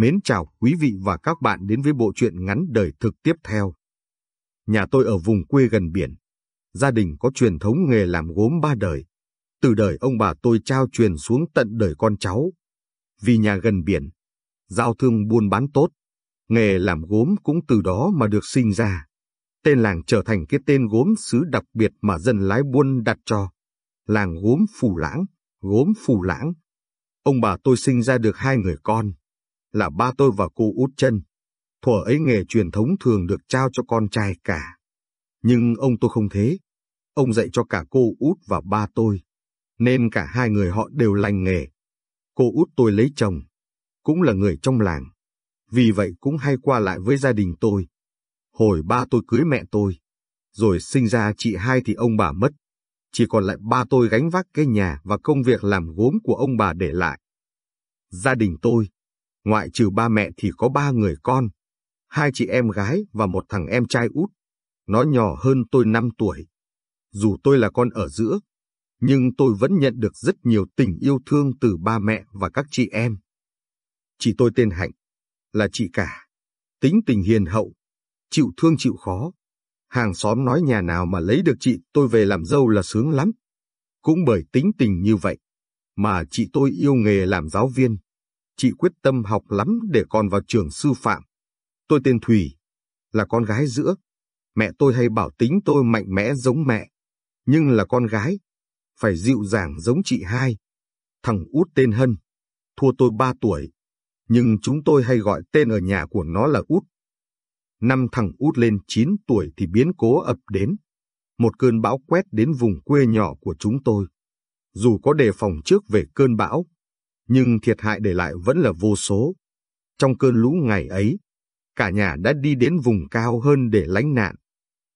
Mến chào quý vị và các bạn đến với bộ truyện ngắn đời thực tiếp theo. Nhà tôi ở vùng quê gần biển. Gia đình có truyền thống nghề làm gốm ba đời. Từ đời ông bà tôi trao truyền xuống tận đời con cháu. Vì nhà gần biển, giao thương buôn bán tốt, nghề làm gốm cũng từ đó mà được sinh ra. Tên làng trở thành cái tên gốm xứ đặc biệt mà dân lái buôn đặt cho. Làng gốm Phù Lãng, gốm Phù Lãng. Ông bà tôi sinh ra được hai người con, là ba tôi và cô út chân. Thuở ấy nghề truyền thống thường được trao cho con trai cả. Nhưng ông tôi không thế. Ông dạy cho cả cô út và ba tôi. Nên cả hai người họ đều lành nghề. Cô út tôi lấy chồng, cũng là người trong làng. Vì vậy cũng hay qua lại với gia đình tôi. Hồi ba tôi cưới mẹ tôi, rồi sinh ra chị hai thì ông bà mất. Chỉ còn lại ba tôi gánh vác cái nhà và công việc làm gốm của ông bà để lại. Gia đình tôi, ngoại trừ ba mẹ thì có ba người con, hai chị em gái và một thằng em trai út. Nó nhỏ hơn tôi năm tuổi. Dù tôi là con ở giữa, nhưng tôi vẫn nhận được rất nhiều tình yêu thương từ ba mẹ và các chị em. Chị tôi tên Hạnh, là chị cả, tính tình hiền hậu, chịu thương chịu khó. Hàng xóm nói nhà nào mà lấy được chị tôi về làm dâu là sướng lắm. Cũng bởi tính tình như vậy, mà chị tôi yêu nghề làm giáo viên. Chị quyết tâm học lắm để con vào trường sư phạm. Tôi tên Thùy, là con gái giữa. Mẹ tôi hay bảo tính tôi mạnh mẽ giống mẹ, nhưng là con gái, phải dịu dàng giống chị hai. Thằng út tên Hân, thua tôi ba tuổi, nhưng chúng tôi hay gọi tên ở nhà của nó là út. Năm thằng út lên 9 tuổi thì biến cố ập đến. Một cơn bão quét đến vùng quê nhỏ của chúng tôi. Dù có đề phòng trước về cơn bão, nhưng thiệt hại để lại vẫn là vô số. Trong cơn lũ ngày ấy, cả nhà đã đi đến vùng cao hơn để lánh nạn.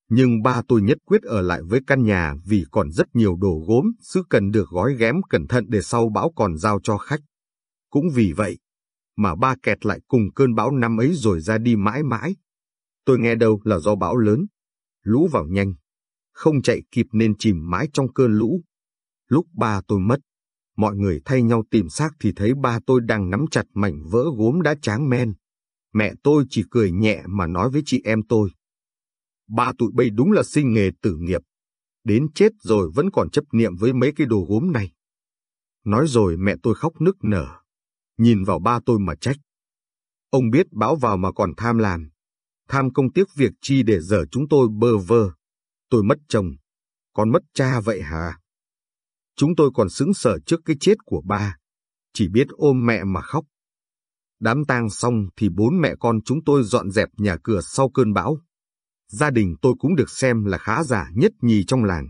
Nhưng ba tôi nhất quyết ở lại với căn nhà vì còn rất nhiều đồ gốm sứ cần được gói ghém cẩn thận để sau bão còn giao cho khách. Cũng vì vậy, mà ba kẹt lại cùng cơn bão năm ấy rồi ra đi mãi mãi. Tôi nghe đâu là do bão lớn, lũ vào nhanh, không chạy kịp nên chìm mãi trong cơn lũ. Lúc ba tôi mất, mọi người thay nhau tìm xác thì thấy ba tôi đang nắm chặt mảnh vỡ gốm đã tráng men. Mẹ tôi chỉ cười nhẹ mà nói với chị em tôi. Ba tụi bây đúng là sinh nghề tử nghiệp. Đến chết rồi vẫn còn chấp niệm với mấy cái đồ gốm này. Nói rồi mẹ tôi khóc nức nở. Nhìn vào ba tôi mà trách. Ông biết báo vào mà còn tham làm. Tham công tiếc việc chi để giờ chúng tôi bơ vơ. Tôi mất chồng. Còn mất cha vậy hả? Chúng tôi còn xứng sở trước cái chết của ba. Chỉ biết ôm mẹ mà khóc. Đám tang xong thì bốn mẹ con chúng tôi dọn dẹp nhà cửa sau cơn bão. Gia đình tôi cũng được xem là khá giả nhất nhì trong làng.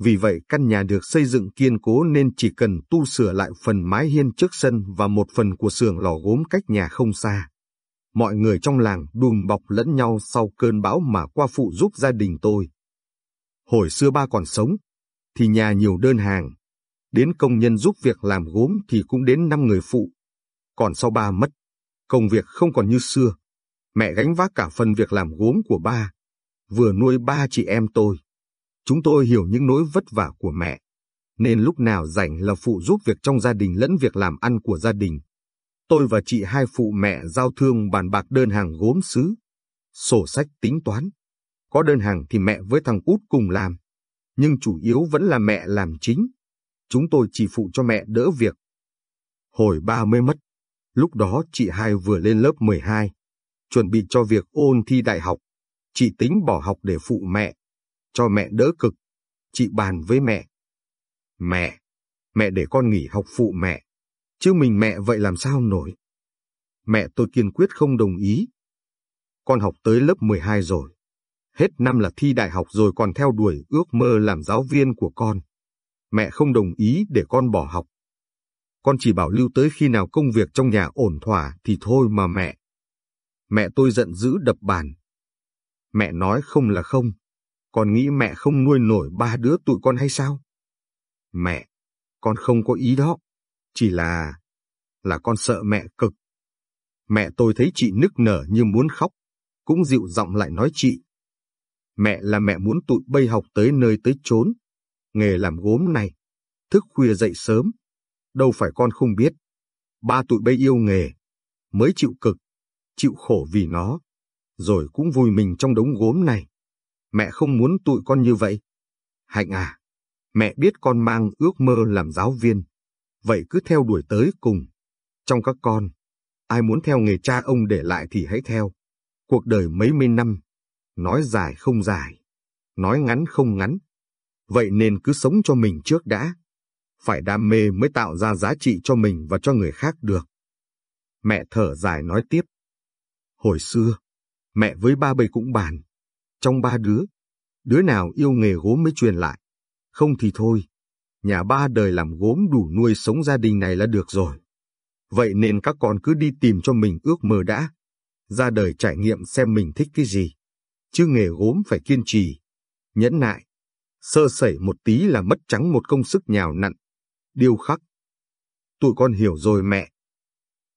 Vì vậy căn nhà được xây dựng kiên cố nên chỉ cần tu sửa lại phần mái hiên trước sân và một phần của xưởng lò gốm cách nhà không xa. Mọi người trong làng đùm bọc lẫn nhau sau cơn bão mà qua phụ giúp gia đình tôi. Hồi xưa ba còn sống, thì nhà nhiều đơn hàng. Đến công nhân giúp việc làm gốm thì cũng đến năm người phụ. Còn sau ba mất, công việc không còn như xưa. Mẹ gánh vác cả phần việc làm gốm của ba, vừa nuôi ba chị em tôi. Chúng tôi hiểu những nỗi vất vả của mẹ, nên lúc nào rảnh là phụ giúp việc trong gia đình lẫn việc làm ăn của gia đình. Tôi và chị hai phụ mẹ giao thương bàn bạc đơn hàng gốm sứ, sổ sách tính toán. Có đơn hàng thì mẹ với thằng út cùng làm, nhưng chủ yếu vẫn là mẹ làm chính. Chúng tôi chỉ phụ cho mẹ đỡ việc. Hồi ba mới mất, lúc đó chị hai vừa lên lớp 12, chuẩn bị cho việc ôn thi đại học. Chị tính bỏ học để phụ mẹ, cho mẹ đỡ cực. Chị bàn với mẹ. Mẹ, mẹ để con nghỉ học phụ mẹ, chứ mình mẹ vậy làm sao nổi. Mẹ tôi kiên quyết không đồng ý. Con học tới lớp 12 rồi. Hết năm là thi đại học rồi còn theo đuổi ước mơ làm giáo viên của con. Mẹ không đồng ý để con bỏ học. Con chỉ bảo lưu tới khi nào công việc trong nhà ổn thỏa thì thôi mà mẹ. Mẹ tôi giận dữ đập bàn. Mẹ nói không là không. Con nghĩ mẹ không nuôi nổi ba đứa tụi con hay sao? Mẹ, con không có ý đó. Chỉ là... là con sợ mẹ cực. Mẹ tôi thấy chị nức nở như muốn khóc. Cũng dịu giọng lại nói chị. Mẹ là mẹ muốn tụi bay học tới nơi tới chốn. Nghề làm gốm này. Thức khuya dậy sớm. Đâu phải con không biết. Ba tụi bay yêu nghề. mới chịu cực, chịu khổ vì nó, rồi cũng vui mình trong đống gốm này. Mẹ không muốn tụi con như vậy. Hạnh à, mẹ biết con mang ước mơ làm giáo viên, vậy cứ theo đuổi tới cùng. Trong các con, ai muốn theo nghề cha ông để lại thì hãy theo. Cuộc đời mấy mươi năm, nói dài không dài, nói ngắn không ngắn. Vậy nên cứ sống cho mình trước đã. Phải đam mê mới tạo ra giá trị cho mình và cho người khác được. Mẹ thở dài nói tiếp. Hồi xưa, mẹ với ba bầy cũng bàn. Trong ba đứa, đứa nào yêu nghề gốm mới truyền lại. Không thì thôi, nhà ba đời làm gốm đủ nuôi sống gia đình này là được rồi. Vậy nên các con cứ đi tìm cho mình ước mơ đã. Ra đời trải nghiệm xem mình thích cái gì. Chứ nghề gốm phải kiên trì, nhẫn nại. Sơ sẩy một tí là mất trắng một công sức nhào nặn, điêu khắc. Tụi con hiểu rồi mẹ.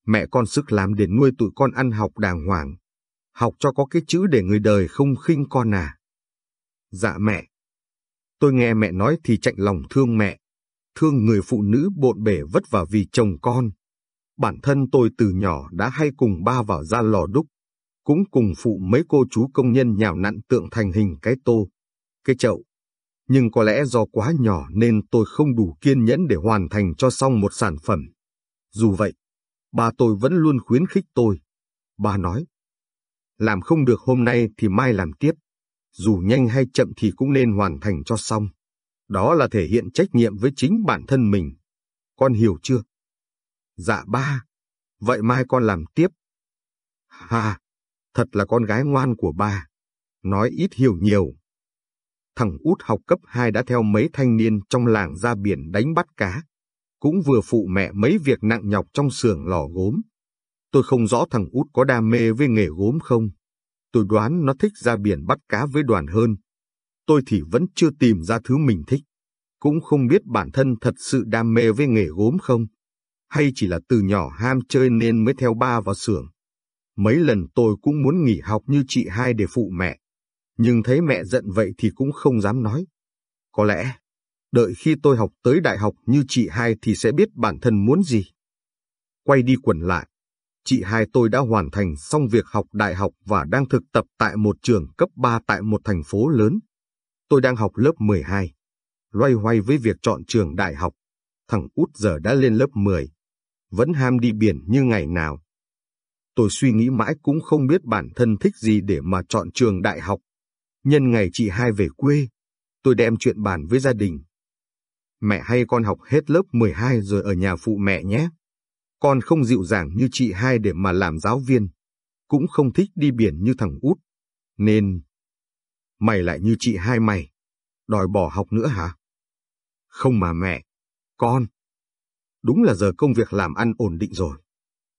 Mẹ con sức làm để nuôi tụi con ăn học đàng hoàng. Học cho có cái chữ để người đời không khinh con à. Dạ mẹ. Tôi nghe mẹ nói thì chạnh lòng thương mẹ. Thương người phụ nữ bộn bể vất vả vì chồng con. Bản thân tôi từ nhỏ đã hay cùng ba vào ra lò đúc, cũng cùng phụ mấy cô chú công nhân nhào nặn tượng thành hình cái tô, cái chậu. Nhưng có lẽ do quá nhỏ nên tôi không đủ kiên nhẫn để hoàn thành cho xong một sản phẩm. Dù vậy, bà tôi vẫn luôn khuyến khích tôi. bà nói, làm không được hôm nay thì mai làm tiếp, dù nhanh hay chậm thì cũng nên hoàn thành cho xong. Đó là thể hiện trách nhiệm với chính bản thân mình. Con hiểu chưa? Dạ ba, vậy mai con làm tiếp. Ha, thật là con gái ngoan của ba, nói ít hiểu nhiều. Thằng út học cấp 2 đã theo mấy thanh niên trong làng ra biển đánh bắt cá, cũng vừa phụ mẹ mấy việc nặng nhọc trong xưởng lò gốm. Tôi không rõ thằng út có đam mê với nghề gốm không. Tôi đoán nó thích ra biển bắt cá với đoàn hơn. Tôi thì vẫn chưa tìm ra thứ mình thích. Cũng không biết bản thân thật sự đam mê với nghề gốm không hay chỉ là từ nhỏ ham chơi nên mới theo ba vào xưởng. Mấy lần tôi cũng muốn nghỉ học như chị hai để phụ mẹ, nhưng thấy mẹ giận vậy thì cũng không dám nói. Có lẽ, đợi khi tôi học tới đại học như chị hai thì sẽ biết bản thân muốn gì. Quay đi quẩn lại, chị hai tôi đã hoàn thành xong việc học đại học và đang thực tập tại một trường cấp 3 tại một thành phố lớn. Tôi đang học lớp 12, loay hoay với việc chọn trường đại học. Thằng út giờ đã lên lớp 10, vẫn ham đi biển như ngày nào. Tôi suy nghĩ mãi cũng không biết bản thân thích gì để mà chọn trường đại học. Nhân ngày chị hai về quê, tôi đem chuyện bàn với gia đình. Mẹ hay con học hết lớp 12 rồi ở nhà phụ mẹ nhé. Con không dịu dàng như chị hai để mà làm giáo viên, cũng không thích đi biển như thằng út, nên... Mày lại như chị hai mày, đòi bỏ học nữa hả? Không mà mẹ, con, Đúng là giờ công việc làm ăn ổn định rồi.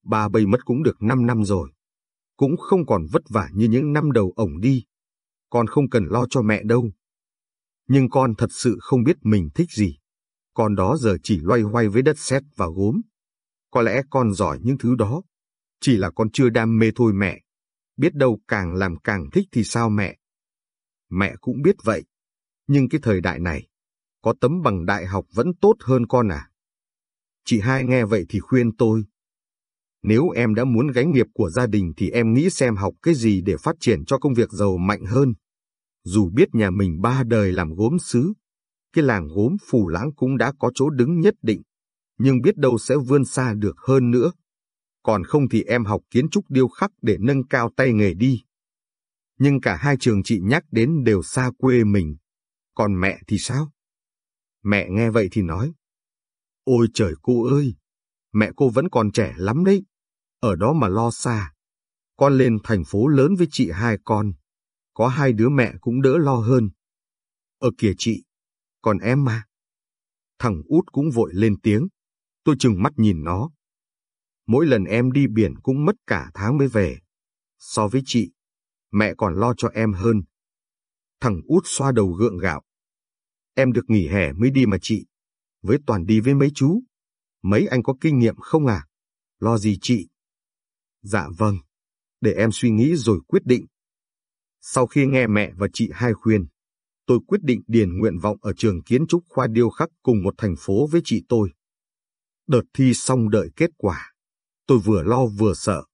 Ba bây mất cũng được 5 năm rồi. Cũng không còn vất vả như những năm đầu ổng đi. Con không cần lo cho mẹ đâu. Nhưng con thật sự không biết mình thích gì. Con đó giờ chỉ loay hoay với đất sét và gốm. Có lẽ con giỏi những thứ đó. Chỉ là con chưa đam mê thôi mẹ. Biết đâu càng làm càng thích thì sao mẹ? Mẹ cũng biết vậy. Nhưng cái thời đại này, có tấm bằng đại học vẫn tốt hơn con à? Chị hai nghe vậy thì khuyên tôi. Nếu em đã muốn gánh nghiệp của gia đình thì em nghĩ xem học cái gì để phát triển cho công việc giàu mạnh hơn. Dù biết nhà mình ba đời làm gốm sứ, cái làng gốm phù lãng cũng đã có chỗ đứng nhất định, nhưng biết đâu sẽ vươn xa được hơn nữa. Còn không thì em học kiến trúc điêu khắc để nâng cao tay nghề đi. Nhưng cả hai trường chị nhắc đến đều xa quê mình. Còn mẹ thì sao? Mẹ nghe vậy thì nói. Ôi trời cô ơi! Mẹ cô vẫn còn trẻ lắm đấy. Ở đó mà lo xa. Con lên thành phố lớn với chị hai con. Có hai đứa mẹ cũng đỡ lo hơn. Ở kìa chị, còn em mà. Thằng út cũng vội lên tiếng. Tôi chừng mắt nhìn nó. Mỗi lần em đi biển cũng mất cả tháng mới về. So với chị, mẹ còn lo cho em hơn. Thằng út xoa đầu gượng gạo. Em được nghỉ hè mới đi mà chị với toàn đi với mấy chú. Mấy anh có kinh nghiệm không à? Lo gì chị? Dạ vâng, để em suy nghĩ rồi quyết định. Sau khi nghe mẹ và chị hai khuyên, tôi quyết định điền nguyện vọng ở trường kiến trúc khoa điêu khắc cùng một thành phố với chị tôi. Đợt thi xong đợi kết quả. Tôi vừa lo vừa sợ.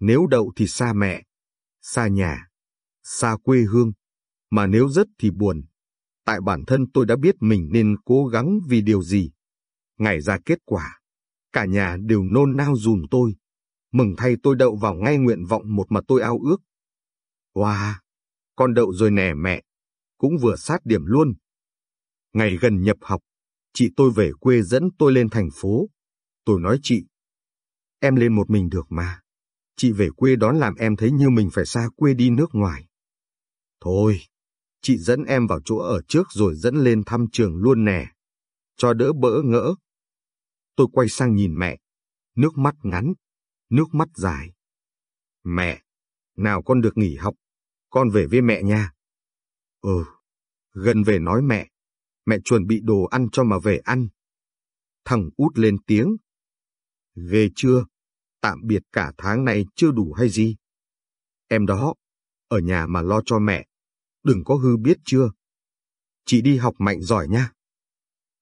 Nếu đậu thì xa mẹ, xa nhà, xa quê hương. Mà nếu rất thì buồn. Tại bản thân tôi đã biết mình nên cố gắng vì điều gì. Ngày ra kết quả, cả nhà đều nôn nao dùm tôi. Mừng thay tôi đậu vào ngay nguyện vọng một mà tôi ao ước. Wow, con đậu rồi nè mẹ, cũng vừa sát điểm luôn. Ngày gần nhập học, chị tôi về quê dẫn tôi lên thành phố. Tôi nói chị, em lên một mình được mà. Chị về quê đón làm em thấy như mình phải xa quê đi nước ngoài. Thôi, chị dẫn em vào chỗ ở trước rồi dẫn lên thăm trường luôn nè, cho đỡ bỡ ngỡ. Tôi quay sang nhìn mẹ, nước mắt ngắn, nước mắt dài. Mẹ, nào con được nghỉ học, con về với mẹ nha. Ừ, gần về nói mẹ, mẹ chuẩn bị đồ ăn cho mà về ăn. Thằng út lên tiếng. Về chưa? Tạm biệt cả tháng này chưa đủ hay gì? Em đó, ở nhà mà lo cho mẹ, đừng có hư biết chưa. Chị đi học mạnh giỏi nha.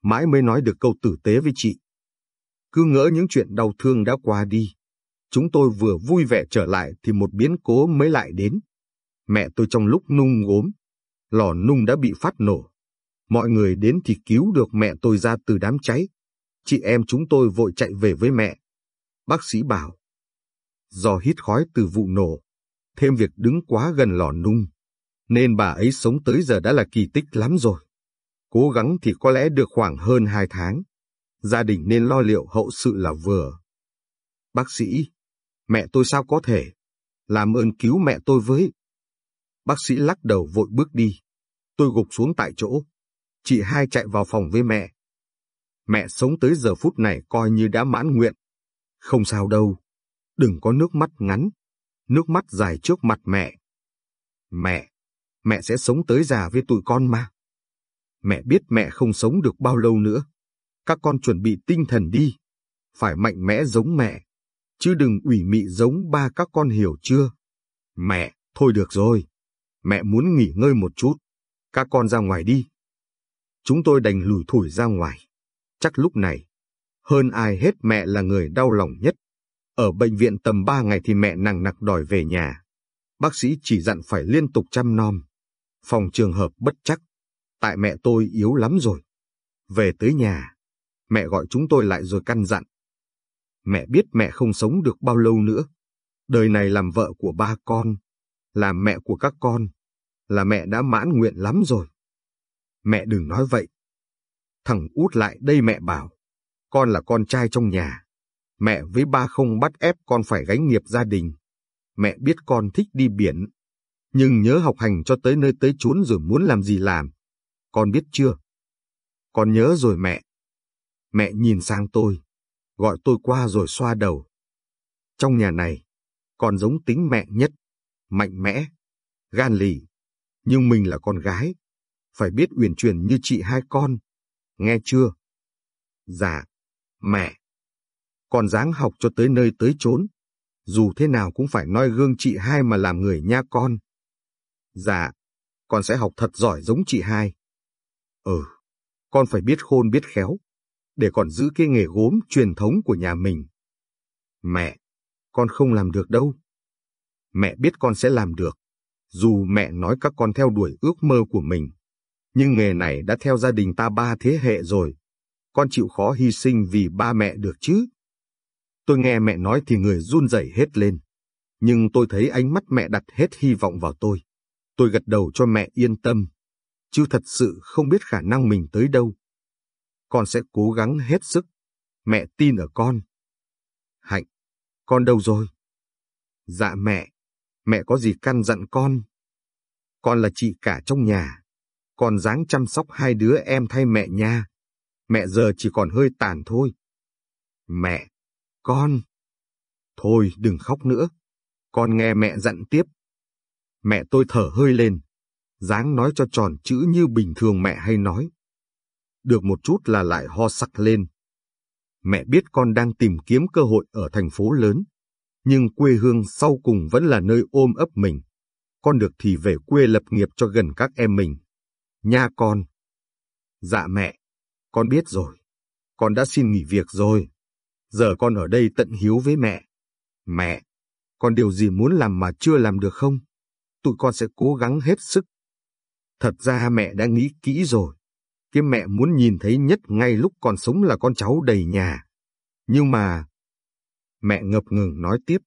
Mãi mới nói được câu tử tế với chị. Cứ ngỡ những chuyện đau thương đã qua đi. Chúng tôi vừa vui vẻ trở lại thì một biến cố mới lại đến. Mẹ tôi trong lúc nung gốm, lò nung đã bị phát nổ. Mọi người đến thì cứu được mẹ tôi ra từ đám cháy. Chị em chúng tôi vội chạy về với mẹ. Bác sĩ bảo, do hít khói từ vụ nổ, thêm việc đứng quá gần lò nung, nên bà ấy sống tới giờ đã là kỳ tích lắm rồi. Cố gắng thì có lẽ được khoảng hơn hai tháng. Gia đình nên lo liệu hậu sự là vừa. Bác sĩ, mẹ tôi sao có thể? Làm ơn cứu mẹ tôi với. Bác sĩ lắc đầu vội bước đi. Tôi gục xuống tại chỗ. Chị hai chạy vào phòng với mẹ. Mẹ sống tới giờ phút này coi như đã mãn nguyện. Không sao đâu. Đừng có nước mắt ngắn. Nước mắt dài trước mặt mẹ. Mẹ, mẹ sẽ sống tới già với tụi con mà. Mẹ biết mẹ không sống được bao lâu nữa. Các con chuẩn bị tinh thần đi. Phải mạnh mẽ giống mẹ. Chứ đừng ủy mị giống ba các con hiểu chưa? Mẹ, thôi được rồi. Mẹ muốn nghỉ ngơi một chút. Các con ra ngoài đi. Chúng tôi đành lùi thủi ra ngoài. Chắc lúc này, hơn ai hết mẹ là người đau lòng nhất. Ở bệnh viện tầm 3 ngày thì mẹ nặng nặc đòi về nhà. Bác sĩ chỉ dặn phải liên tục chăm nom. Phòng trường hợp bất chắc. Tại mẹ tôi yếu lắm rồi. Về tới nhà, mẹ gọi chúng tôi lại rồi căn dặn. Mẹ biết mẹ không sống được bao lâu nữa. Đời này làm vợ của ba con, làm mẹ của các con, là mẹ đã mãn nguyện lắm rồi. Mẹ đừng nói vậy. Thằng út lại đây mẹ bảo, con là con trai trong nhà. Mẹ với ba không bắt ép con phải gánh nghiệp gia đình. Mẹ biết con thích đi biển, nhưng nhớ học hành cho tới nơi tới chốn rồi muốn làm gì làm. Con biết chưa? Con nhớ rồi mẹ. Mẹ nhìn sang tôi, gọi tôi qua rồi xoa đầu. Trong nhà này, con giống tính mẹ nhất, mạnh mẽ, gan lì. Nhưng mình là con gái, phải biết uyển chuyển như chị hai con. Nghe chưa? Dạ, mẹ. Con dáng học cho tới nơi tới chốn. Dù thế nào cũng phải noi gương chị hai mà làm người nha con. Dạ, con sẽ học thật giỏi giống chị hai. Ừ, con phải biết khôn biết khéo, để còn giữ cái nghề gốm truyền thống của nhà mình. Mẹ, con không làm được đâu. Mẹ biết con sẽ làm được, dù mẹ nói các con theo đuổi ước mơ của mình. Nhưng nghề này đã theo gia đình ta ba thế hệ rồi. Con chịu khó hy sinh vì ba mẹ được chứ? Tôi nghe mẹ nói thì người run rẩy hết lên. Nhưng tôi thấy ánh mắt mẹ đặt hết hy vọng vào tôi. Tôi gật đầu cho mẹ yên tâm. Chứ thật sự không biết khả năng mình tới đâu. Con sẽ cố gắng hết sức. Mẹ tin ở con. Hạnh, con đâu rồi? Dạ mẹ, mẹ có gì căn dặn con? Con là chị cả trong nhà con dáng chăm sóc hai đứa em thay mẹ nha. Mẹ giờ chỉ còn hơi tàn thôi. Mẹ, con. Thôi đừng khóc nữa. Con nghe mẹ dặn tiếp. Mẹ tôi thở hơi lên. dáng nói cho tròn chữ như bình thường mẹ hay nói. Được một chút là lại ho sặc lên. Mẹ biết con đang tìm kiếm cơ hội ở thành phố lớn. Nhưng quê hương sau cùng vẫn là nơi ôm ấp mình. Con được thì về quê lập nghiệp cho gần các em mình. Nha con. Dạ mẹ, con biết rồi. Con đã xin nghỉ việc rồi. Giờ con ở đây tận hiếu với mẹ. Mẹ, con điều gì muốn làm mà chưa làm được không? Tụi con sẽ cố gắng hết sức. Thật ra mẹ đã nghĩ kỹ rồi. Cái mẹ muốn nhìn thấy nhất ngay lúc còn sống là con cháu đầy nhà. Nhưng mà... Mẹ ngập ngừng nói tiếp.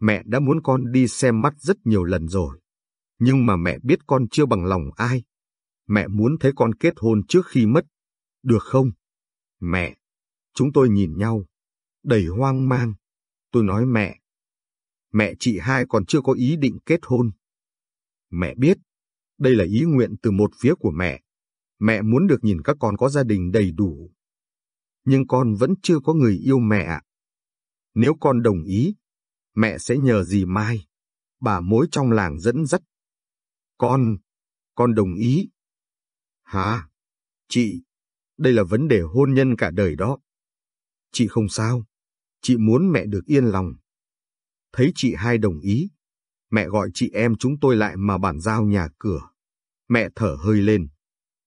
Mẹ đã muốn con đi xem mắt rất nhiều lần rồi. Nhưng mà mẹ biết con chưa bằng lòng ai. Mẹ muốn thấy con kết hôn trước khi mất. Được không? Mẹ! Chúng tôi nhìn nhau. Đầy hoang mang. Tôi nói mẹ. Mẹ chị hai còn chưa có ý định kết hôn. Mẹ biết. Đây là ý nguyện từ một phía của mẹ. Mẹ muốn được nhìn các con có gia đình đầy đủ. Nhưng con vẫn chưa có người yêu mẹ Nếu con đồng ý, mẹ sẽ nhờ dì Mai, bà mối trong làng dẫn dắt. Con, con đồng ý. Hả? Chị, đây là vấn đề hôn nhân cả đời đó. Chị không sao, chị muốn mẹ được yên lòng. Thấy chị hai đồng ý, mẹ gọi chị em chúng tôi lại mà bản giao nhà cửa. Mẹ thở hơi lên,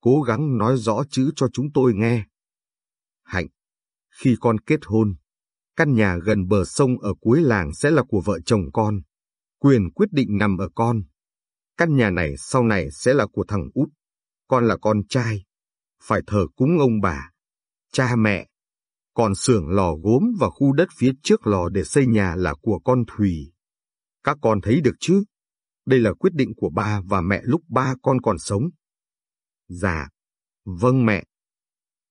cố gắng nói rõ chữ cho chúng tôi nghe. Hạnh, khi con kết hôn, căn nhà gần bờ sông ở cuối làng sẽ là của vợ chồng con. Quyền quyết định nằm ở con. Căn nhà này sau này sẽ là của thằng út. Con là con trai, phải thờ cúng ông bà, cha mẹ. Còn xưởng lò gốm và khu đất phía trước lò để xây nhà là của con Thùy. Các con thấy được chứ? Đây là quyết định của ba và mẹ lúc ba con còn sống. Dạ, vâng mẹ.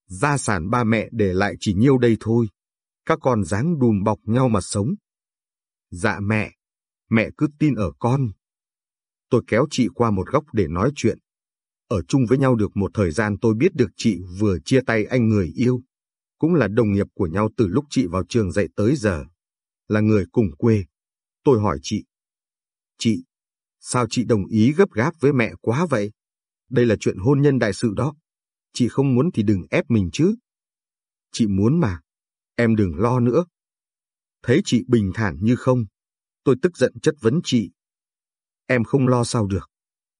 Gia sản ba mẹ để lại chỉ nhiêu đây thôi. Các con dáng đùm bọc nhau mà sống. Dạ mẹ, mẹ cứ tin ở con. Tôi kéo chị qua một góc để nói chuyện. Ở chung với nhau được một thời gian tôi biết được chị vừa chia tay anh người yêu. Cũng là đồng nghiệp của nhau từ lúc chị vào trường dạy tới giờ. Là người cùng quê. Tôi hỏi chị. Chị, sao chị đồng ý gấp gáp với mẹ quá vậy? Đây là chuyện hôn nhân đại sự đó. Chị không muốn thì đừng ép mình chứ. Chị muốn mà. Em đừng lo nữa. Thấy chị bình thản như không. Tôi tức giận chất vấn chị. Em không lo sao được.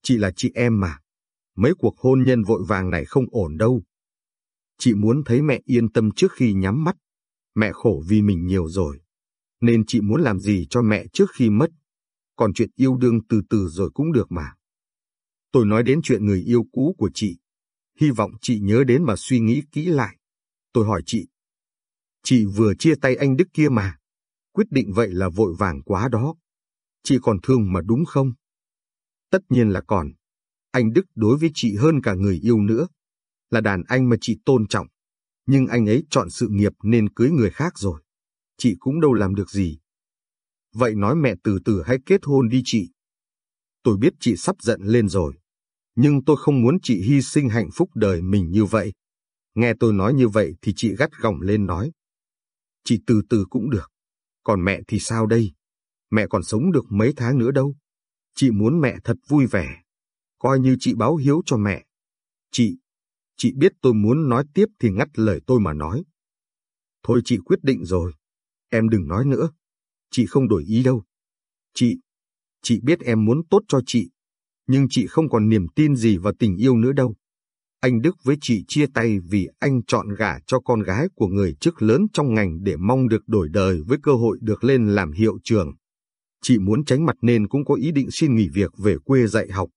Chị là chị em mà. Mấy cuộc hôn nhân vội vàng này không ổn đâu. Chị muốn thấy mẹ yên tâm trước khi nhắm mắt. Mẹ khổ vì mình nhiều rồi. Nên chị muốn làm gì cho mẹ trước khi mất. Còn chuyện yêu đương từ từ rồi cũng được mà. Tôi nói đến chuyện người yêu cũ của chị. Hy vọng chị nhớ đến mà suy nghĩ kỹ lại. Tôi hỏi chị. Chị vừa chia tay anh Đức kia mà. Quyết định vậy là vội vàng quá đó. Chị còn thương mà đúng không? Tất nhiên là còn. Anh Đức đối với chị hơn cả người yêu nữa. Là đàn anh mà chị tôn trọng. Nhưng anh ấy chọn sự nghiệp nên cưới người khác rồi. Chị cũng đâu làm được gì. Vậy nói mẹ từ từ hãy kết hôn đi chị. Tôi biết chị sắp giận lên rồi nhưng tôi không muốn chị hy sinh hạnh phúc đời mình như vậy. Nghe tôi nói như vậy thì chị gắt gỏng lên nói. Chị từ từ cũng được, còn mẹ thì sao đây? Mẹ còn sống được mấy tháng nữa đâu. Chị muốn mẹ thật vui vẻ, coi như chị báo hiếu cho mẹ. Chị, chị biết tôi muốn nói tiếp thì ngắt lời tôi mà nói. Thôi chị quyết định rồi, em đừng nói nữa. Chị không đổi ý đâu. Chị, chị biết em muốn tốt cho chị, nhưng chị không còn niềm tin gì vào tình yêu nữa đâu. Anh Đức với chị chia tay vì anh chọn gả cho con gái của người chức lớn trong ngành để mong được đổi đời với cơ hội được lên làm hiệu trưởng. Chị muốn tránh mặt nên cũng có ý định xin nghỉ việc về quê dạy học.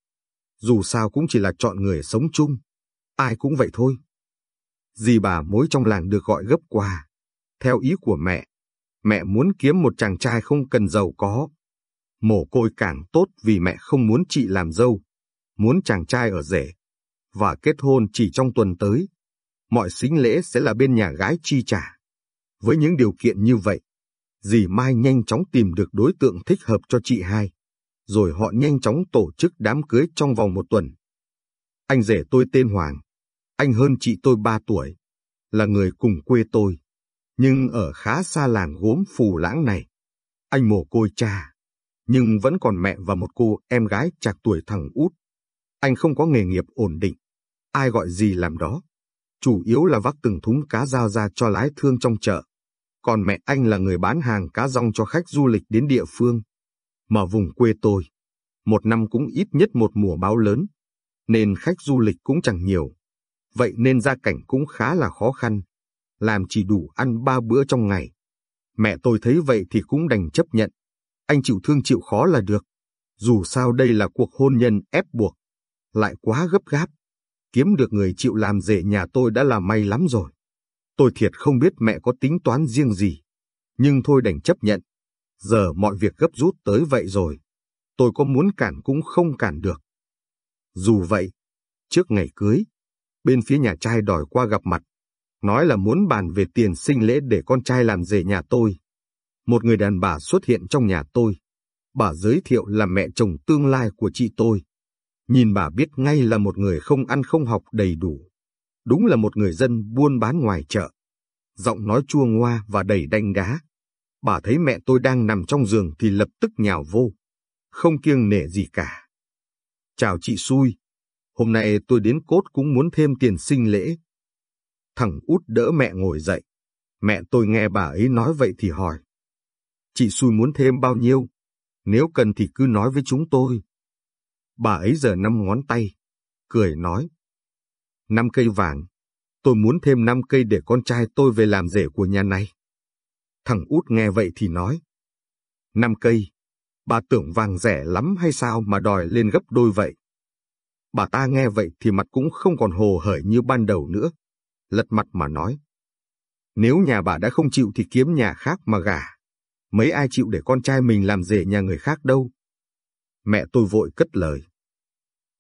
Dù sao cũng chỉ là chọn người sống chung. Ai cũng vậy thôi. Dì bà mối trong làng được gọi gấp qua. Theo ý của mẹ, mẹ muốn kiếm một chàng trai không cần giàu có, Mồ côi càng tốt vì mẹ không muốn chị làm dâu, muốn chàng trai ở rể, và kết hôn chỉ trong tuần tới. Mọi sính lễ sẽ là bên nhà gái chi trả. Với những điều kiện như vậy, dì Mai nhanh chóng tìm được đối tượng thích hợp cho chị hai, rồi họ nhanh chóng tổ chức đám cưới trong vòng một tuần. Anh rể tôi tên Hoàng, anh hơn chị tôi ba tuổi, là người cùng quê tôi, nhưng ở khá xa làng gốm phù lãng này. Anh mồ côi cha, nhưng vẫn còn mẹ và một cô em gái chạc tuổi thằng út. Anh không có nghề nghiệp ổn định, ai gọi gì làm đó. Chủ yếu là vác từng thúng cá dao ra cho lái thương trong chợ. Còn mẹ anh là người bán hàng cá rong cho khách du lịch đến địa phương. Mà vùng quê tôi, một năm cũng ít nhất một mùa báo lớn, nên khách du lịch cũng chẳng nhiều. Vậy nên gia cảnh cũng khá là khó khăn, làm chỉ đủ ăn ba bữa trong ngày. Mẹ tôi thấy vậy thì cũng đành chấp nhận. Anh chịu thương chịu khó là được. Dù sao đây là cuộc hôn nhân ép buộc. Lại quá gấp gáp. Kiếm được người chịu làm rể nhà tôi đã là may lắm rồi. Tôi thiệt không biết mẹ có tính toán riêng gì. Nhưng thôi đành chấp nhận. Giờ mọi việc gấp rút tới vậy rồi. Tôi có muốn cản cũng không cản được. Dù vậy, trước ngày cưới, bên phía nhà trai đòi qua gặp mặt, nói là muốn bàn về tiền sinh lễ để con trai làm rể nhà tôi. Một người đàn bà xuất hiện trong nhà tôi. Bà giới thiệu là mẹ chồng tương lai của chị tôi. Nhìn bà biết ngay là một người không ăn không học đầy đủ. Đúng là một người dân buôn bán ngoài chợ. Giọng nói chua ngoa và đầy đanh đá. Bà thấy mẹ tôi đang nằm trong giường thì lập tức nhào vô. Không kiêng nể gì cả. Chào chị xui. Hôm nay tôi đến cốt cũng muốn thêm tiền sinh lễ. Thằng út đỡ mẹ ngồi dậy. Mẹ tôi nghe bà ấy nói vậy thì hỏi. Chị xui muốn thêm bao nhiêu? Nếu cần thì cứ nói với chúng tôi. Bà ấy giờ năm ngón tay, cười nói. Năm cây vàng, tôi muốn thêm năm cây để con trai tôi về làm rể của nhà này. Thằng út nghe vậy thì nói. Năm cây, bà tưởng vàng rẻ lắm hay sao mà đòi lên gấp đôi vậy? Bà ta nghe vậy thì mặt cũng không còn hồ hởi như ban đầu nữa. Lật mặt mà nói. Nếu nhà bà đã không chịu thì kiếm nhà khác mà gả. Mấy ai chịu để con trai mình làm rể nhà người khác đâu. Mẹ tôi vội cất lời.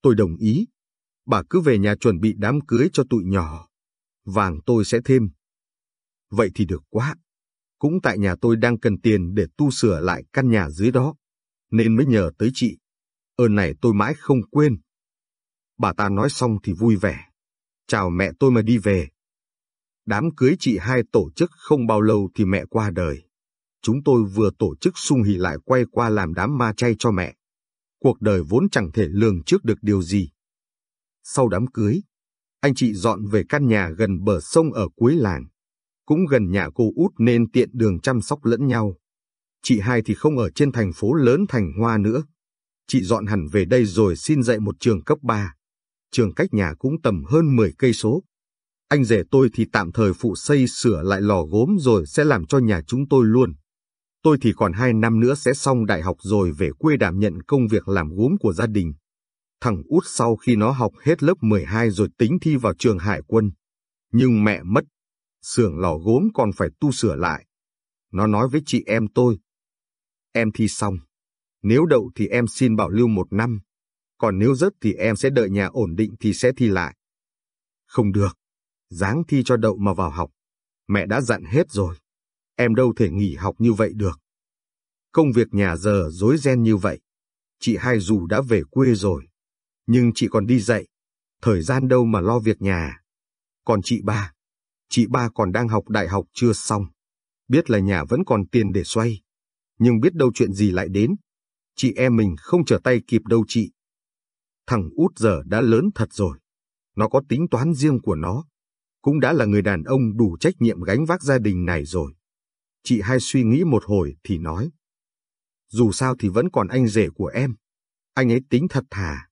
Tôi đồng ý. Bà cứ về nhà chuẩn bị đám cưới cho tụi nhỏ. Vàng tôi sẽ thêm. Vậy thì được quá. Cũng tại nhà tôi đang cần tiền để tu sửa lại căn nhà dưới đó. Nên mới nhờ tới chị. Ơn này tôi mãi không quên. Bà ta nói xong thì vui vẻ. Chào mẹ tôi mà đi về. Đám cưới chị hai tổ chức không bao lâu thì mẹ qua đời. Chúng tôi vừa tổ chức sung hỉ lại quay qua làm đám ma chay cho mẹ. Cuộc đời vốn chẳng thể lường trước được điều gì. Sau đám cưới, anh chị dọn về căn nhà gần bờ sông ở cuối làng. Cũng gần nhà cô út nên tiện đường chăm sóc lẫn nhau. Chị hai thì không ở trên thành phố lớn Thành Hoa nữa. Chị dọn hẳn về đây rồi xin dạy một trường cấp 3 trường cách nhà cũng tầm hơn 10 cây số. Anh rể tôi thì tạm thời phụ xây sửa lại lò gốm rồi sẽ làm cho nhà chúng tôi luôn. Tôi thì còn hai năm nữa sẽ xong đại học rồi về quê đảm nhận công việc làm gốm của gia đình. Thằng út sau khi nó học hết lớp 12 rồi tính thi vào trường hải quân. Nhưng mẹ mất, xưởng lò gốm còn phải tu sửa lại. Nó nói với chị em tôi. Em thi xong, nếu đậu thì em xin bảo lưu một năm, còn nếu rớt thì em sẽ đợi nhà ổn định thì sẽ thi lại. Không được, dáng thi cho đậu mà vào học. Mẹ đã dặn hết rồi, em đâu thể nghỉ học như vậy được. Công việc nhà giờ rối ren như vậy, chị hai dù đã về quê rồi, nhưng chị còn đi dạy, thời gian đâu mà lo việc nhà. Còn chị ba, chị ba còn đang học đại học chưa xong, biết là nhà vẫn còn tiền để xoay, nhưng biết đâu chuyện gì lại đến. Chị em mình không trở tay kịp đâu chị. Thằng út giờ đã lớn thật rồi. Nó có tính toán riêng của nó. Cũng đã là người đàn ông đủ trách nhiệm gánh vác gia đình này rồi. Chị hai suy nghĩ một hồi thì nói. Dù sao thì vẫn còn anh rể của em. Anh ấy tính thật thà.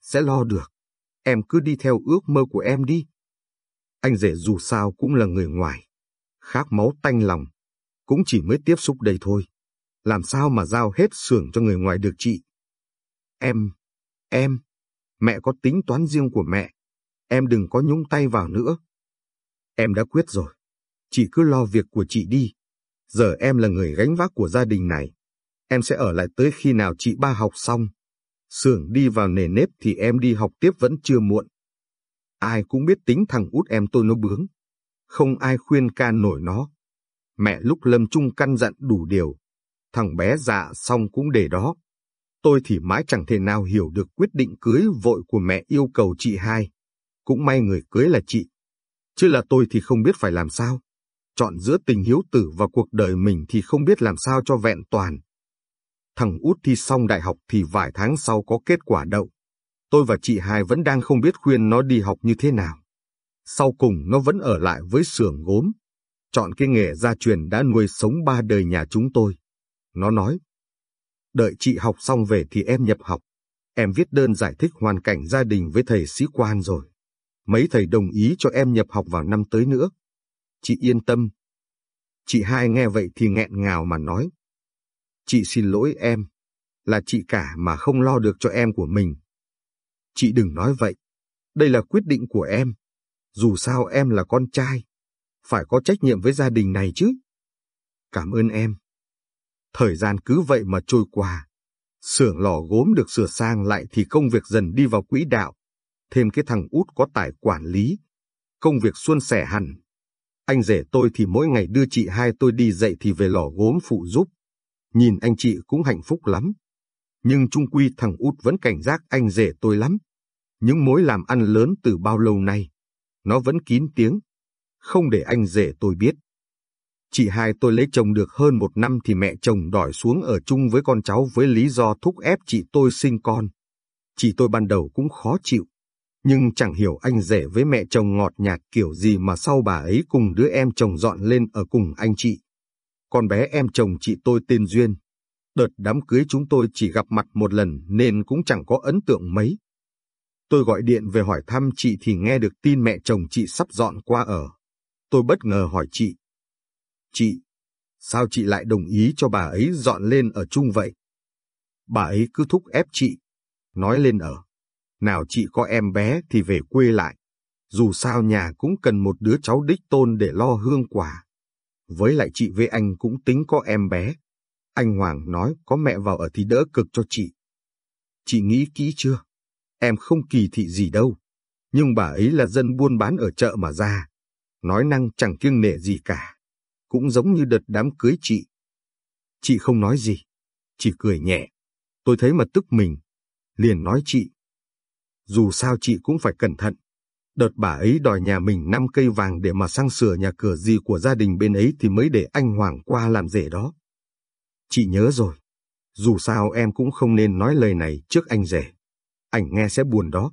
Sẽ lo được. Em cứ đi theo ước mơ của em đi. Anh rể dù sao cũng là người ngoài. Khác máu tanh lòng. Cũng chỉ mới tiếp xúc đây thôi. Làm sao mà giao hết xưởng cho người ngoài được chị? Em, em, Mẹ có tính toán riêng của mẹ. Em đừng có nhúng tay vào nữa. Em đã quyết rồi. Chị cứ lo việc của chị đi. Giờ em là người gánh vác của gia đình này. Em sẽ ở lại tới khi nào chị ba học xong. Sưởng đi vào nề nếp thì em đi học tiếp vẫn chưa muộn. Ai cũng biết tính thằng út em tôi nó bướng. Không ai khuyên can nổi nó. Mẹ lúc lâm trung căn dặn đủ điều. Thằng bé dạ xong cũng để đó. Tôi thì mãi chẳng thể nào hiểu được quyết định cưới vội của mẹ yêu cầu chị hai. Cũng may người cưới là chị. Chứ là tôi thì không biết phải làm sao. Chọn giữa tình hiếu tử và cuộc đời mình thì không biết làm sao cho vẹn toàn. Thằng út thi xong đại học thì vài tháng sau có kết quả đậu. Tôi và chị hai vẫn đang không biết khuyên nó đi học như thế nào. Sau cùng nó vẫn ở lại với xưởng gốm. Chọn cái nghề gia truyền đã nuôi sống ba đời nhà chúng tôi. Nó nói, Đợi chị học xong về thì em nhập học. Em viết đơn giải thích hoàn cảnh gia đình với thầy sĩ quan rồi. Mấy thầy đồng ý cho em nhập học vào năm tới nữa. Chị yên tâm. Chị hai nghe vậy thì nghẹn ngào mà nói. Chị xin lỗi em, là chị cả mà không lo được cho em của mình. Chị đừng nói vậy, đây là quyết định của em. Dù sao em là con trai, phải có trách nhiệm với gia đình này chứ. Cảm ơn em. Thời gian cứ vậy mà trôi qua. Xưởng lò gốm được sửa sang lại thì công việc dần đi vào quỹ đạo. Thêm cái thằng út có tài quản lý. Công việc suôn sẻ hẳn. Anh rể tôi thì mỗi ngày đưa chị hai tôi đi dậy thì về lò gốm phụ giúp. Nhìn anh chị cũng hạnh phúc lắm. Nhưng trung quy thằng út vẫn cảnh giác anh rể tôi lắm. Những mối làm ăn lớn từ bao lâu nay. Nó vẫn kín tiếng. Không để anh rể tôi biết. Chị hai tôi lấy chồng được hơn một năm thì mẹ chồng đòi xuống ở chung với con cháu với lý do thúc ép chị tôi sinh con. Chị tôi ban đầu cũng khó chịu, nhưng chẳng hiểu anh rể với mẹ chồng ngọt nhạt kiểu gì mà sau bà ấy cùng đứa em chồng dọn lên ở cùng anh chị. Con bé em chồng chị tôi tên Duyên. Đợt đám cưới chúng tôi chỉ gặp mặt một lần nên cũng chẳng có ấn tượng mấy. Tôi gọi điện về hỏi thăm chị thì nghe được tin mẹ chồng chị sắp dọn qua ở. Tôi bất ngờ hỏi chị, Chị, sao chị lại đồng ý cho bà ấy dọn lên ở chung vậy? Bà ấy cứ thúc ép chị, nói lên ở. Nào chị có em bé thì về quê lại. Dù sao nhà cũng cần một đứa cháu đích tôn để lo hương quả. Với lại chị với anh cũng tính có em bé. Anh Hoàng nói có mẹ vào ở thì đỡ cực cho chị. Chị nghĩ kỹ chưa? Em không kỳ thị gì đâu. Nhưng bà ấy là dân buôn bán ở chợ mà ra. Nói năng chẳng kiêng nể gì cả cũng giống như đợt đám cưới chị. Chị không nói gì, chỉ cười nhẹ. Tôi thấy mà tức mình, liền nói chị. Dù sao chị cũng phải cẩn thận. Đợt bà ấy đòi nhà mình năm cây vàng để mà sang sửa nhà cửa gì của gia đình bên ấy thì mới để anh Hoàng qua làm rể đó. Chị nhớ rồi, dù sao em cũng không nên nói lời này trước anh rể. Anh nghe sẽ buồn đó.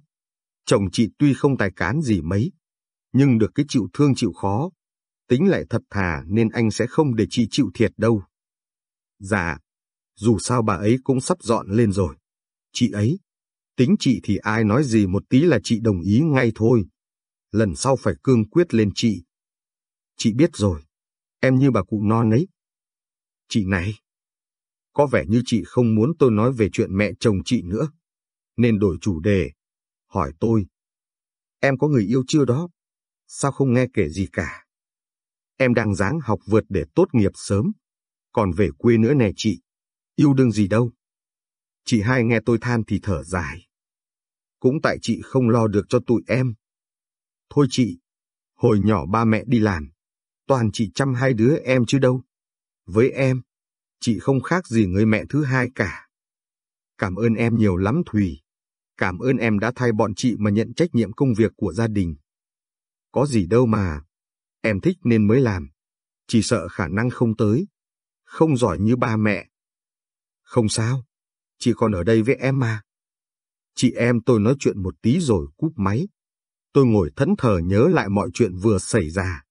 Chồng chị tuy không tài cán gì mấy, nhưng được cái chịu thương chịu khó, tính lại thật thà nên anh sẽ không để chị chịu thiệt đâu. Dạ, dù sao bà ấy cũng sắp dọn lên rồi. Chị ấy, tính chị thì ai nói gì một tí là chị đồng ý ngay thôi. Lần sau phải cương quyết lên chị. Chị biết rồi, em như bà cụ non ấy. Chị này, có vẻ như chị không muốn tôi nói về chuyện mẹ chồng chị nữa, nên đổi chủ đề, hỏi tôi. Em có người yêu chưa đó? Sao không nghe kể gì cả? Em đang dáng học vượt để tốt nghiệp sớm. Còn về quê nữa nè chị. Yêu đương gì đâu. Chị hai nghe tôi than thì thở dài. Cũng tại chị không lo được cho tụi em. Thôi chị, hồi nhỏ ba mẹ đi làm, toàn chị chăm hai đứa em chứ đâu. Với em, chị không khác gì người mẹ thứ hai cả. Cảm ơn em nhiều lắm Thùy. Cảm ơn em đã thay bọn chị mà nhận trách nhiệm công việc của gia đình. Có gì đâu mà, Em thích nên mới làm. Chỉ sợ khả năng không tới. Không giỏi như ba mẹ. Không sao. Chị còn ở đây với em mà. Chị em tôi nói chuyện một tí rồi cúp máy. Tôi ngồi thẫn thờ nhớ lại mọi chuyện vừa xảy ra.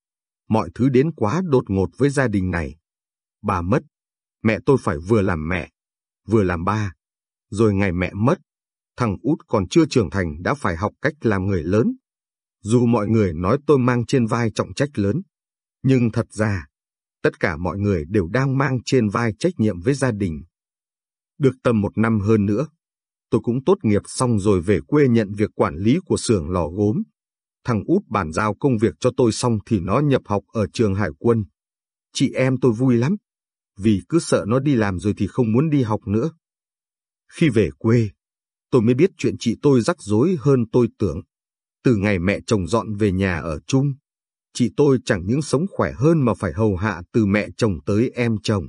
Mọi thứ đến quá đột ngột với gia đình này. Bà mất. Mẹ tôi phải vừa làm mẹ, vừa làm ba. Rồi ngày mẹ mất, thằng út còn chưa trưởng thành đã phải học cách làm người lớn. Dù mọi người nói tôi mang trên vai trọng trách lớn, nhưng thật ra, tất cả mọi người đều đang mang trên vai trách nhiệm với gia đình. Được tầm một năm hơn nữa, tôi cũng tốt nghiệp xong rồi về quê nhận việc quản lý của xưởng lò gốm. Thằng út bàn giao công việc cho tôi xong thì nó nhập học ở trường hải quân. Chị em tôi vui lắm, vì cứ sợ nó đi làm rồi thì không muốn đi học nữa. Khi về quê, tôi mới biết chuyện chị tôi rắc rối hơn tôi tưởng. Từ ngày mẹ chồng dọn về nhà ở chung, chị tôi chẳng những sống khỏe hơn mà phải hầu hạ từ mẹ chồng tới em chồng.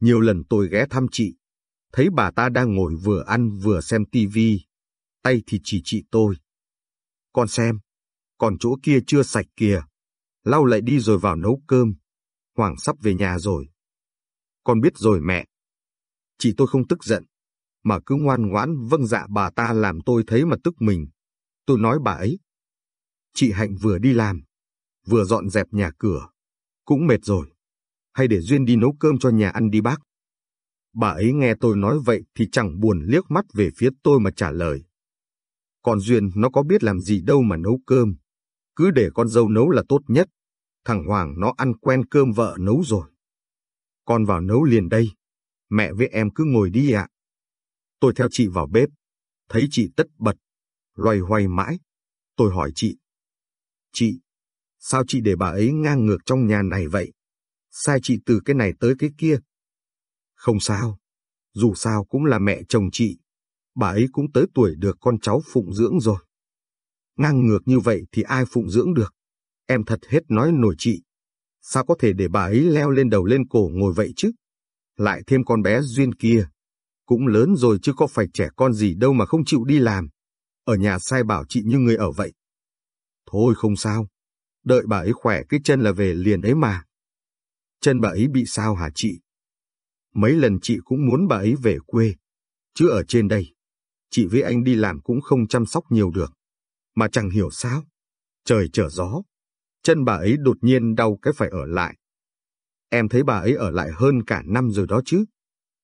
Nhiều lần tôi ghé thăm chị, thấy bà ta đang ngồi vừa ăn vừa xem tivi, tay thì chỉ chị tôi. Con xem, còn chỗ kia chưa sạch kìa, lau lại đi rồi vào nấu cơm, Hoàng sắp về nhà rồi. Con biết rồi mẹ. Chị tôi không tức giận, mà cứ ngoan ngoãn vâng dạ bà ta làm tôi thấy mà tức mình. Tôi nói bà ấy. Chị Hạnh vừa đi làm, vừa dọn dẹp nhà cửa. Cũng mệt rồi. Hay để Duyên đi nấu cơm cho nhà ăn đi bác. Bà ấy nghe tôi nói vậy thì chẳng buồn liếc mắt về phía tôi mà trả lời. Còn Duyên nó có biết làm gì đâu mà nấu cơm. Cứ để con dâu nấu là tốt nhất. Thằng Hoàng nó ăn quen cơm vợ nấu rồi. Con vào nấu liền đây. Mẹ với em cứ ngồi đi ạ. Tôi theo chị vào bếp. Thấy chị tất bật. Loay hoay mãi. Tôi hỏi chị. Chị, sao chị để bà ấy ngang ngược trong nhà này vậy? Sai chị từ cái này tới cái kia. Không sao. Dù sao cũng là mẹ chồng chị. Bà ấy cũng tới tuổi được con cháu phụng dưỡng rồi. Ngang ngược như vậy thì ai phụng dưỡng được? Em thật hết nói nổi chị. Sao có thể để bà ấy leo lên đầu lên cổ ngồi vậy chứ? Lại thêm con bé Duyên kia. Cũng lớn rồi chứ có phải trẻ con gì đâu mà không chịu đi làm. Ở nhà sai bảo chị như người ở vậy. Thôi không sao. Đợi bà ấy khỏe cái chân là về liền ấy mà. Chân bà ấy bị sao hả chị? Mấy lần chị cũng muốn bà ấy về quê. Chứ ở trên đây, chị với anh đi làm cũng không chăm sóc nhiều được. Mà chẳng hiểu sao. Trời trở gió, chân bà ấy đột nhiên đau cái phải ở lại. Em thấy bà ấy ở lại hơn cả năm rồi đó chứ.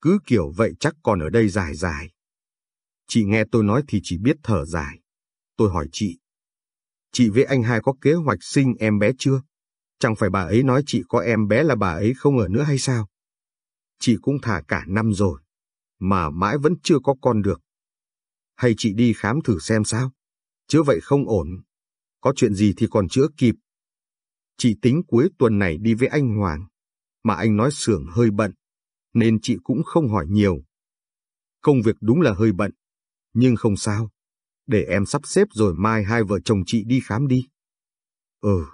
Cứ kiểu vậy chắc còn ở đây dài dài. Chị nghe tôi nói thì chỉ biết thở dài. Tôi hỏi chị. Chị với anh hai có kế hoạch sinh em bé chưa? Chẳng phải bà ấy nói chị có em bé là bà ấy không ở nữa hay sao? Chị cũng thả cả năm rồi, mà mãi vẫn chưa có con được. Hay chị đi khám thử xem sao? chứ vậy không ổn. Có chuyện gì thì còn chữa kịp. Chị tính cuối tuần này đi với anh Hoàng, mà anh nói xưởng hơi bận, nên chị cũng không hỏi nhiều. Công việc đúng là hơi bận, nhưng không sao. Để em sắp xếp rồi mai hai vợ chồng chị đi khám đi. Ừ,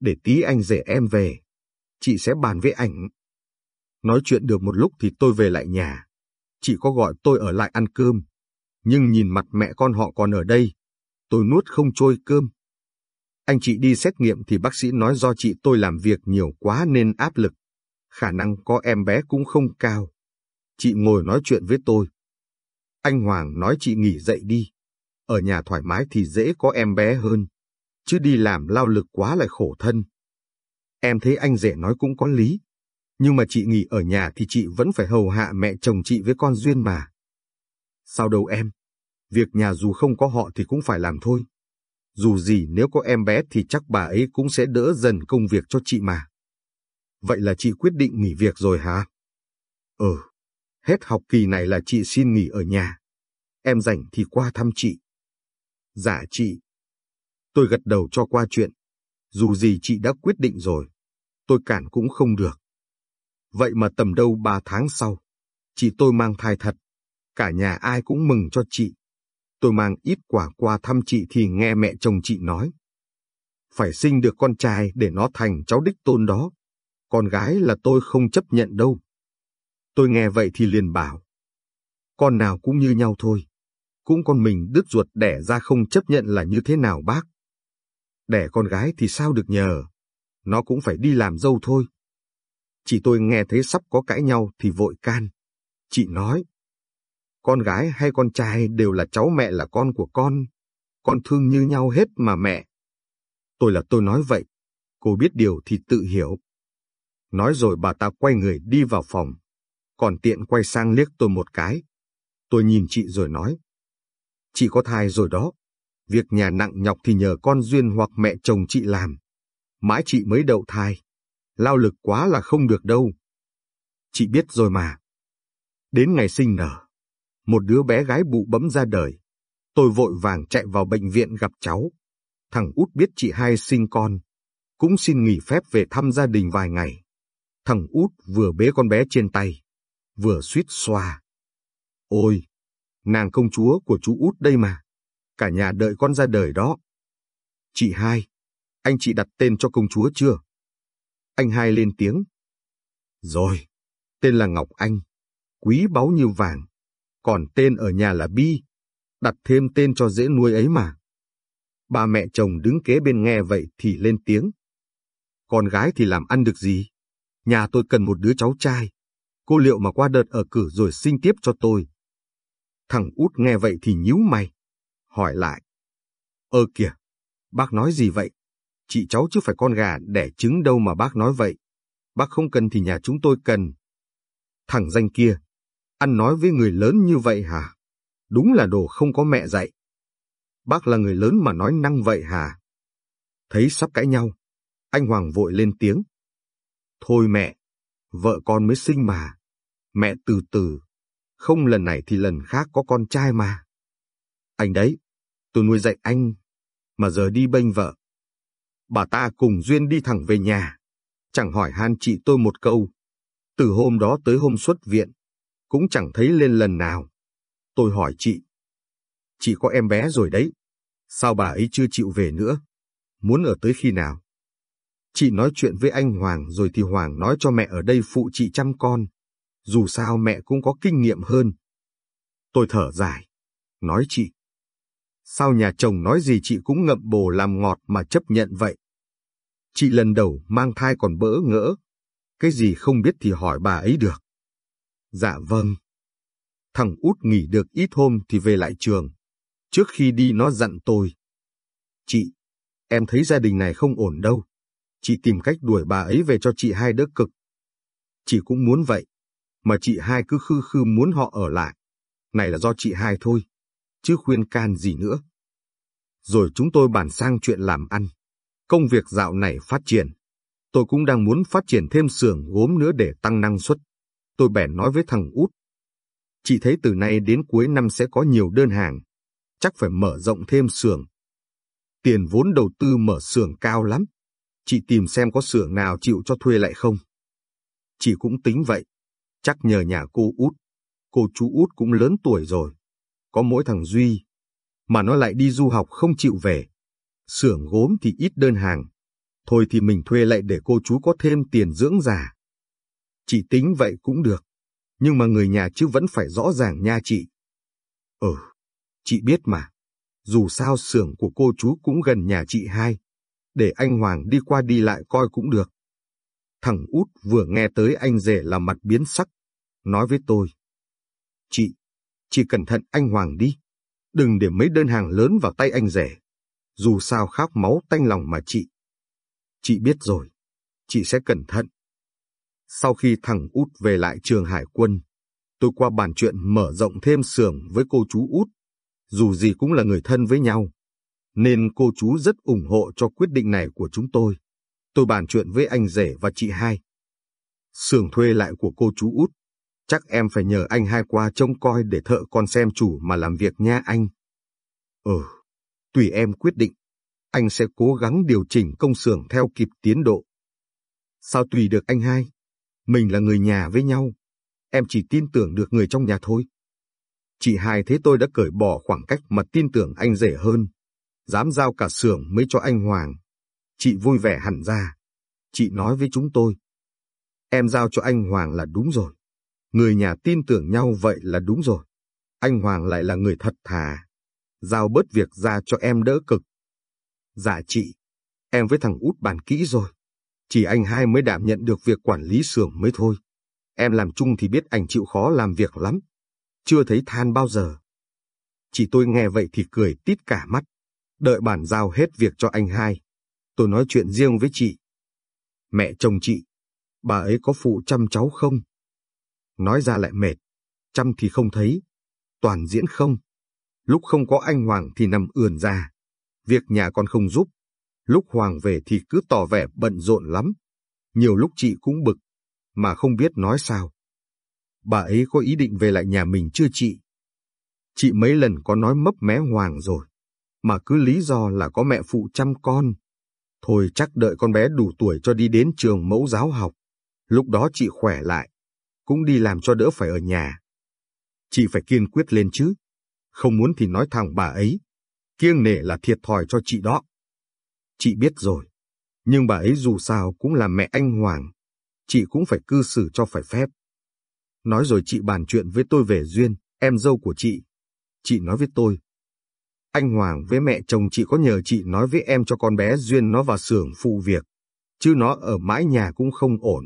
để tí anh rể em về. Chị sẽ bàn với ảnh. Nói chuyện được một lúc thì tôi về lại nhà. Chị có gọi tôi ở lại ăn cơm. Nhưng nhìn mặt mẹ con họ còn ở đây. Tôi nuốt không trôi cơm. Anh chị đi xét nghiệm thì bác sĩ nói do chị tôi làm việc nhiều quá nên áp lực. Khả năng có em bé cũng không cao. Chị ngồi nói chuyện với tôi. Anh Hoàng nói chị nghỉ dậy đi. Ở nhà thoải mái thì dễ có em bé hơn. Chứ đi làm lao lực quá lại khổ thân. Em thấy anh rể nói cũng có lý. Nhưng mà chị nghỉ ở nhà thì chị vẫn phải hầu hạ mẹ chồng chị với con Duyên mà. Sao đâu em? Việc nhà dù không có họ thì cũng phải làm thôi. Dù gì nếu có em bé thì chắc bà ấy cũng sẽ đỡ dần công việc cho chị mà. Vậy là chị quyết định nghỉ việc rồi hả? Ừ, hết học kỳ này là chị xin nghỉ ở nhà. Em rảnh thì qua thăm chị. Dạ chị. Tôi gật đầu cho qua chuyện. Dù gì chị đã quyết định rồi, tôi cản cũng không được. Vậy mà tầm đâu ba tháng sau, chị tôi mang thai thật. Cả nhà ai cũng mừng cho chị. Tôi mang ít quả qua thăm chị thì nghe mẹ chồng chị nói. Phải sinh được con trai để nó thành cháu đích tôn đó. Con gái là tôi không chấp nhận đâu. Tôi nghe vậy thì liền bảo. Con nào cũng như nhau thôi. Cũng con mình đứt ruột đẻ ra không chấp nhận là như thế nào bác. Đẻ con gái thì sao được nhờ. Nó cũng phải đi làm dâu thôi. Chị tôi nghe thấy sắp có cãi nhau thì vội can. Chị nói, con gái hay con trai đều là cháu mẹ là con của con. Con thương như nhau hết mà mẹ. Tôi là tôi nói vậy. Cô biết điều thì tự hiểu. Nói rồi bà ta quay người đi vào phòng. Còn tiện quay sang liếc tôi một cái. Tôi nhìn chị rồi nói. Chị có thai rồi đó. Việc nhà nặng nhọc thì nhờ con Duyên hoặc mẹ chồng chị làm. Mãi chị mới đậu thai. Lao lực quá là không được đâu. Chị biết rồi mà. Đến ngày sinh nở, một đứa bé gái bụ bấm ra đời. Tôi vội vàng chạy vào bệnh viện gặp cháu. Thằng út biết chị hai sinh con, cũng xin nghỉ phép về thăm gia đình vài ngày. Thằng út vừa bế con bé trên tay, vừa suýt xoa. Ôi, nàng công chúa của chú út đây mà, cả nhà đợi con ra đời đó. Chị hai, anh chị đặt tên cho công chúa chưa? Anh hai lên tiếng. Rồi, tên là Ngọc Anh, quý báu như vàng, còn tên ở nhà là Bi, đặt thêm tên cho dễ nuôi ấy mà. Ba mẹ chồng đứng kế bên nghe vậy thì lên tiếng. Con gái thì làm ăn được gì? Nhà tôi cần một đứa cháu trai. Cô liệu mà qua đợt ở cử rồi sinh tiếp cho tôi. Thằng út nghe vậy thì nhíu mày. Hỏi lại. Ơ kìa, bác nói gì vậy? Chị cháu chứ phải con gà đẻ trứng đâu mà bác nói vậy. Bác không cần thì nhà chúng tôi cần. Thằng danh kia, ăn nói với người lớn như vậy hả? Đúng là đồ không có mẹ dạy. Bác là người lớn mà nói năng vậy hả? Thấy sắp cãi nhau, Anh Hoàng vội lên tiếng. Thôi mẹ, vợ con mới sinh mà. Mẹ từ từ, không lần này thì lần khác có con trai mà. Anh đấy, tôi nuôi dạy anh, mà giờ đi bênh vợ. Bà ta cùng Duyên đi thẳng về nhà, chẳng hỏi han chị tôi một câu. Từ hôm đó tới hôm xuất viện, cũng chẳng thấy lên lần nào. Tôi hỏi chị, chị có em bé rồi đấy, sao bà ấy chưa chịu về nữa? Muốn ở tới khi nào? Chị nói chuyện với anh Hoàng rồi thì Hoàng nói cho mẹ ở đây phụ chị chăm con. Dù sao mẹ cũng có kinh nghiệm hơn. Tôi thở dài, nói chị. Sao nhà chồng nói gì chị cũng ngậm bồ làm ngọt mà chấp nhận vậy? Chị lần đầu mang thai còn bỡ ngỡ. Cái gì không biết thì hỏi bà ấy được. Dạ vâng. Thằng út nghỉ được ít hôm thì về lại trường. Trước khi đi nó dặn tôi. Chị, em thấy gia đình này không ổn đâu. Chị tìm cách đuổi bà ấy về cho chị hai đỡ cực. Chị cũng muốn vậy, mà chị hai cứ khư khư muốn họ ở lại. Này là do chị hai thôi, chứ khuyên can gì nữa. Rồi chúng tôi bàn sang chuyện làm ăn. Công việc dạo này phát triển. Tôi cũng đang muốn phát triển thêm xưởng gốm nữa để tăng năng suất. Tôi bèn nói với thằng út. Chị thấy từ nay đến cuối năm sẽ có nhiều đơn hàng. Chắc phải mở rộng thêm xưởng. Tiền vốn đầu tư mở xưởng cao lắm. Chị tìm xem có xưởng nào chịu cho thuê lại không. Chị cũng tính vậy. Chắc nhờ nhà cô út. Cô chú út cũng lớn tuổi rồi. Có mỗi thằng Duy. Mà nó lại đi du học không chịu về. Xưởng gốm thì ít đơn hàng. Thôi thì mình thuê lại để cô chú có thêm tiền dưỡng già. Chị tính vậy cũng được. Nhưng mà người nhà chứ vẫn phải rõ ràng nha chị. Ừ, chị biết mà. Dù sao xưởng của cô chú cũng gần nhà chị hai để anh Hoàng đi qua đi lại coi cũng được. Thằng út vừa nghe tới anh rể là mặt biến sắc, nói với tôi. Chị, chỉ cẩn thận anh Hoàng đi, đừng để mấy đơn hàng lớn vào tay anh rể. Dù sao khóc máu tanh lòng mà chị. Chị biết rồi, chị sẽ cẩn thận. Sau khi thằng út về lại trường hải quân, tôi qua bàn chuyện mở rộng thêm xưởng với cô chú út. Dù gì cũng là người thân với nhau, nên cô chú rất ủng hộ cho quyết định này của chúng tôi. Tôi bàn chuyện với anh rể và chị hai. Sưởng thuê lại của cô chú út, chắc em phải nhờ anh hai qua trông coi để thợ con xem chủ mà làm việc nha anh. Ừ, tùy em quyết định, anh sẽ cố gắng điều chỉnh công xưởng theo kịp tiến độ. Sao tùy được anh hai? Mình là người nhà với nhau, em chỉ tin tưởng được người trong nhà thôi. Chị hai thế tôi đã cởi bỏ khoảng cách mà tin tưởng anh rể hơn dám giao cả xưởng mới cho anh Hoàng. Chị vui vẻ hẳn ra. Chị nói với chúng tôi. Em giao cho anh Hoàng là đúng rồi. Người nhà tin tưởng nhau vậy là đúng rồi. Anh Hoàng lại là người thật thà. Giao bớt việc ra cho em đỡ cực. Dạ chị, em với thằng út bàn kỹ rồi. Chỉ anh hai mới đảm nhận được việc quản lý xưởng mới thôi. Em làm chung thì biết anh chịu khó làm việc lắm. Chưa thấy than bao giờ. Chị tôi nghe vậy thì cười tít cả mắt. Đợi bản giao hết việc cho anh hai. Tôi nói chuyện riêng với chị. Mẹ chồng chị, bà ấy có phụ chăm cháu không? Nói ra lại mệt, chăm thì không thấy, toàn diễn không. Lúc không có anh Hoàng thì nằm ườn ra, việc nhà con không giúp. Lúc Hoàng về thì cứ tỏ vẻ bận rộn lắm. Nhiều lúc chị cũng bực, mà không biết nói sao. Bà ấy có ý định về lại nhà mình chưa chị? Chị mấy lần có nói mấp mé Hoàng rồi mà cứ lý do là có mẹ phụ chăm con. Thôi chắc đợi con bé đủ tuổi cho đi đến trường mẫu giáo học. Lúc đó chị khỏe lại, cũng đi làm cho đỡ phải ở nhà. Chị phải kiên quyết lên chứ. Không muốn thì nói thẳng bà ấy. Kiêng nể là thiệt thòi cho chị đó. Chị biết rồi. Nhưng bà ấy dù sao cũng là mẹ anh Hoàng. Chị cũng phải cư xử cho phải phép. Nói rồi chị bàn chuyện với tôi về Duyên, em dâu của chị. Chị nói với tôi, anh Hoàng với mẹ chồng chị có nhờ chị nói với em cho con bé Duyên nó vào xưởng phụ việc, chứ nó ở mãi nhà cũng không ổn.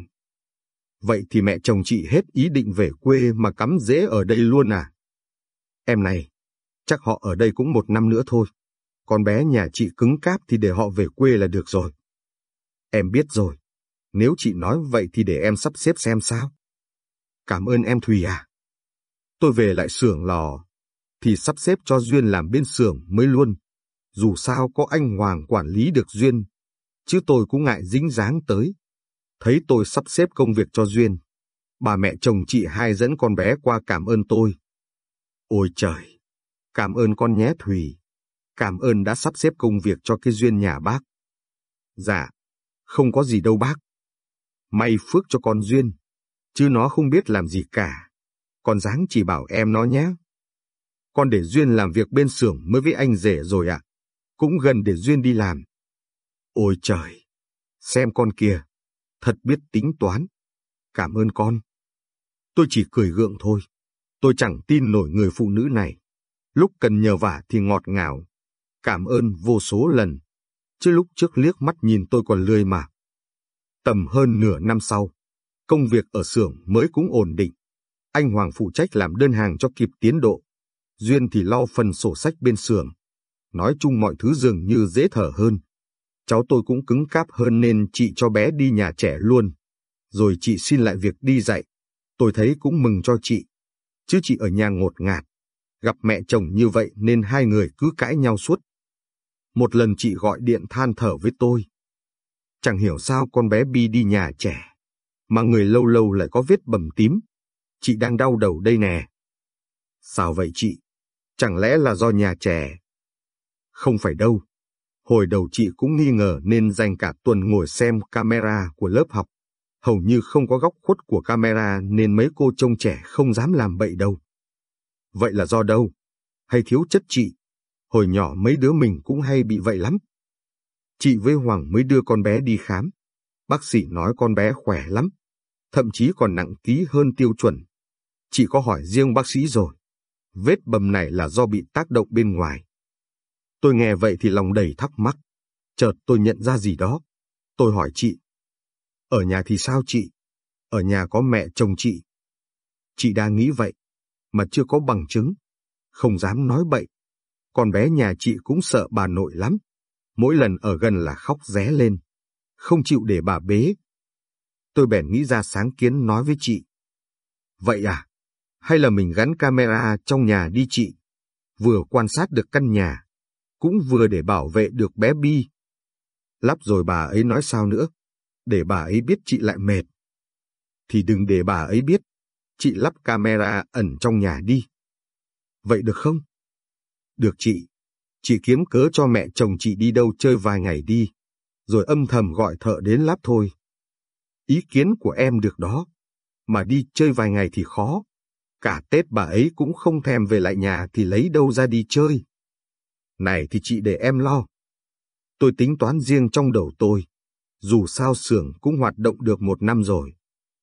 Vậy thì mẹ chồng chị hết ý định về quê mà cắm rễ ở đây luôn à? Em này, chắc họ ở đây cũng một năm nữa thôi. Con bé nhà chị cứng cáp thì để họ về quê là được rồi. Em biết rồi. Nếu chị nói vậy thì để em sắp xếp xem sao. Cảm ơn em Thùy à. Tôi về lại xưởng lò, thì sắp xếp cho Duyên làm bên xưởng mới luôn. Dù sao có anh Hoàng quản lý được Duyên, chứ tôi cũng ngại dính dáng tới. Thấy tôi sắp xếp công việc cho Duyên, bà mẹ chồng chị hai dẫn con bé qua cảm ơn tôi. Ôi trời, cảm ơn con nhé Thùy, cảm ơn đã sắp xếp công việc cho cái Duyên nhà bác. Dạ, không có gì đâu bác. May phước cho con Duyên, chứ nó không biết làm gì cả. Con dáng chỉ bảo em nó nhé. Con để Duyên làm việc bên xưởng mới với anh rể rồi ạ. Cũng gần để Duyên đi làm. Ôi trời! Xem con kia! Thật biết tính toán. Cảm ơn con. Tôi chỉ cười gượng thôi. Tôi chẳng tin nổi người phụ nữ này. Lúc cần nhờ vả thì ngọt ngào. Cảm ơn vô số lần. Chứ lúc trước liếc mắt nhìn tôi còn lười mà. Tầm hơn nửa năm sau, công việc ở xưởng mới cũng ổn định. Anh Hoàng phụ trách làm đơn hàng cho kịp tiến độ. Duyên thì lo phần sổ sách bên xưởng. Nói chung mọi thứ dường như dễ thở hơn. Cháu tôi cũng cứng cáp hơn nên chị cho bé đi nhà trẻ luôn. Rồi chị xin lại việc đi dạy. Tôi thấy cũng mừng cho chị. Chứ chị ở nhà ngột ngạt. Gặp mẹ chồng như vậy nên hai người cứ cãi nhau suốt. Một lần chị gọi điện than thở với tôi. Chẳng hiểu sao con bé Bi đi nhà trẻ, mà người lâu lâu lại có vết bầm tím. Chị đang đau đầu đây nè. Sao vậy chị? Chẳng lẽ là do nhà trẻ? Không phải đâu. Hồi đầu chị cũng nghi ngờ nên dành cả tuần ngồi xem camera của lớp học. Hầu như không có góc khuất của camera nên mấy cô trông trẻ không dám làm bậy đâu. Vậy là do đâu? Hay thiếu chất chị? Hồi nhỏ mấy đứa mình cũng hay bị vậy lắm. Chị với Hoàng mới đưa con bé đi khám. Bác sĩ nói con bé khỏe lắm, thậm chí còn nặng ký hơn tiêu chuẩn. Chị có hỏi riêng bác sĩ rồi. Vết bầm này là do bị tác động bên ngoài. Tôi nghe vậy thì lòng đầy thắc mắc. Chợt tôi nhận ra gì đó. Tôi hỏi chị. Ở nhà thì sao chị? Ở nhà có mẹ chồng chị. Chị đang nghĩ vậy, mà chưa có bằng chứng. Không dám nói bậy. Con bé nhà chị cũng sợ bà nội lắm. Mỗi lần ở gần là khóc ré lên. Không chịu để bà bế. Tôi bèn nghĩ ra sáng kiến nói với chị. Vậy à? Hay là mình gắn camera trong nhà đi chị? Vừa quan sát được căn nhà, cũng vừa để bảo vệ được bé Bi. Lắp rồi bà ấy nói sao nữa? Để bà ấy biết chị lại mệt. Thì đừng để bà ấy biết. Chị lắp camera ẩn trong nhà đi. Vậy được không? Được chị. Chị kiếm cớ cho mẹ chồng chị đi đâu chơi vài ngày đi. Rồi âm thầm gọi thợ đến lắp thôi. Ý kiến của em được đó. Mà đi chơi vài ngày thì khó. Cả Tết bà ấy cũng không thèm về lại nhà thì lấy đâu ra đi chơi. Này thì chị để em lo. Tôi tính toán riêng trong đầu tôi. Dù sao xưởng cũng hoạt động được một năm rồi.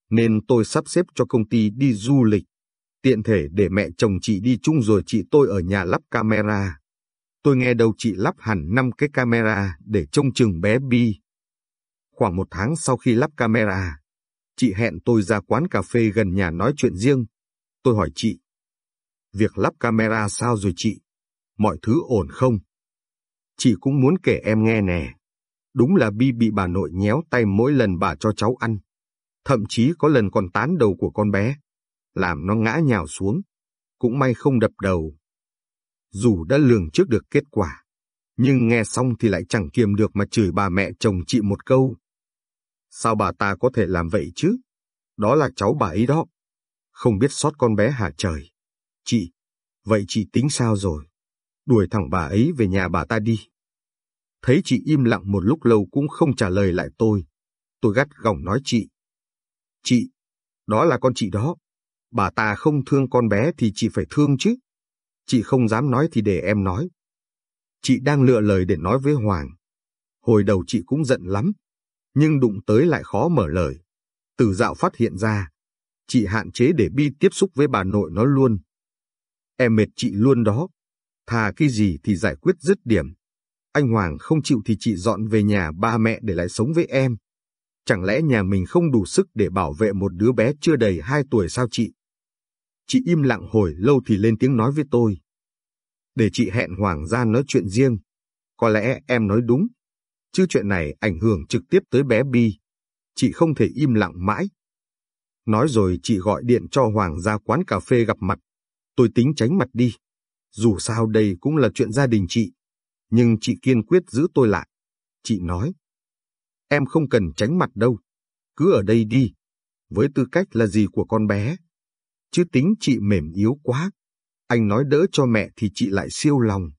Nên tôi sắp xếp cho công ty đi du lịch. Tiện thể để mẹ chồng chị đi chung rồi chị tôi ở nhà lắp camera. Tôi nghe đâu chị lắp hẳn 5 cái camera để trông chừng bé Bi. Khoảng một tháng sau khi lắp camera, chị hẹn tôi ra quán cà phê gần nhà nói chuyện riêng. Tôi hỏi chị, việc lắp camera sao rồi chị? Mọi thứ ổn không? Chị cũng muốn kể em nghe nè. Đúng là Bi bị bà nội nhéo tay mỗi lần bà cho cháu ăn. Thậm chí có lần còn tán đầu của con bé, làm nó ngã nhào xuống. Cũng may không đập đầu. Dù đã lường trước được kết quả, nhưng nghe xong thì lại chẳng kiềm được mà chửi bà mẹ chồng chị một câu. Sao bà ta có thể làm vậy chứ? Đó là cháu bà ấy đó. Không biết sót con bé hả trời. Chị, vậy chị tính sao rồi? Đuổi thẳng bà ấy về nhà bà ta đi. Thấy chị im lặng một lúc lâu cũng không trả lời lại tôi. Tôi gắt gỏng nói chị. Chị, đó là con chị đó. Bà ta không thương con bé thì chị phải thương chứ. Chị không dám nói thì để em nói. Chị đang lựa lời để nói với Hoàng. Hồi đầu chị cũng giận lắm, nhưng đụng tới lại khó mở lời. Từ dạo phát hiện ra, chị hạn chế để Bi tiếp xúc với bà nội nó luôn. Em mệt chị luôn đó. Thà cái gì thì giải quyết dứt điểm. Anh Hoàng không chịu thì chị dọn về nhà ba mẹ để lại sống với em. Chẳng lẽ nhà mình không đủ sức để bảo vệ một đứa bé chưa đầy hai tuổi sao chị? Chị im lặng hồi lâu thì lên tiếng nói với tôi. Để chị hẹn Hoàng ra nói chuyện riêng. Có lẽ em nói đúng. Chứ chuyện này ảnh hưởng trực tiếp tới bé Bi. Chị không thể im lặng mãi. Nói rồi chị gọi điện cho Hoàng ra quán cà phê gặp mặt. Tôi tính tránh mặt đi. Dù sao đây cũng là chuyện gia đình chị. Nhưng chị kiên quyết giữ tôi lại. Chị nói. Em không cần tránh mặt đâu. Cứ ở đây đi. Với tư cách là gì của con bé. Chứ tính chị mềm yếu quá. Anh nói đỡ cho mẹ thì chị lại siêu lòng.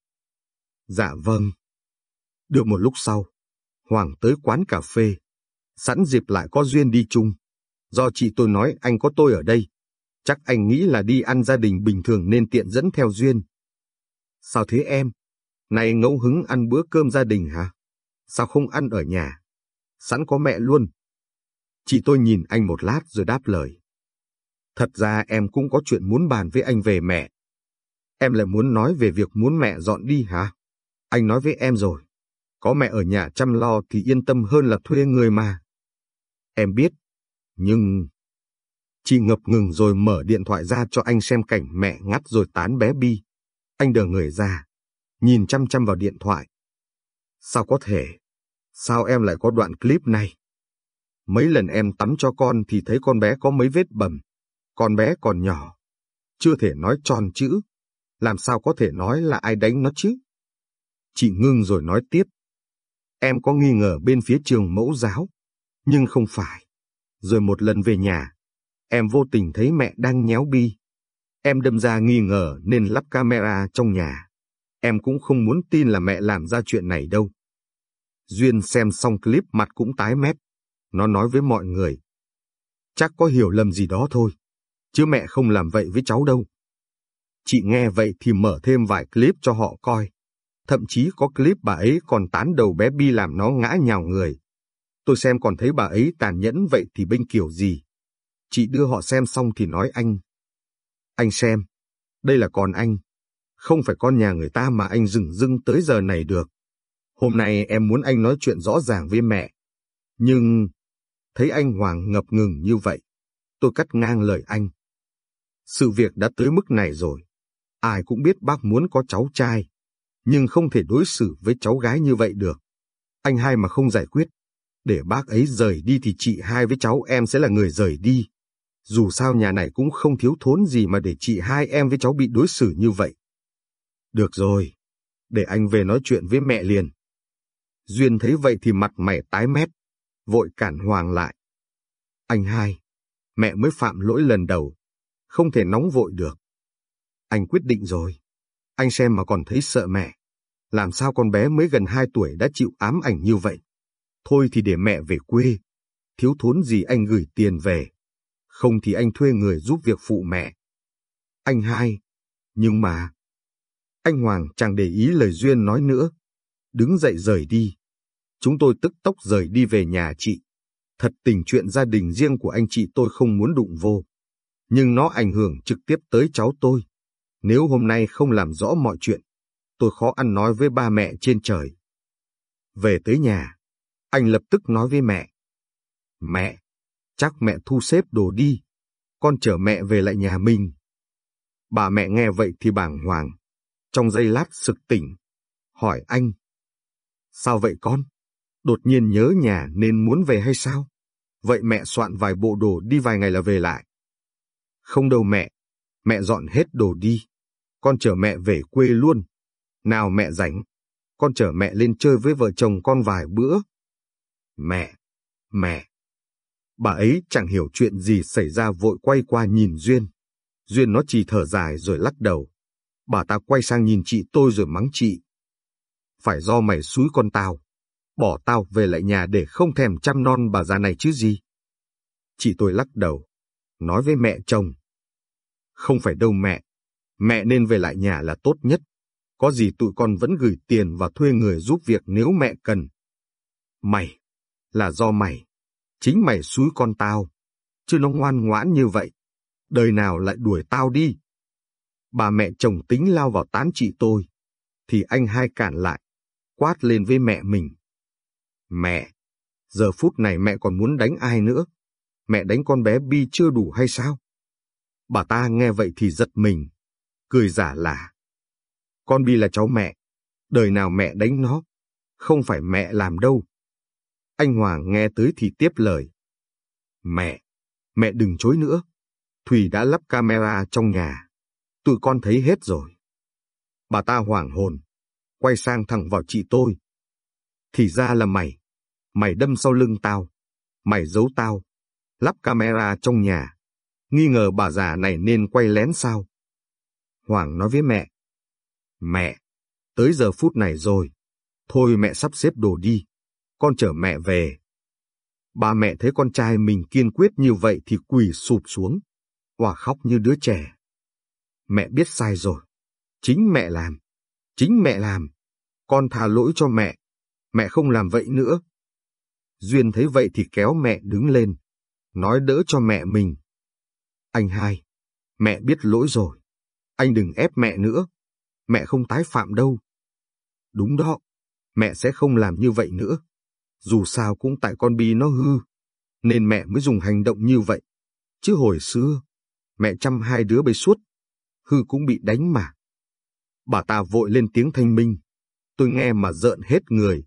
Dạ vâng. Được một lúc sau, Hoàng tới quán cà phê. Sẵn dịp lại có duyên đi chung. Do chị tôi nói anh có tôi ở đây. Chắc anh nghĩ là đi ăn gia đình bình thường nên tiện dẫn theo duyên. Sao thế em? Này ngẫu hứng ăn bữa cơm gia đình hả? Sao không ăn ở nhà? Sẵn có mẹ luôn. Chị tôi nhìn anh một lát rồi đáp lời. Thật ra em cũng có chuyện muốn bàn với anh về mẹ. Em lại muốn nói về việc muốn mẹ dọn đi hả? Anh nói với em rồi. Có mẹ ở nhà chăm lo thì yên tâm hơn là thuê người mà. Em biết. Nhưng... Chị ngập ngừng rồi mở điện thoại ra cho anh xem cảnh mẹ ngắt rồi tán bé Bi. Anh đờ người ra, nhìn chăm chăm vào điện thoại. Sao có thể? Sao em lại có đoạn clip này? Mấy lần em tắm cho con thì thấy con bé có mấy vết bầm. Con bé còn nhỏ. Chưa thể nói tròn chữ. Làm sao có thể nói là ai đánh nó chứ? Chị ngưng rồi nói tiếp. Em có nghi ngờ bên phía trường mẫu giáo. Nhưng không phải. Rồi một lần về nhà, em vô tình thấy mẹ đang nhéo bi. Em đâm ra nghi ngờ nên lắp camera trong nhà. Em cũng không muốn tin là mẹ làm ra chuyện này đâu. Duyên xem xong clip mặt cũng tái mét. Nó nói với mọi người. Chắc có hiểu lầm gì đó thôi. Chứ mẹ không làm vậy với cháu đâu. Chị nghe vậy thì mở thêm vài clip cho họ coi. Thậm chí có clip bà ấy còn tán đầu bé Bi làm nó ngã nhào người. Tôi xem còn thấy bà ấy tàn nhẫn vậy thì bên kiểu gì. Chị đưa họ xem xong thì nói anh. Anh xem, đây là con anh. Không phải con nhà người ta mà anh dừng dưng tới giờ này được. Hôm nay em muốn anh nói chuyện rõ ràng với mẹ. Nhưng, thấy anh Hoàng ngập ngừng như vậy, tôi cắt ngang lời anh. Sự việc đã tới mức này rồi. Ai cũng biết bác muốn có cháu trai, nhưng không thể đối xử với cháu gái như vậy được. Anh hai mà không giải quyết, để bác ấy rời đi thì chị hai với cháu em sẽ là người rời đi. Dù sao nhà này cũng không thiếu thốn gì mà để chị hai em với cháu bị đối xử như vậy. Được rồi, để anh về nói chuyện với mẹ liền. Duyên thấy vậy thì mặt mày tái mét, vội cản Hoàng lại. Anh hai, mẹ mới phạm lỗi lần đầu, không thể nóng vội được. Anh quyết định rồi, anh xem mà còn thấy sợ mẹ. Làm sao con bé mới gần hai tuổi đã chịu ám ảnh như vậy? Thôi thì để mẹ về quê, thiếu thốn gì anh gửi tiền về. Không thì anh thuê người giúp việc phụ mẹ. Anh hai, nhưng mà... Anh Hoàng chẳng để ý lời Duyên nói nữa. Đứng dậy rời đi. Chúng tôi tức tốc rời đi về nhà chị. Thật tình chuyện gia đình riêng của anh chị tôi không muốn đụng vô. Nhưng nó ảnh hưởng trực tiếp tới cháu tôi. Nếu hôm nay không làm rõ mọi chuyện, tôi khó ăn nói với ba mẹ trên trời. Về tới nhà, anh lập tức nói với mẹ. Mẹ, chắc mẹ thu xếp đồ đi. Con chở mẹ về lại nhà mình. Bà mẹ nghe vậy thì bàng hoàng. Trong giây lát sực tỉnh. Hỏi anh. Sao vậy con? Đột nhiên nhớ nhà nên muốn về hay sao? Vậy mẹ soạn vài bộ đồ đi vài ngày là về lại. Không đâu mẹ. Mẹ dọn hết đồ đi. Con chở mẹ về quê luôn. Nào mẹ rảnh. Con chở mẹ lên chơi với vợ chồng con vài bữa. Mẹ, mẹ. Bà ấy chẳng hiểu chuyện gì xảy ra vội quay qua nhìn Duyên. Duyên nó chỉ thở dài rồi lắc đầu. Bà ta quay sang nhìn chị tôi rồi mắng chị. Phải do mày xúi con tao. Bỏ tao về lại nhà để không thèm chăm non bà già này chứ gì. Chị tôi lắc đầu. Nói với mẹ chồng. Không phải đâu mẹ. Mẹ nên về lại nhà là tốt nhất. Có gì tụi con vẫn gửi tiền và thuê người giúp việc nếu mẹ cần. Mày, là do mày. Chính mày xúi con tao, chứ nó ngoan ngoãn như vậy. Đời nào lại đuổi tao đi. Bà mẹ chồng tính lao vào tán chị tôi, thì anh hai cản lại, quát lên với mẹ mình. Mẹ, giờ phút này mẹ còn muốn đánh ai nữa? Mẹ đánh con bé Bi chưa đủ hay sao? Bà ta nghe vậy thì giật mình, cười giả lả. Con Bi là cháu mẹ, đời nào mẹ đánh nó, không phải mẹ làm đâu. Anh Hoàng nghe tới thì tiếp lời. Mẹ, mẹ đừng chối nữa. Thùy đã lắp camera trong nhà. Tụi con thấy hết rồi. Bà ta hoảng hồn, quay sang thẳng vào chị tôi. Thì ra là mày. Mày đâm sau lưng tao. Mày giấu tao. Lắp camera trong nhà. Nghi ngờ bà già này nên quay lén sao? Hoàng nói với mẹ. Mẹ, tới giờ phút này rồi. Thôi mẹ sắp xếp đồ đi. Con chở mẹ về. Ba mẹ thấy con trai mình kiên quyết như vậy thì quỳ sụp xuống. Hòa khóc như đứa trẻ. Mẹ biết sai rồi. Chính mẹ làm. Chính mẹ làm. Con tha lỗi cho mẹ. Mẹ không làm vậy nữa. Duyên thấy vậy thì kéo mẹ đứng lên. Nói đỡ cho mẹ mình. Anh hai. Mẹ biết lỗi rồi. Anh đừng ép mẹ nữa. Mẹ không tái phạm đâu. Đúng đó. Mẹ sẽ không làm như vậy nữa. Dù sao cũng tại con Bi nó hư. Nên mẹ mới dùng hành động như vậy. Chứ hồi xưa, mẹ chăm hai đứa bấy suốt. Hư cũng bị đánh mà. Bà ta vội lên tiếng thanh minh. Tôi nghe mà giận hết người.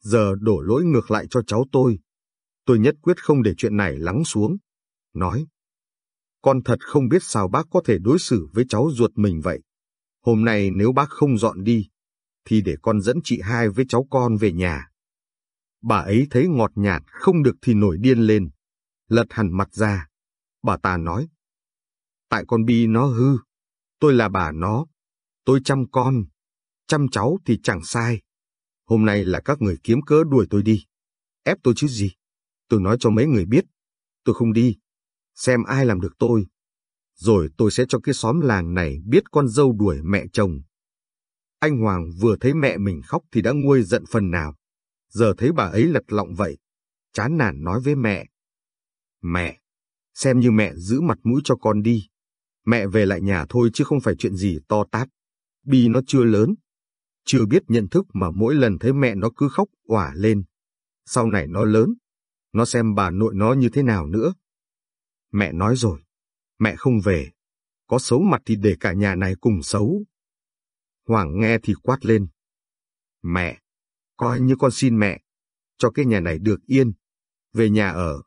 Giờ đổ lỗi ngược lại cho cháu tôi. Tôi nhất quyết không để chuyện này lắng xuống. Nói. Con thật không biết sao bác có thể đối xử với cháu ruột mình vậy. Hôm nay nếu bác không dọn đi, thì để con dẫn chị hai với cháu con về nhà. Bà ấy thấy ngọt nhạt, không được thì nổi điên lên. Lật hẳn mặt ra. Bà ta nói. Tại con Bi nó hư. Tôi là bà nó. Tôi chăm con. Chăm cháu thì chẳng sai. Hôm nay là các người kiếm cớ đuổi tôi đi. Ép tôi chứ gì. Tôi nói cho mấy người biết. Tôi không đi. Xem ai làm được tôi. Rồi tôi sẽ cho cái xóm làng này biết con dâu đuổi mẹ chồng. Anh Hoàng vừa thấy mẹ mình khóc thì đã nguôi giận phần nào. Giờ thấy bà ấy lật lọng vậy. Chán nản nói với mẹ. Mẹ, xem như mẹ giữ mặt mũi cho con đi. Mẹ về lại nhà thôi chứ không phải chuyện gì to tát. Bi nó chưa lớn. Chưa biết nhận thức mà mỗi lần thấy mẹ nó cứ khóc òa lên. Sau này nó lớn. Nó xem bà nội nó như thế nào nữa. Mẹ nói rồi. Mẹ không về. Có xấu mặt thì để cả nhà này cùng xấu. Hoàng nghe thì quát lên. Mẹ, coi như con xin mẹ, cho cái nhà này được yên, về nhà ở.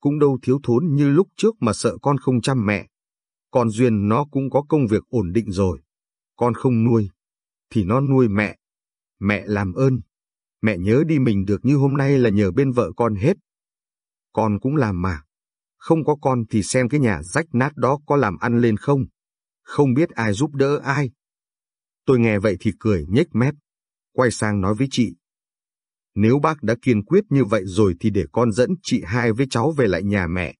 Cũng đâu thiếu thốn như lúc trước mà sợ con không chăm mẹ. Con Duyên nó cũng có công việc ổn định rồi. Con không nuôi, thì nó nuôi mẹ. Mẹ làm ơn. Mẹ nhớ đi mình được như hôm nay là nhờ bên vợ con hết. Con cũng làm mà. Không có con thì xem cái nhà rách nát đó có làm ăn lên không. Không biết ai giúp đỡ ai. Tôi nghe vậy thì cười nhếch mép. Quay sang nói với chị. Nếu bác đã kiên quyết như vậy rồi thì để con dẫn chị hai với cháu về lại nhà mẹ.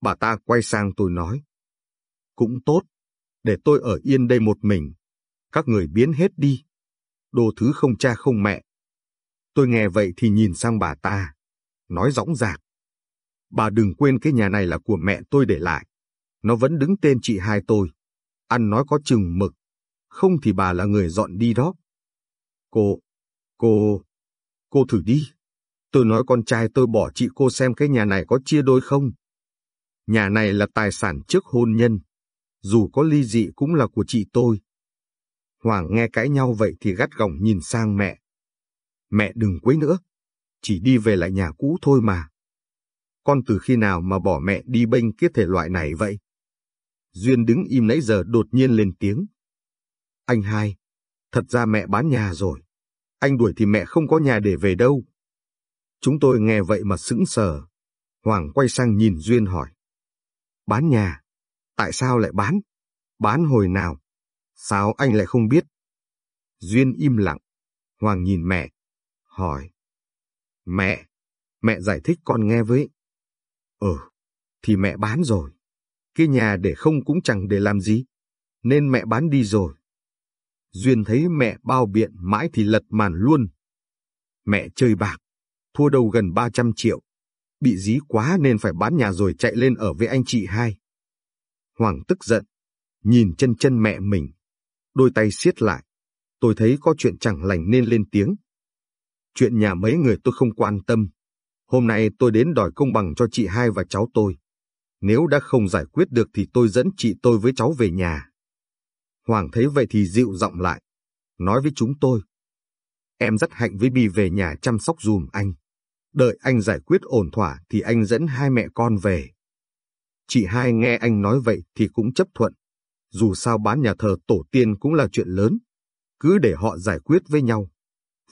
Bà ta quay sang tôi nói. Cũng tốt, để tôi ở yên đây một mình. Các người biến hết đi. Đồ thứ không cha không mẹ. Tôi nghe vậy thì nhìn sang bà ta. Nói rõng rạc. Bà đừng quên cái nhà này là của mẹ tôi để lại. Nó vẫn đứng tên chị hai tôi. Ăn nói có chừng mực. Không thì bà là người dọn đi đó. Cô, cô, cô thử đi. Tôi nói con trai tôi bỏ chị cô xem cái nhà này có chia đôi không. Nhà này là tài sản trước hôn nhân. Dù có ly dị cũng là của chị tôi. Hoàng nghe cãi nhau vậy thì gắt gỏng nhìn sang mẹ. Mẹ đừng quấy nữa. Chỉ đi về lại nhà cũ thôi mà. Con từ khi nào mà bỏ mẹ đi bênh cái thể loại này vậy? Duyên đứng im nãy giờ đột nhiên lên tiếng. Anh hai, thật ra mẹ bán nhà rồi. Anh đuổi thì mẹ không có nhà để về đâu. Chúng tôi nghe vậy mà sững sờ. Hoàng quay sang nhìn Duyên hỏi. Bán nhà? Tại sao lại bán? Bán hồi nào? Sao anh lại không biết? Duyên im lặng. Hoàng nhìn mẹ. Hỏi. Mẹ, mẹ giải thích con nghe với. Ừ, thì mẹ bán rồi. Cái nhà để không cũng chẳng để làm gì. Nên mẹ bán đi rồi. Duyên thấy mẹ bao biện mãi thì lật màn luôn. Mẹ chơi bạc, thua đầu gần 300 triệu. Bị dí quá nên phải bán nhà rồi chạy lên ở với anh chị hai. Hoàng tức giận, nhìn chân chân mẹ mình. Đôi tay siết lại. Tôi thấy có chuyện chẳng lành nên lên tiếng. Chuyện nhà mấy người tôi không quan tâm. Hôm nay tôi đến đòi công bằng cho chị hai và cháu tôi. Nếu đã không giải quyết được thì tôi dẫn chị tôi với cháu về nhà. Hoàng thấy vậy thì dịu giọng lại, nói với chúng tôi. Em rất hạnh với Bi về nhà chăm sóc dùm anh. Đợi anh giải quyết ổn thỏa thì anh dẫn hai mẹ con về. Chị hai nghe anh nói vậy thì cũng chấp thuận. Dù sao bán nhà thờ tổ tiên cũng là chuyện lớn. Cứ để họ giải quyết với nhau.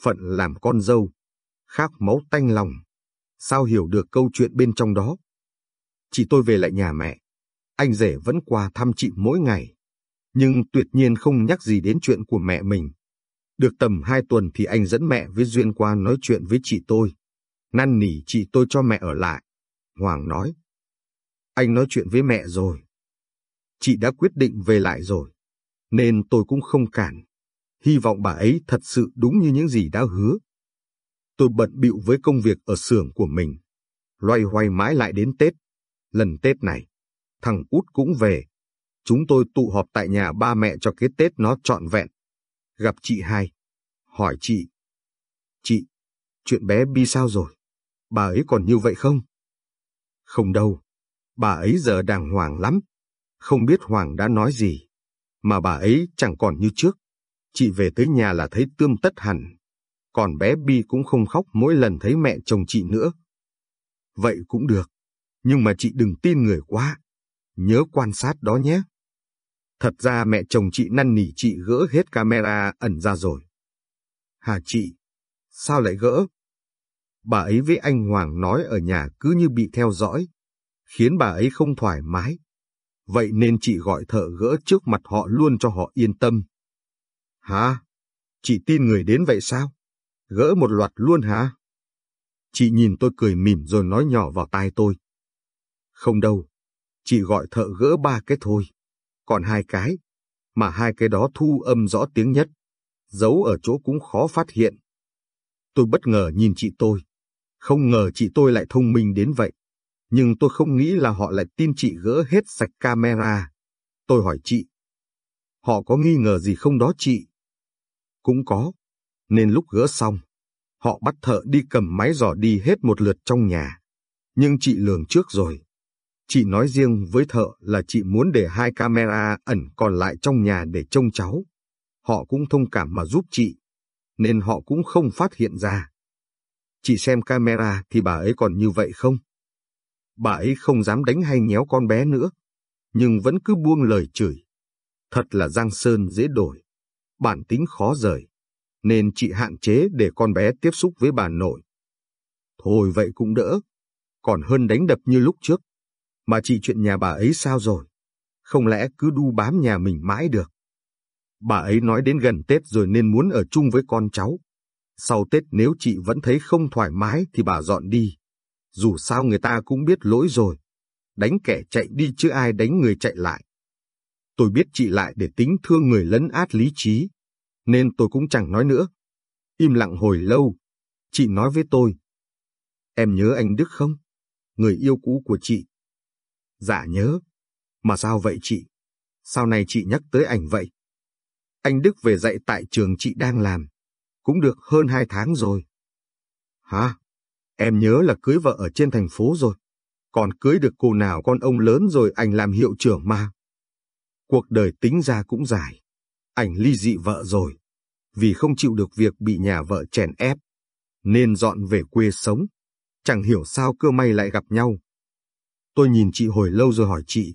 Phận làm con dâu. khác máu tanh lòng. Sao hiểu được câu chuyện bên trong đó? Chị tôi về lại nhà mẹ. Anh rể vẫn qua thăm chị mỗi ngày. Nhưng tuyệt nhiên không nhắc gì đến chuyện của mẹ mình. Được tầm hai tuần thì anh dẫn mẹ với Duyên qua nói chuyện với chị tôi. Năn nỉ chị tôi cho mẹ ở lại. Hoàng nói. Anh nói chuyện với mẹ rồi. Chị đã quyết định về lại rồi. Nên tôi cũng không cản. Hy vọng bà ấy thật sự đúng như những gì đã hứa. Tôi bận bịu với công việc ở xưởng của mình. Loay hoay mãi lại đến Tết. Lần Tết này, thằng út cũng về. Chúng tôi tụ họp tại nhà ba mẹ cho cái Tết nó trọn vẹn. Gặp chị hai. Hỏi chị. Chị, chuyện bé Bi sao rồi? Bà ấy còn như vậy không? Không đâu. Bà ấy giờ đàng hoàng lắm. Không biết Hoàng đã nói gì. Mà bà ấy chẳng còn như trước. Chị về tới nhà là thấy tươm tất hẳn. Còn bé Bi cũng không khóc mỗi lần thấy mẹ chồng chị nữa. Vậy cũng được. Nhưng mà chị đừng tin người quá. Nhớ quan sát đó nhé. Thật ra mẹ chồng chị năn nỉ chị gỡ hết camera ẩn ra rồi. Hà chị, sao lại gỡ? Bà ấy với anh Hoàng nói ở nhà cứ như bị theo dõi, khiến bà ấy không thoải mái. Vậy nên chị gọi thợ gỡ trước mặt họ luôn cho họ yên tâm. Hả? Chị tin người đến vậy sao? Gỡ một loạt luôn hả? Chị nhìn tôi cười mỉm rồi nói nhỏ vào tai tôi. Không đâu, chị gọi thợ gỡ ba cái thôi, còn hai cái, mà hai cái đó thu âm rõ tiếng nhất, giấu ở chỗ cũng khó phát hiện. Tôi bất ngờ nhìn chị tôi, không ngờ chị tôi lại thông minh đến vậy, nhưng tôi không nghĩ là họ lại tin chị gỡ hết sạch camera. Tôi hỏi chị, họ có nghi ngờ gì không đó chị? Cũng có, nên lúc gỡ xong, họ bắt thợ đi cầm máy dò đi hết một lượt trong nhà. Nhưng chị lường trước rồi. Chị nói riêng với thợ là chị muốn để hai camera ẩn còn lại trong nhà để trông cháu. Họ cũng thông cảm mà giúp chị, nên họ cũng không phát hiện ra. Chị xem camera thì bà ấy còn như vậy không? Bà ấy không dám đánh hay nhéo con bé nữa, nhưng vẫn cứ buông lời chửi. Thật là Giang Sơn dễ đổi, bản tính khó rời nên chị hạn chế để con bé tiếp xúc với bà nội. Thôi vậy cũng đỡ, còn hơn đánh đập như lúc trước. Mà chị chuyện nhà bà ấy sao rồi? Không lẽ cứ đu bám nhà mình mãi được? Bà ấy nói đến gần Tết rồi nên muốn ở chung với con cháu. Sau Tết nếu chị vẫn thấy không thoải mái thì bà dọn đi. Dù sao người ta cũng biết lỗi rồi. Đánh kẻ chạy đi chứ ai đánh người chạy lại. Tôi biết chị lại để tính thương người lấn át lý trí, nên tôi cũng chẳng nói nữa. Im lặng hồi lâu, chị nói với tôi. Em nhớ anh Đức không? Người yêu cũ của chị. Dạ nhớ. Mà sao vậy chị? Sao này chị nhắc tới ảnh vậy? Anh Đức về dạy tại trường chị đang làm. Cũng được hơn hai tháng rồi. Hả? Em nhớ là cưới vợ ở trên thành phố rồi. Còn cưới được cô nào con ông lớn rồi anh làm hiệu trưởng mà. Cuộc đời tính ra cũng dài ảnh ly dị vợ rồi, vì không chịu được việc bị nhà vợ chèn ép, nên dọn về quê sống. Chẳng hiểu sao cơ may lại gặp nhau. Tôi nhìn chị hồi lâu rồi hỏi chị.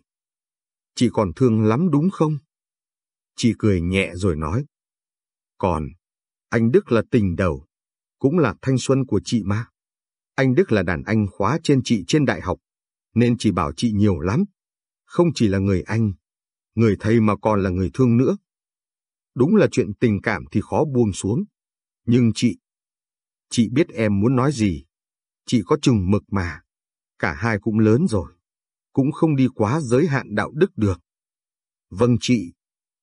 Chị còn thương lắm đúng không? Chị cười nhẹ rồi nói. Còn, anh Đức là tình đầu, cũng là thanh xuân của chị mà. Anh Đức là đàn anh khóa trên chị trên đại học, nên chị bảo chị nhiều lắm. Không chỉ là người anh, người thầy mà còn là người thương nữa. Đúng là chuyện tình cảm thì khó buông xuống. Nhưng chị, chị biết em muốn nói gì. Chị có chừng mực mà. Cả hai cũng lớn rồi. Cũng không đi quá giới hạn đạo đức được. Vâng chị,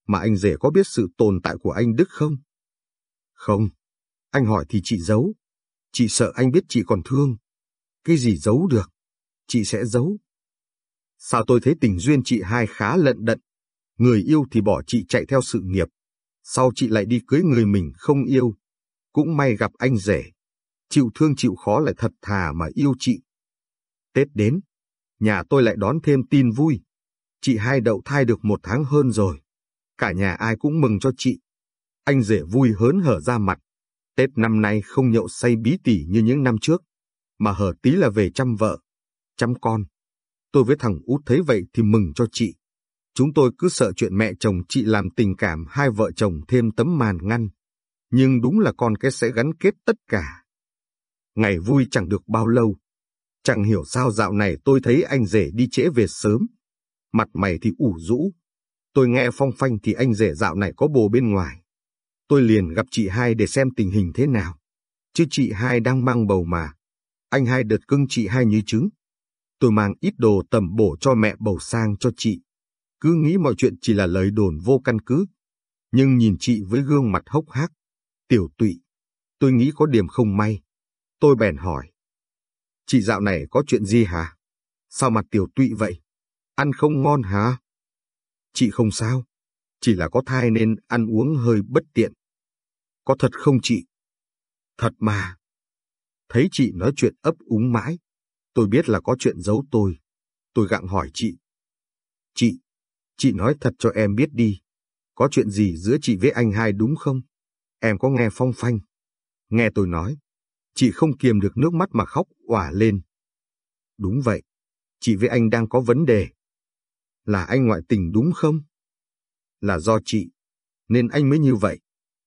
mà anh rể có biết sự tồn tại của anh Đức không? Không, anh hỏi thì chị giấu. Chị sợ anh biết chị còn thương. Cái gì giấu được, chị sẽ giấu. Sao tôi thấy tình duyên chị hai khá lận đận. Người yêu thì bỏ chị chạy theo sự nghiệp, sau chị lại đi cưới người mình không yêu. Cũng may gặp anh rể. Chịu thương chịu khó lại thật thà mà yêu chị. Tết đến, nhà tôi lại đón thêm tin vui. Chị hai đậu thai được một tháng hơn rồi. Cả nhà ai cũng mừng cho chị. Anh rể vui hớn hở ra mặt. Tết năm nay không nhậu say bí tỉ như những năm trước, mà hở tí là về chăm vợ, chăm con. Tôi với thằng út thấy vậy thì mừng cho chị. Chúng tôi cứ sợ chuyện mẹ chồng chị làm tình cảm hai vợ chồng thêm tấm màn ngăn. Nhưng đúng là con cái sẽ gắn kết tất cả. Ngày vui chẳng được bao lâu. Chẳng hiểu sao dạo này tôi thấy anh rể đi trễ về sớm. Mặt mày thì ủ rũ. Tôi nghe phong phanh thì anh rể dạo này có bồ bên ngoài. Tôi liền gặp chị hai để xem tình hình thế nào. Chứ chị hai đang mang bầu mà. Anh hai đợt cưng chị hai như trứng. Tôi mang ít đồ tầm bổ cho mẹ bầu sang cho chị. Cứ nghĩ mọi chuyện chỉ là lời đồn vô căn cứ. Nhưng nhìn chị với gương mặt hốc hác, tiểu tụy, tôi nghĩ có điểm không may. Tôi bèn hỏi. Chị dạo này có chuyện gì hả? Sao mặt tiểu tụy vậy? Ăn không ngon hả? Chị không sao. Chỉ là có thai nên ăn uống hơi bất tiện. Có thật không chị? Thật mà. Thấy chị nói chuyện ấp úng mãi. Tôi biết là có chuyện giấu tôi. Tôi gặng hỏi chị. Chị, chị nói thật cho em biết đi. Có chuyện gì giữa chị với anh hai đúng không? Em có nghe phong phanh. Nghe tôi nói. Chị không kiềm được nước mắt mà khóc òa lên. Đúng vậy. Chị với anh đang có vấn đề. Là anh ngoại tình đúng không? Là do chị. Nên anh mới như vậy.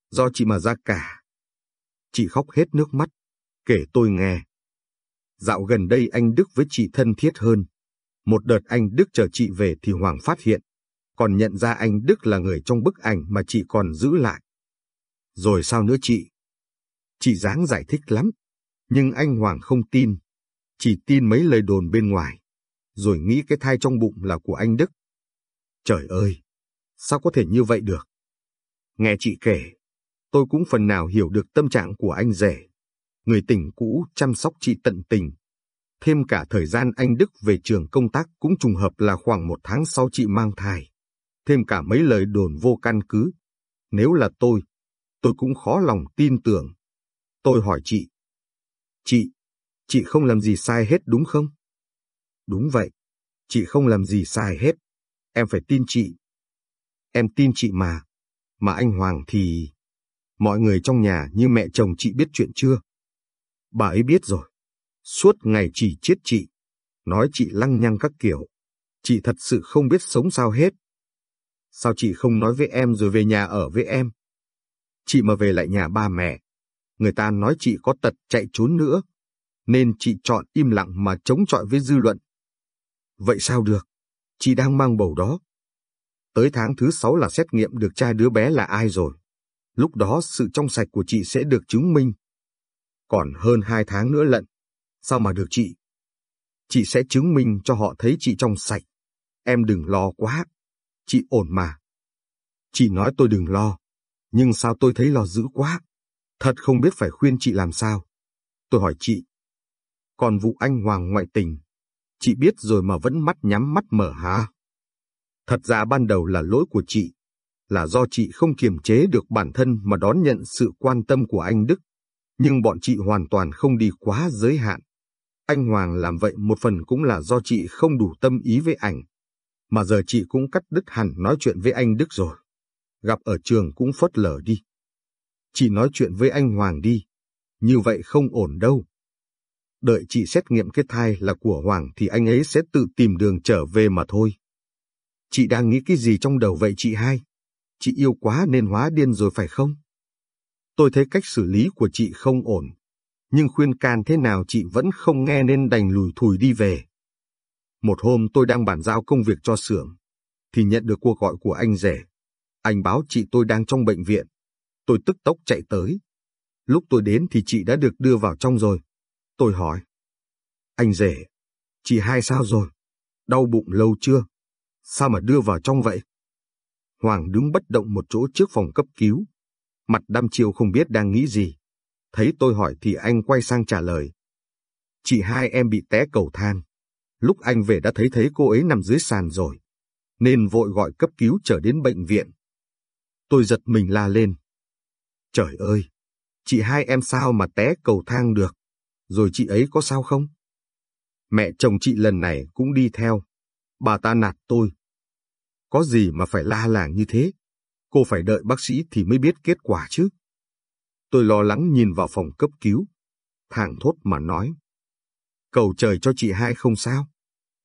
Do chị mà ra cả. Chị khóc hết nước mắt. Kể tôi nghe. Dạo gần đây anh Đức với chị thân thiết hơn. Một đợt anh Đức chờ chị về thì Hoàng phát hiện, còn nhận ra anh Đức là người trong bức ảnh mà chị còn giữ lại. Rồi sao nữa chị? Chị dáng giải thích lắm, nhưng anh Hoàng không tin, chỉ tin mấy lời đồn bên ngoài, rồi nghĩ cái thai trong bụng là của anh Đức. Trời ơi, sao có thể như vậy được? Nghe chị kể, tôi cũng phần nào hiểu được tâm trạng của anh rể người tình cũ chăm sóc chị tận tình. Thêm cả thời gian anh Đức về trường công tác cũng trùng hợp là khoảng một tháng sau chị mang thai. Thêm cả mấy lời đồn vô căn cứ. Nếu là tôi, tôi cũng khó lòng tin tưởng. Tôi hỏi chị. Chị, chị không làm gì sai hết đúng không? Đúng vậy, chị không làm gì sai hết. Em phải tin chị. Em tin chị mà. Mà anh Hoàng thì... Mọi người trong nhà như mẹ chồng chị biết chuyện chưa? Bà ấy biết rồi. Suốt ngày chỉ chết chị. Nói chị lăng nhăng các kiểu. Chị thật sự không biết sống sao hết. Sao chị không nói với em rồi về nhà ở với em? Chị mà về lại nhà ba mẹ. Người ta nói chị có tật chạy trốn nữa. Nên chị chọn im lặng mà chống chọi với dư luận. Vậy sao được? Chị đang mang bầu đó. Tới tháng thứ sáu là xét nghiệm được trai đứa bé là ai rồi. Lúc đó sự trong sạch của chị sẽ được chứng minh còn hơn hai tháng nữa lận. Sao mà được chị? Chị sẽ chứng minh cho họ thấy chị trong sạch. Em đừng lo quá. Chị ổn mà. Chị nói tôi đừng lo. Nhưng sao tôi thấy lo dữ quá. Thật không biết phải khuyên chị làm sao. Tôi hỏi chị. Còn vụ anh Hoàng ngoại tình, chị biết rồi mà vẫn mắt nhắm mắt mở hả? Thật ra ban đầu là lỗi của chị, là do chị không kiềm chế được bản thân mà đón nhận sự quan tâm của anh Đức nhưng bọn chị hoàn toàn không đi quá giới hạn. Anh Hoàng làm vậy một phần cũng là do chị không đủ tâm ý với ảnh. Mà giờ chị cũng cắt đứt hẳn nói chuyện với anh Đức rồi. Gặp ở trường cũng phớt lờ đi. Chị nói chuyện với anh Hoàng đi. Như vậy không ổn đâu. Đợi chị xét nghiệm cái thai là của Hoàng thì anh ấy sẽ tự tìm đường trở về mà thôi. Chị đang nghĩ cái gì trong đầu vậy chị hai? Chị yêu quá nên hóa điên rồi phải không? Tôi thấy cách xử lý của chị không ổn, nhưng khuyên can thế nào chị vẫn không nghe nên đành lùi thùi đi về. Một hôm tôi đang bàn giao công việc cho xưởng, thì nhận được cuộc gọi của anh rể. Anh báo chị tôi đang trong bệnh viện. Tôi tức tốc chạy tới. Lúc tôi đến thì chị đã được đưa vào trong rồi. Tôi hỏi. Anh rể, chị hai sao rồi? Đau bụng lâu chưa? Sao mà đưa vào trong vậy? Hoàng đứng bất động một chỗ trước phòng cấp cứu, mặt đăm chiêu không biết đang nghĩ gì. Thấy tôi hỏi thì anh quay sang trả lời. Chị hai em bị té cầu thang. Lúc anh về đã thấy thấy cô ấy nằm dưới sàn rồi, nên vội gọi cấp cứu trở đến bệnh viện. Tôi giật mình la lên. Trời ơi, chị hai em sao mà té cầu thang được, rồi chị ấy có sao không? Mẹ chồng chị lần này cũng đi theo, bà ta nạt tôi. Có gì mà phải la làng như thế? Cô phải đợi bác sĩ thì mới biết kết quả chứ. Tôi lo lắng nhìn vào phòng cấp cứu. Thẳng thốt mà nói. Cầu trời cho chị hai không sao.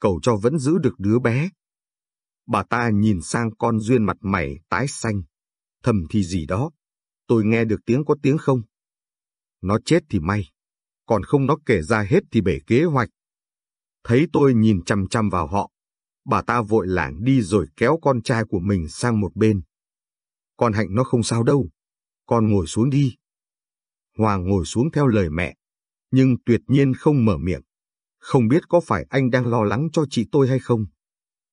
Cầu cho vẫn giữ được đứa bé. Bà ta nhìn sang con Duyên mặt mày tái xanh. Thầm thì gì đó. Tôi nghe được tiếng có tiếng không. Nó chết thì may. còn không nó kể ra hết thì bể kế hoạch. Thấy tôi nhìn chăm chăm vào họ, bà ta vội lảng đi rồi kéo con trai của mình sang một bên. Con Hạnh nó không sao đâu, con ngồi xuống đi. Hoàng ngồi xuống theo lời mẹ, nhưng tuyệt nhiên không mở miệng. Không biết có phải anh đang lo lắng cho chị tôi hay không?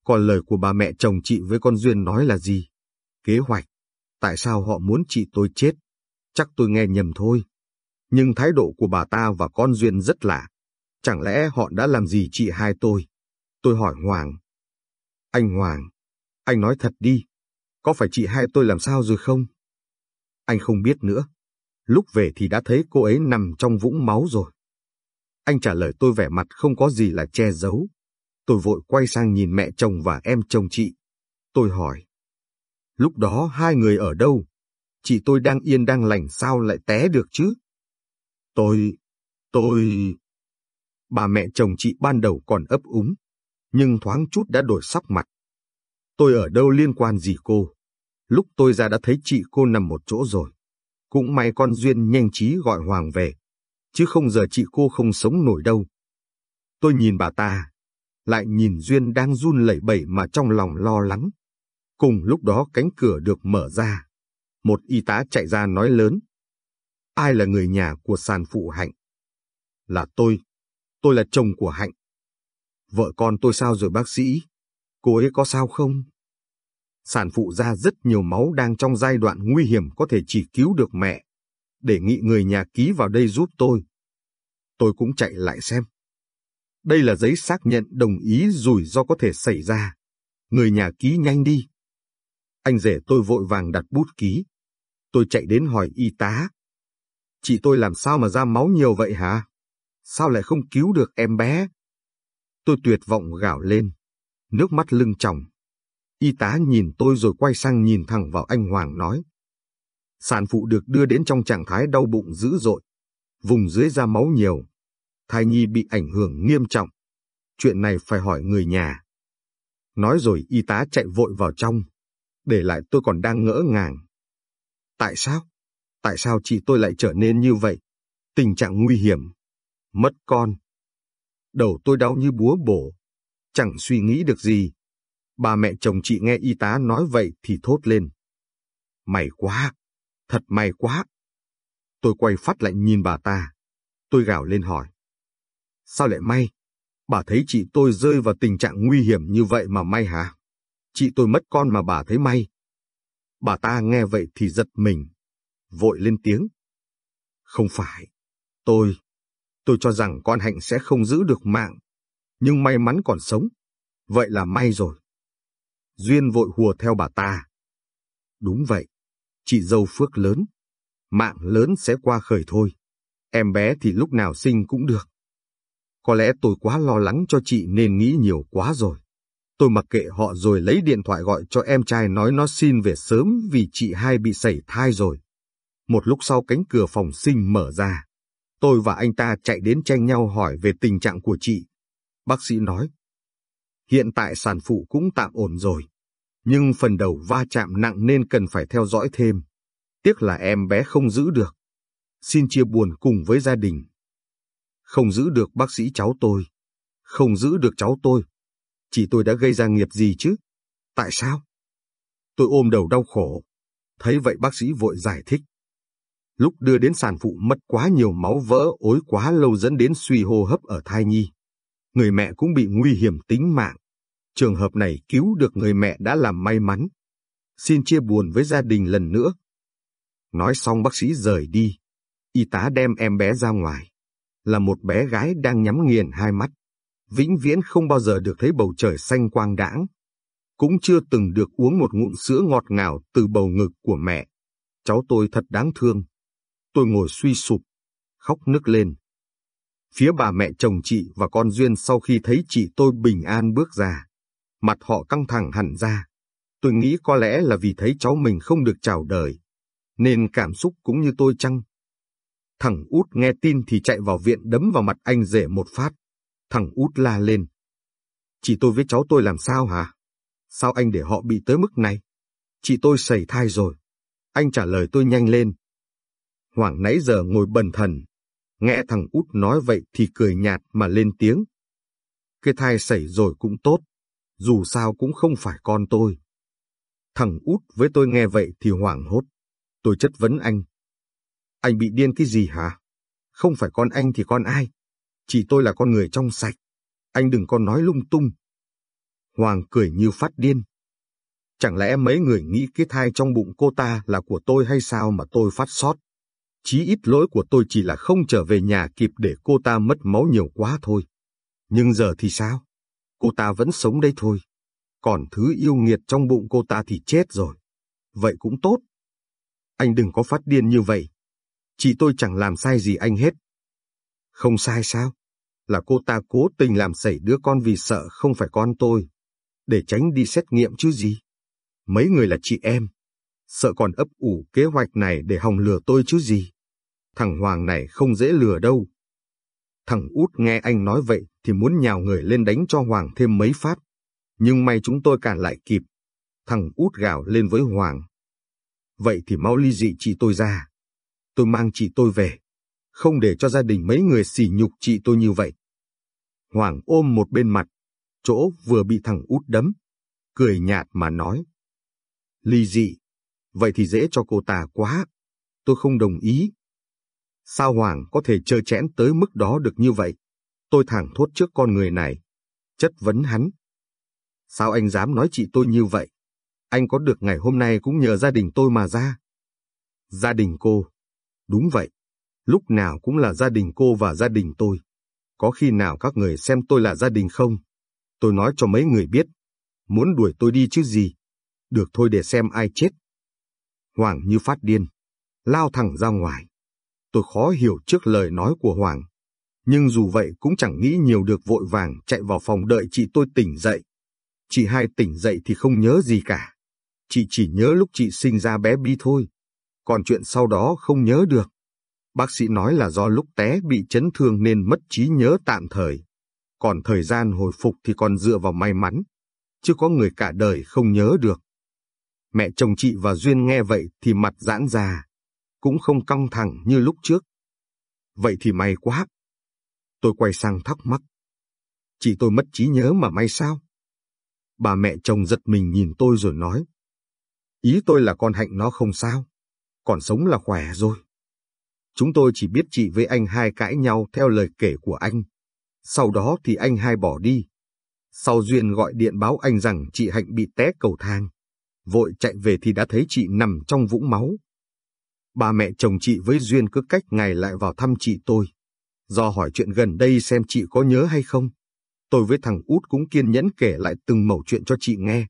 Còn lời của bà mẹ chồng chị với con Duyên nói là gì? Kế hoạch. Tại sao họ muốn chị tôi chết? Chắc tôi nghe nhầm thôi. Nhưng thái độ của bà ta và con Duyên rất lạ. Chẳng lẽ họ đã làm gì chị hai tôi? Tôi hỏi Hoàng. Anh Hoàng, anh nói thật đi. Có phải chị hai tôi làm sao rồi không? Anh không biết nữa. Lúc về thì đã thấy cô ấy nằm trong vũng máu rồi. Anh trả lời tôi vẻ mặt không có gì là che giấu. Tôi vội quay sang nhìn mẹ chồng và em chồng chị. Tôi hỏi. Lúc đó hai người ở đâu? Chị tôi đang yên đang lành sao lại té được chứ? Tôi... tôi... Bà mẹ chồng chị ban đầu còn ấp úng, nhưng thoáng chút đã đổi sắc mặt. Tôi ở đâu liên quan gì cô? Lúc tôi ra đã thấy chị cô nằm một chỗ rồi. Cũng may con Duyên nhanh trí gọi Hoàng về, chứ không giờ chị cô không sống nổi đâu. Tôi nhìn bà ta, lại nhìn Duyên đang run lẩy bẩy mà trong lòng lo lắng. Cùng lúc đó cánh cửa được mở ra. Một y tá chạy ra nói lớn. Ai là người nhà của sàn phụ Hạnh? Là tôi. Tôi là chồng của Hạnh. Vợ con tôi sao rồi bác sĩ? Cô ấy có sao không? Sản phụ ra rất nhiều máu đang trong giai đoạn nguy hiểm có thể chỉ cứu được mẹ. Đề nghị người nhà ký vào đây giúp tôi. Tôi cũng chạy lại xem. Đây là giấy xác nhận đồng ý rủi ro có thể xảy ra. Người nhà ký nhanh đi. Anh rể tôi vội vàng đặt bút ký. Tôi chạy đến hỏi y tá. Chị tôi làm sao mà ra máu nhiều vậy hả? Sao lại không cứu được em bé? Tôi tuyệt vọng gào lên. Nước mắt lưng tròng. Y tá nhìn tôi rồi quay sang nhìn thẳng vào anh Hoàng nói. Sản phụ được đưa đến trong trạng thái đau bụng dữ dội. Vùng dưới ra máu nhiều. Thai nhi bị ảnh hưởng nghiêm trọng. Chuyện này phải hỏi người nhà. Nói rồi y tá chạy vội vào trong. Để lại tôi còn đang ngỡ ngàng. Tại sao? Tại sao chị tôi lại trở nên như vậy? Tình trạng nguy hiểm. Mất con. Đầu tôi đau như búa bổ. Chẳng suy nghĩ được gì. Bà mẹ chồng chị nghe y tá nói vậy thì thốt lên. May quá, thật may quá. Tôi quay phát lại nhìn bà ta. Tôi gào lên hỏi. Sao lại may? Bà thấy chị tôi rơi vào tình trạng nguy hiểm như vậy mà may hả? Chị tôi mất con mà bà thấy may. Bà ta nghe vậy thì giật mình, vội lên tiếng. Không phải, tôi, tôi cho rằng con Hạnh sẽ không giữ được mạng, nhưng may mắn còn sống. Vậy là may rồi. Duyên vội hùa theo bà ta. Đúng vậy, chị dâu phước lớn, mạng lớn sẽ qua khởi thôi. Em bé thì lúc nào sinh cũng được. Có lẽ tôi quá lo lắng cho chị nên nghĩ nhiều quá rồi. Tôi mặc kệ họ rồi lấy điện thoại gọi cho em trai nói nó xin về sớm vì chị hai bị sảy thai rồi. Một lúc sau cánh cửa phòng sinh mở ra. Tôi và anh ta chạy đến tranh nhau hỏi về tình trạng của chị. Bác sĩ nói, Hiện tại sản phụ cũng tạm ổn rồi, nhưng phần đầu va chạm nặng nên cần phải theo dõi thêm. Tiếc là em bé không giữ được. Xin chia buồn cùng với gia đình. Không giữ được bác sĩ cháu tôi. Không giữ được cháu tôi. Chị tôi đã gây ra nghiệp gì chứ? Tại sao? Tôi ôm đầu đau khổ. Thấy vậy bác sĩ vội giải thích. Lúc đưa đến sản phụ mất quá nhiều máu vỡ, ối quá lâu dẫn đến suy hô hấp ở thai nhi người mẹ cũng bị nguy hiểm tính mạng. Trường hợp này cứu được người mẹ đã là may mắn. Xin chia buồn với gia đình lần nữa. Nói xong bác sĩ rời đi. Y tá đem em bé ra ngoài. Là một bé gái đang nhắm nghiền hai mắt. Vĩnh viễn không bao giờ được thấy bầu trời xanh quang đãng. Cũng chưa từng được uống một ngụm sữa ngọt ngào từ bầu ngực của mẹ. Cháu tôi thật đáng thương. Tôi ngồi suy sụp, khóc nức lên. Phía bà mẹ chồng chị và con Duyên sau khi thấy chị tôi bình an bước ra, mặt họ căng thẳng hẳn ra. Tôi nghĩ có lẽ là vì thấy cháu mình không được chào đời, nên cảm xúc cũng như tôi chăng. Thằng út nghe tin thì chạy vào viện đấm vào mặt anh rể một phát. Thằng út la lên. Chị tôi với cháu tôi làm sao hả? Sao anh để họ bị tới mức này? Chị tôi sẩy thai rồi. Anh trả lời tôi nhanh lên. Hoàng nãy giờ ngồi bần thần, Nghe thằng út nói vậy thì cười nhạt mà lên tiếng. Cái thai xảy rồi cũng tốt, dù sao cũng không phải con tôi. Thằng út với tôi nghe vậy thì hoảng hốt. Tôi chất vấn anh. Anh bị điên cái gì hả? Không phải con anh thì con ai? Chỉ tôi là con người trong sạch. Anh đừng có nói lung tung. Hoàng cười như phát điên. Chẳng lẽ mấy người nghĩ cái thai trong bụng cô ta là của tôi hay sao mà tôi phát sót? Chí ít lỗi của tôi chỉ là không trở về nhà kịp để cô ta mất máu nhiều quá thôi. Nhưng giờ thì sao? Cô ta vẫn sống đây thôi. Còn thứ yêu nghiệt trong bụng cô ta thì chết rồi. Vậy cũng tốt. Anh đừng có phát điên như vậy. Chị tôi chẳng làm sai gì anh hết. Không sai sao? Là cô ta cố tình làm xảy đứa con vì sợ không phải con tôi. Để tránh đi xét nghiệm chứ gì. Mấy người là chị em. Sợ còn ấp ủ kế hoạch này để hòng lừa tôi chứ gì. Thằng Hoàng này không dễ lừa đâu. Thằng út nghe anh nói vậy thì muốn nhào người lên đánh cho Hoàng thêm mấy phát. Nhưng may chúng tôi cản lại kịp. Thằng út gào lên với Hoàng. Vậy thì mau ly dị chị tôi ra. Tôi mang chị tôi về. Không để cho gia đình mấy người xỉ nhục chị tôi như vậy. Hoàng ôm một bên mặt, chỗ vừa bị thằng út đấm. Cười nhạt mà nói. Ly dị. Vậy thì dễ cho cô ta quá. Tôi không đồng ý. Sao Hoàng có thể trơ chẽn tới mức đó được như vậy? Tôi thẳng thốt trước con người này. Chất vấn hắn. Sao anh dám nói chị tôi như vậy? Anh có được ngày hôm nay cũng nhờ gia đình tôi mà ra. Gia đình cô. Đúng vậy. Lúc nào cũng là gia đình cô và gia đình tôi. Có khi nào các người xem tôi là gia đình không? Tôi nói cho mấy người biết. Muốn đuổi tôi đi chứ gì? Được thôi để xem ai chết. Hoàng như phát điên. Lao thẳng ra ngoài. Tôi khó hiểu trước lời nói của Hoàng. Nhưng dù vậy cũng chẳng nghĩ nhiều được vội vàng chạy vào phòng đợi chị tôi tỉnh dậy. Chị hai tỉnh dậy thì không nhớ gì cả. Chị chỉ nhớ lúc chị sinh ra bé Bi thôi. Còn chuyện sau đó không nhớ được. Bác sĩ nói là do lúc té bị chấn thương nên mất trí nhớ tạm thời. Còn thời gian hồi phục thì còn dựa vào may mắn. Chứ có người cả đời không nhớ được. Mẹ chồng chị và Duyên nghe vậy thì mặt giãn ra. Cũng không căng thẳng như lúc trước. Vậy thì may quá. Tôi quay sang thắc mắc. Chị tôi mất trí nhớ mà may sao? Bà mẹ chồng giật mình nhìn tôi rồi nói. Ý tôi là con hạnh nó không sao. Còn sống là khỏe rồi. Chúng tôi chỉ biết chị với anh hai cãi nhau theo lời kể của anh. Sau đó thì anh hai bỏ đi. Sau Duyên gọi điện báo anh rằng chị Hạnh bị té cầu thang. Vội chạy về thì đã thấy chị nằm trong vũng máu. Ba mẹ chồng chị với Duyên cứ cách ngày lại vào thăm chị tôi. Do hỏi chuyện gần đây xem chị có nhớ hay không. Tôi với thằng út cũng kiên nhẫn kể lại từng mẩu chuyện cho chị nghe.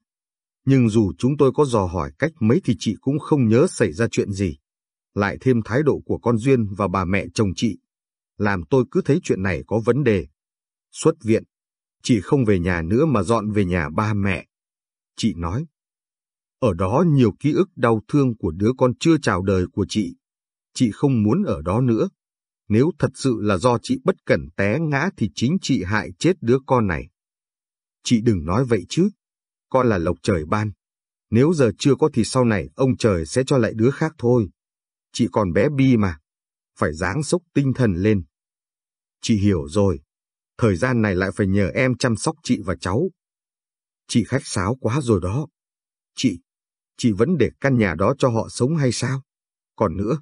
Nhưng dù chúng tôi có dò hỏi cách mấy thì chị cũng không nhớ xảy ra chuyện gì. Lại thêm thái độ của con Duyên và bà mẹ chồng chị. Làm tôi cứ thấy chuyện này có vấn đề. Xuất viện, chị không về nhà nữa mà dọn về nhà ba mẹ. Chị nói. Ở đó nhiều ký ức đau thương của đứa con chưa chào đời của chị. Chị không muốn ở đó nữa. Nếu thật sự là do chị bất cẩn té ngã thì chính chị hại chết đứa con này. Chị đừng nói vậy chứ. Con là lộc trời ban. Nếu giờ chưa có thì sau này ông trời sẽ cho lại đứa khác thôi. Chị còn bé bi mà. Phải dáng sốc tinh thần lên. Chị hiểu rồi. Thời gian này lại phải nhờ em chăm sóc chị và cháu. Chị khách sáo quá rồi đó. Chị, chị vẫn để căn nhà đó cho họ sống hay sao? Còn nữa,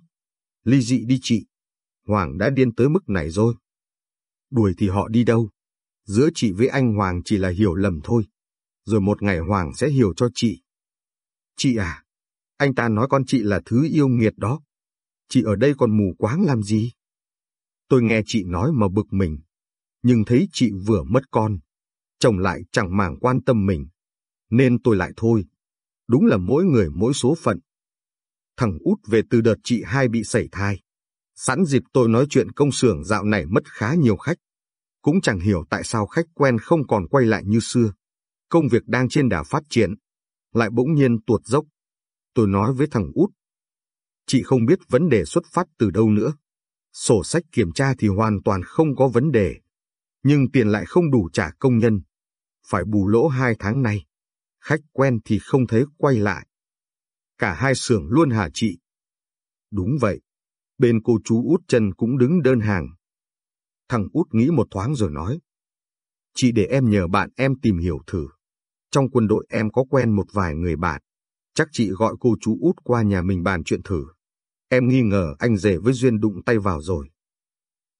ly dị đi chị. Hoàng đã điên tới mức này rồi. Đuổi thì họ đi đâu? Giữa chị với anh Hoàng chỉ là hiểu lầm thôi. Rồi một ngày Hoàng sẽ hiểu cho chị. Chị à, anh ta nói con chị là thứ yêu nghiệt đó. Chị ở đây còn mù quáng làm gì? Tôi nghe chị nói mà bực mình. Nhưng thấy chị vừa mất con. Chồng lại chẳng màng quan tâm mình. Nên tôi lại thôi. Đúng là mỗi người mỗi số phận. Thằng út về từ đợt chị hai bị sẩy thai. Sẵn dịp tôi nói chuyện công xưởng dạo này mất khá nhiều khách. Cũng chẳng hiểu tại sao khách quen không còn quay lại như xưa. Công việc đang trên đà phát triển. Lại bỗng nhiên tuột dốc. Tôi nói với thằng út. Chị không biết vấn đề xuất phát từ đâu nữa. Sổ sách kiểm tra thì hoàn toàn không có vấn đề. Nhưng tiền lại không đủ trả công nhân. Phải bù lỗ hai tháng nay. Khách quen thì không thấy quay lại. Cả hai xưởng luôn hả chị? Đúng vậy bên cô chú út chân cũng đứng đơn hàng. Thằng út nghĩ một thoáng rồi nói. Chị để em nhờ bạn em tìm hiểu thử. Trong quân đội em có quen một vài người bạn. Chắc chị gọi cô chú út qua nhà mình bàn chuyện thử. Em nghi ngờ anh rể với Duyên đụng tay vào rồi.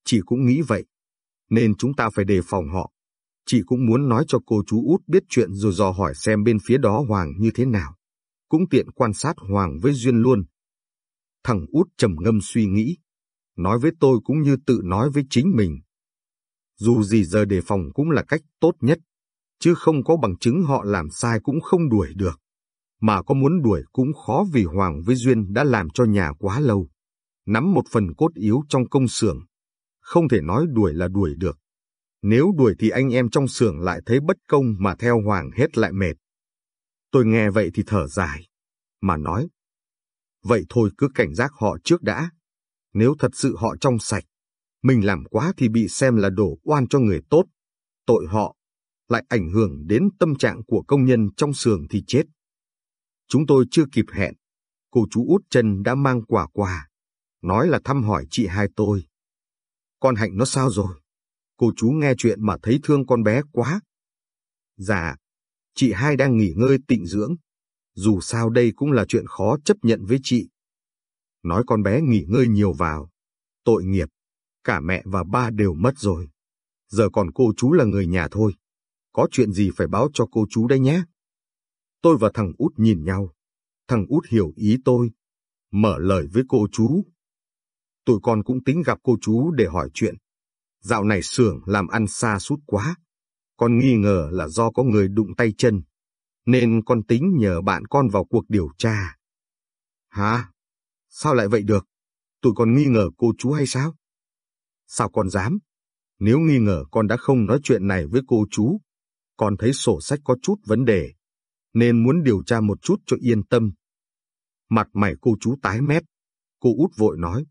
Chị cũng nghĩ vậy. Nên chúng ta phải đề phòng họ. Chị cũng muốn nói cho cô chú út biết chuyện rồi dò hỏi xem bên phía đó Hoàng như thế nào. Cũng tiện quan sát Hoàng với Duyên luôn. Thằng út trầm ngâm suy nghĩ. Nói với tôi cũng như tự nói với chính mình. Dù gì giờ đề phòng cũng là cách tốt nhất. Chứ không có bằng chứng họ làm sai cũng không đuổi được. Mà có muốn đuổi cũng khó vì Hoàng với Duyên đã làm cho nhà quá lâu. Nắm một phần cốt yếu trong công xưởng. Không thể nói đuổi là đuổi được. Nếu đuổi thì anh em trong xưởng lại thấy bất công mà theo Hoàng hết lại mệt. Tôi nghe vậy thì thở dài, mà nói. Vậy thôi cứ cảnh giác họ trước đã. Nếu thật sự họ trong sạch, mình làm quá thì bị xem là đổ oan cho người tốt. Tội họ, lại ảnh hưởng đến tâm trạng của công nhân trong xưởng thì chết. Chúng tôi chưa kịp hẹn, cô chú út chân đã mang quà quà, nói là thăm hỏi chị hai tôi. Con Hạnh nó sao rồi? Cô chú nghe chuyện mà thấy thương con bé quá. Dạ, chị hai đang nghỉ ngơi tịnh dưỡng. Dù sao đây cũng là chuyện khó chấp nhận với chị. Nói con bé nghỉ ngơi nhiều vào. Tội nghiệp, cả mẹ và ba đều mất rồi. Giờ còn cô chú là người nhà thôi. Có chuyện gì phải báo cho cô chú đây nhé. Tôi và thằng út nhìn nhau. Thằng út hiểu ý tôi. Mở lời với cô chú. Tụi con cũng tính gặp cô chú để hỏi chuyện. Dạo này xưởng làm ăn xa sút quá. Con nghi ngờ là do có người đụng tay chân. Nên con tính nhờ bạn con vào cuộc điều tra. Hả? Sao lại vậy được? Tụi con nghi ngờ cô chú hay sao? Sao con dám? Nếu nghi ngờ con đã không nói chuyện này với cô chú. Con thấy sổ sách có chút vấn đề. Nên muốn điều tra một chút cho yên tâm. Mặt mày cô chú tái mét. Cô út vội nói.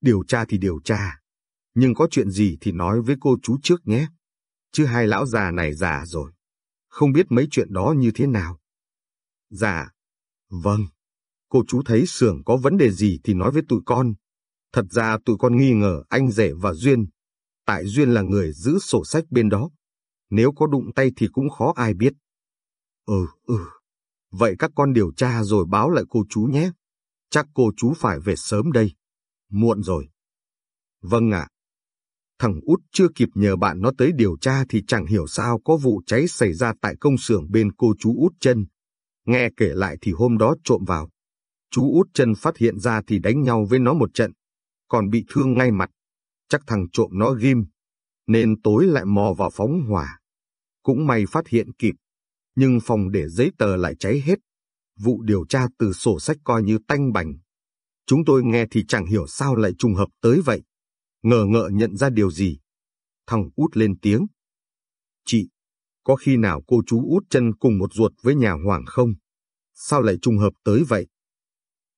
Điều tra thì điều tra nhưng có chuyện gì thì nói với cô chú trước nhé. Chứ hai lão già này già rồi, không biết mấy chuyện đó như thế nào. Dạ, vâng, cô chú thấy xưởng có vấn đề gì thì nói với tụi con. Thật ra tụi con nghi ngờ anh rể và Duyên, tại Duyên là người giữ sổ sách bên đó. Nếu có đụng tay thì cũng khó ai biết. Ừ, ừ, vậy các con điều tra rồi báo lại cô chú nhé. Chắc cô chú phải về sớm đây. Muộn rồi. Vâng ạ. Thằng út chưa kịp nhờ bạn nó tới điều tra thì chẳng hiểu sao có vụ cháy xảy ra tại công xưởng bên cô chú út chân. Nghe kể lại thì hôm đó trộm vào. Chú út chân phát hiện ra thì đánh nhau với nó một trận, còn bị thương ngay mặt. Chắc thằng trộm nó ghim, nên tối lại mò vào phóng hỏa. Cũng may phát hiện kịp, nhưng phòng để giấy tờ lại cháy hết. Vụ điều tra từ sổ sách coi như tanh bành. Chúng tôi nghe thì chẳng hiểu sao lại trùng hợp tới vậy ngờ ngợ nhận ra điều gì. Thằng út lên tiếng. Chị, có khi nào cô chú út chân cùng một ruột với nhà Hoàng không? Sao lại trùng hợp tới vậy?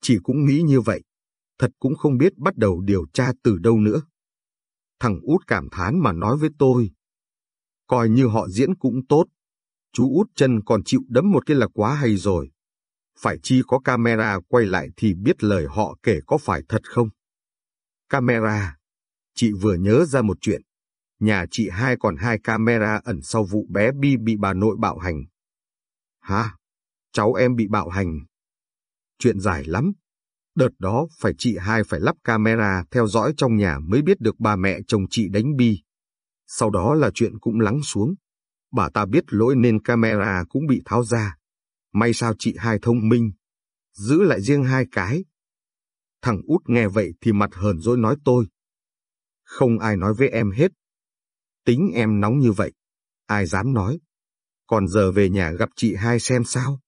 Chị cũng nghĩ như vậy, thật cũng không biết bắt đầu điều tra từ đâu nữa. Thằng út cảm thán mà nói với tôi. Coi như họ diễn cũng tốt. Chú út chân còn chịu đấm một cái là quá hay rồi. Phải chi có camera quay lại thì biết lời họ kể có phải thật không? Camera, chị vừa nhớ ra một chuyện. Nhà chị hai còn hai camera ẩn sau vụ bé Bi bị bà nội bạo hành. Hả? Cháu em bị bạo hành. Chuyện dài lắm. Đợt đó phải chị hai phải lắp camera theo dõi trong nhà mới biết được bà mẹ chồng chị đánh Bi. Sau đó là chuyện cũng lắng xuống. Bà ta biết lỗi nên camera cũng bị tháo ra. May sao chị hai thông minh. Giữ lại riêng hai cái. Thằng út nghe vậy thì mặt hờn dỗi nói tôi. Không ai nói với em hết. Tính em nóng như vậy, ai dám nói. Còn giờ về nhà gặp chị hai xem sao.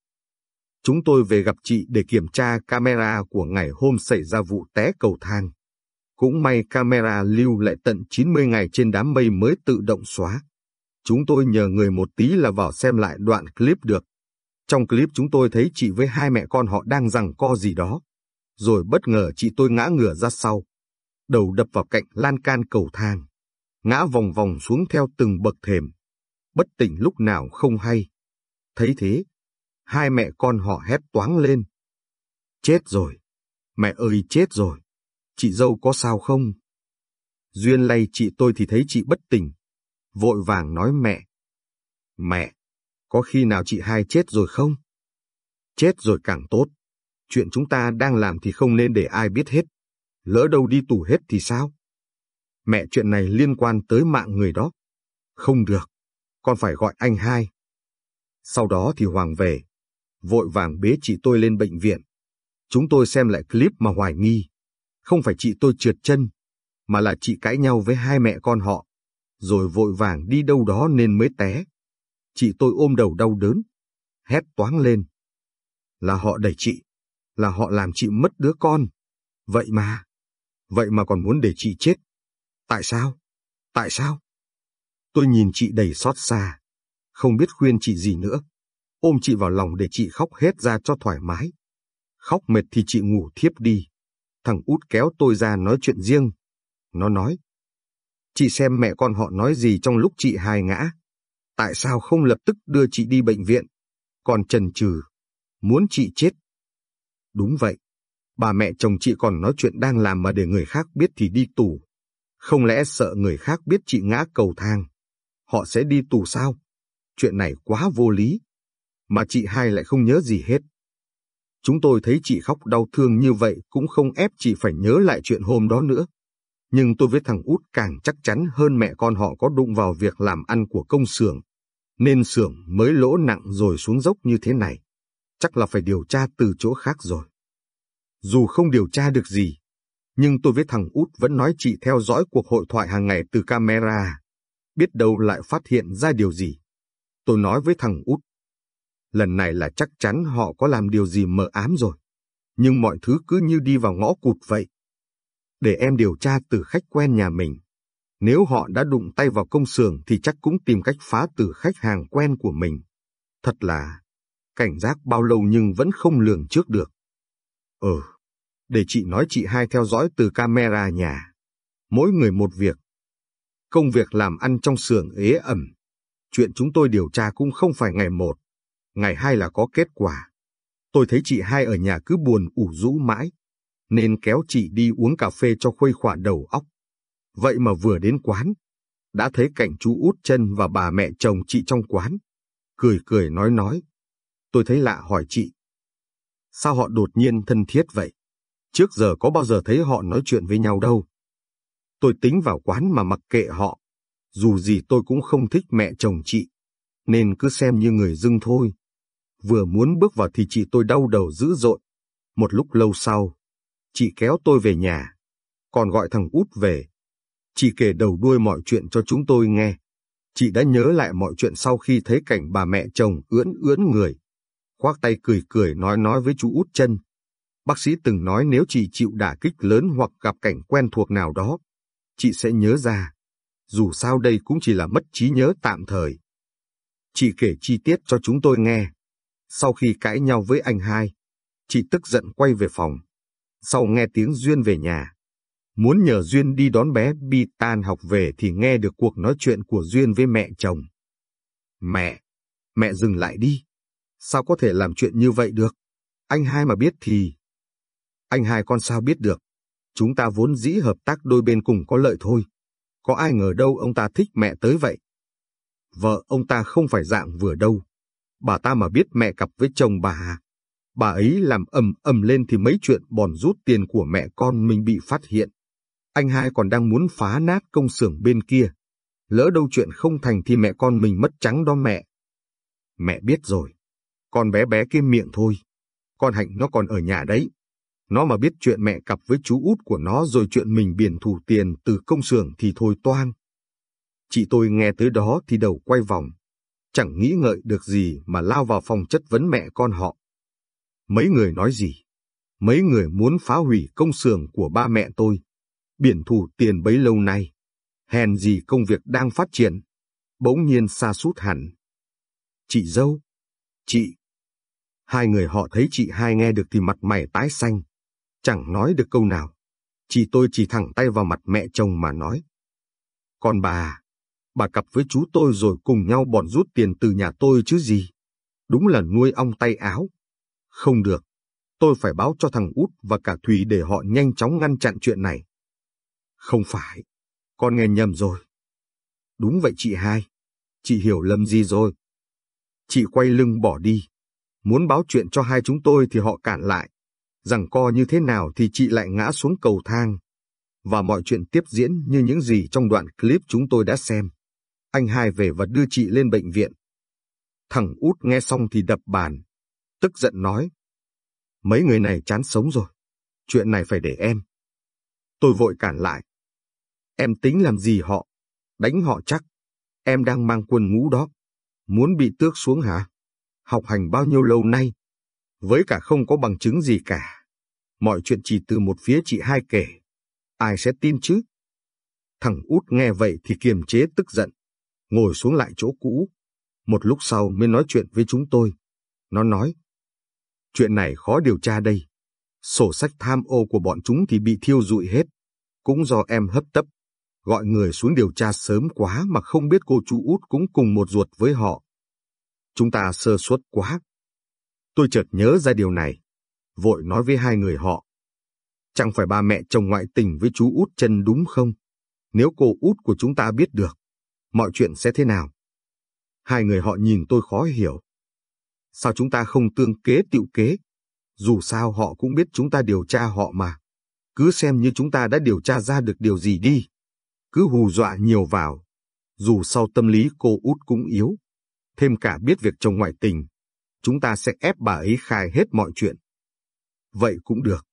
Chúng tôi về gặp chị để kiểm tra camera của ngày hôm xảy ra vụ té cầu thang. Cũng may camera lưu lại tận 90 ngày trên đám mây mới tự động xóa. Chúng tôi nhờ người một tí là vào xem lại đoạn clip được. Trong clip chúng tôi thấy chị với hai mẹ con họ đang rằng co gì đó. Rồi bất ngờ chị tôi ngã ngửa ra sau đầu đập vào cạnh lan can cầu thang, ngã vòng vòng xuống theo từng bậc thềm, bất tỉnh lúc nào không hay. Thấy thế, hai mẹ con họ hét toáng lên. Chết rồi, mẹ ơi chết rồi, chị dâu có sao không? Duyên lay chị tôi thì thấy chị bất tỉnh. Vội vàng nói mẹ. Mẹ, có khi nào chị hai chết rồi không? Chết rồi càng tốt. Chuyện chúng ta đang làm thì không nên để ai biết hết. Lỡ đâu đi tù hết thì sao? Mẹ chuyện này liên quan tới mạng người đó. Không được, con phải gọi anh hai. Sau đó thì Hoàng về, vội vàng bế chị tôi lên bệnh viện. Chúng tôi xem lại clip mà hoài nghi. Không phải chị tôi trượt chân, mà là chị cãi nhau với hai mẹ con họ, rồi vội vàng đi đâu đó nên mới té. Chị tôi ôm đầu đau đớn, hét toáng lên. Là họ đẩy chị, là họ làm chị mất đứa con. Vậy mà, vậy mà còn muốn để chị chết. Tại sao? Tại sao? Tôi nhìn chị đầy xót xa, không biết khuyên chị gì nữa. Ôm chị vào lòng để chị khóc hết ra cho thoải mái. Khóc mệt thì chị ngủ thiếp đi. Thằng út kéo tôi ra nói chuyện riêng. Nó nói. Chị xem mẹ con họ nói gì trong lúc chị hai ngã. Tại sao không lập tức đưa chị đi bệnh viện? Còn trần trừ. Muốn chị chết. Đúng vậy. Bà mẹ chồng chị còn nói chuyện đang làm mà để người khác biết thì đi tù. Không lẽ sợ người khác biết chị ngã cầu thang? Họ sẽ đi tù sao? Chuyện này quá vô lý. Mà chị hai lại không nhớ gì hết. Chúng tôi thấy chị khóc đau thương như vậy cũng không ép chị phải nhớ lại chuyện hôm đó nữa. Nhưng tôi với thằng út càng chắc chắn hơn mẹ con họ có đụng vào việc làm ăn của công xưởng. Nên xưởng mới lỗ nặng rồi xuống dốc như thế này. Chắc là phải điều tra từ chỗ khác rồi. Dù không điều tra được gì, nhưng tôi với thằng út vẫn nói chị theo dõi cuộc hội thoại hàng ngày từ camera. Biết đâu lại phát hiện ra điều gì. Tôi nói với thằng út. Lần này là chắc chắn họ có làm điều gì mờ ám rồi. Nhưng mọi thứ cứ như đi vào ngõ cụt vậy. Để em điều tra từ khách quen nhà mình. Nếu họ đã đụng tay vào công xưởng thì chắc cũng tìm cách phá từ khách hàng quen của mình. Thật là cảnh giác bao lâu nhưng vẫn không lường trước được. Ừ, để chị nói chị hai theo dõi từ camera nhà. Mỗi người một việc. Công việc làm ăn trong xưởng ế ẩm. Chuyện chúng tôi điều tra cũng không phải ngày một. Ngày hai là có kết quả. Tôi thấy chị hai ở nhà cứ buồn ủ rũ mãi. Nên kéo chị đi uống cà phê cho khuây khỏa đầu óc. Vậy mà vừa đến quán. Đã thấy cảnh chú út chân và bà mẹ chồng chị trong quán. Cười cười nói nói. Tôi thấy lạ hỏi chị. Sao họ đột nhiên thân thiết vậy? Trước giờ có bao giờ thấy họ nói chuyện với nhau đâu. Tôi tính vào quán mà mặc kệ họ. Dù gì tôi cũng không thích mẹ chồng chị, nên cứ xem như người dưng thôi. Vừa muốn bước vào thì chị tôi đau đầu dữ dội. Một lúc lâu sau, chị kéo tôi về nhà, còn gọi thằng út về. Chị kể đầu đuôi mọi chuyện cho chúng tôi nghe. Chị đã nhớ lại mọi chuyện sau khi thấy cảnh bà mẹ chồng ưỡn ưỡn người. Khoác tay cười cười nói nói với chú út chân. Bác sĩ từng nói nếu chị chịu đả kích lớn hoặc gặp cảnh quen thuộc nào đó, chị sẽ nhớ ra. Dù sao đây cũng chỉ là mất trí nhớ tạm thời. Chị kể chi tiết cho chúng tôi nghe. Sau khi cãi nhau với anh hai, chị tức giận quay về phòng. Sau nghe tiếng Duyên về nhà, muốn nhờ Duyên đi đón bé Bi tan học về thì nghe được cuộc nói chuyện của Duyên với mẹ chồng. Mẹ, mẹ dừng lại đi. Sao có thể làm chuyện như vậy được? Anh hai mà biết thì... Anh hai con sao biết được. Chúng ta vốn dĩ hợp tác đôi bên cùng có lợi thôi. Có ai ngờ đâu ông ta thích mẹ tới vậy. Vợ ông ta không phải dạng vừa đâu. Bà ta mà biết mẹ cặp với chồng bà à. Bà ấy làm ầm ầm lên thì mấy chuyện bòn rút tiền của mẹ con mình bị phát hiện. Anh hai còn đang muốn phá nát công xưởng bên kia. Lỡ đâu chuyện không thành thì mẹ con mình mất trắng đó mẹ. Mẹ biết rồi. Con bé bé kia miệng thôi. Con Hạnh nó còn ở nhà đấy. Nó mà biết chuyện mẹ cặp với chú út của nó rồi chuyện mình biển thủ tiền từ công xưởng thì thôi toan. Chị tôi nghe tới đó thì đầu quay vòng. Chẳng nghĩ ngợi được gì mà lao vào phòng chất vấn mẹ con họ. Mấy người nói gì? Mấy người muốn phá hủy công xưởng của ba mẹ tôi. Biển thủ tiền bấy lâu nay. Hèn gì công việc đang phát triển. Bỗng nhiên xa sút hẳn. Chị dâu. Chị. Hai người họ thấy chị hai nghe được thì mặt mày tái xanh chẳng nói được câu nào. Chị tôi chỉ thẳng tay vào mặt mẹ chồng mà nói. Còn bà, bà cặp với chú tôi rồi cùng nhau bọn rút tiền từ nhà tôi chứ gì. Đúng là nuôi ong tay áo. Không được, tôi phải báo cho thằng út và cả Thùy để họ nhanh chóng ngăn chặn chuyện này. Không phải, Con nghe nhầm rồi. Đúng vậy chị hai. Chị hiểu lầm gì rồi? Chị quay lưng bỏ đi. Muốn báo chuyện cho hai chúng tôi thì họ cản lại. Rằng co như thế nào thì chị lại ngã xuống cầu thang. Và mọi chuyện tiếp diễn như những gì trong đoạn clip chúng tôi đã xem. Anh hai về và đưa chị lên bệnh viện. Thằng út nghe xong thì đập bàn. Tức giận nói. Mấy người này chán sống rồi. Chuyện này phải để em. Tôi vội cản lại. Em tính làm gì họ? Đánh họ chắc. Em đang mang quân ngũ đó. Muốn bị tước xuống hả? Học hành bao nhiêu lâu nay? Với cả không có bằng chứng gì cả. Mọi chuyện chỉ từ một phía chị hai kể. Ai sẽ tin chứ? Thằng út nghe vậy thì kiềm chế tức giận. Ngồi xuống lại chỗ cũ. Một lúc sau mới nói chuyện với chúng tôi. Nó nói. Chuyện này khó điều tra đây. Sổ sách tham ô của bọn chúng thì bị thiêu rụi hết. Cũng do em hấp tấp. Gọi người xuống điều tra sớm quá mà không biết cô chú út cũng cùng một ruột với họ. Chúng ta sơ suất quá. Tôi chợt nhớ ra điều này. Vội nói với hai người họ. Chẳng phải ba mẹ chồng ngoại tình với chú út chân đúng không? Nếu cô út của chúng ta biết được, mọi chuyện sẽ thế nào? Hai người họ nhìn tôi khó hiểu. Sao chúng ta không tương kế tiệu kế? Dù sao họ cũng biết chúng ta điều tra họ mà. Cứ xem như chúng ta đã điều tra ra được điều gì đi. Cứ hù dọa nhiều vào. Dù sau tâm lý cô út cũng yếu. Thêm cả biết việc chồng ngoại tình. Chúng ta sẽ ép bà ấy khai hết mọi chuyện. Vậy cũng được.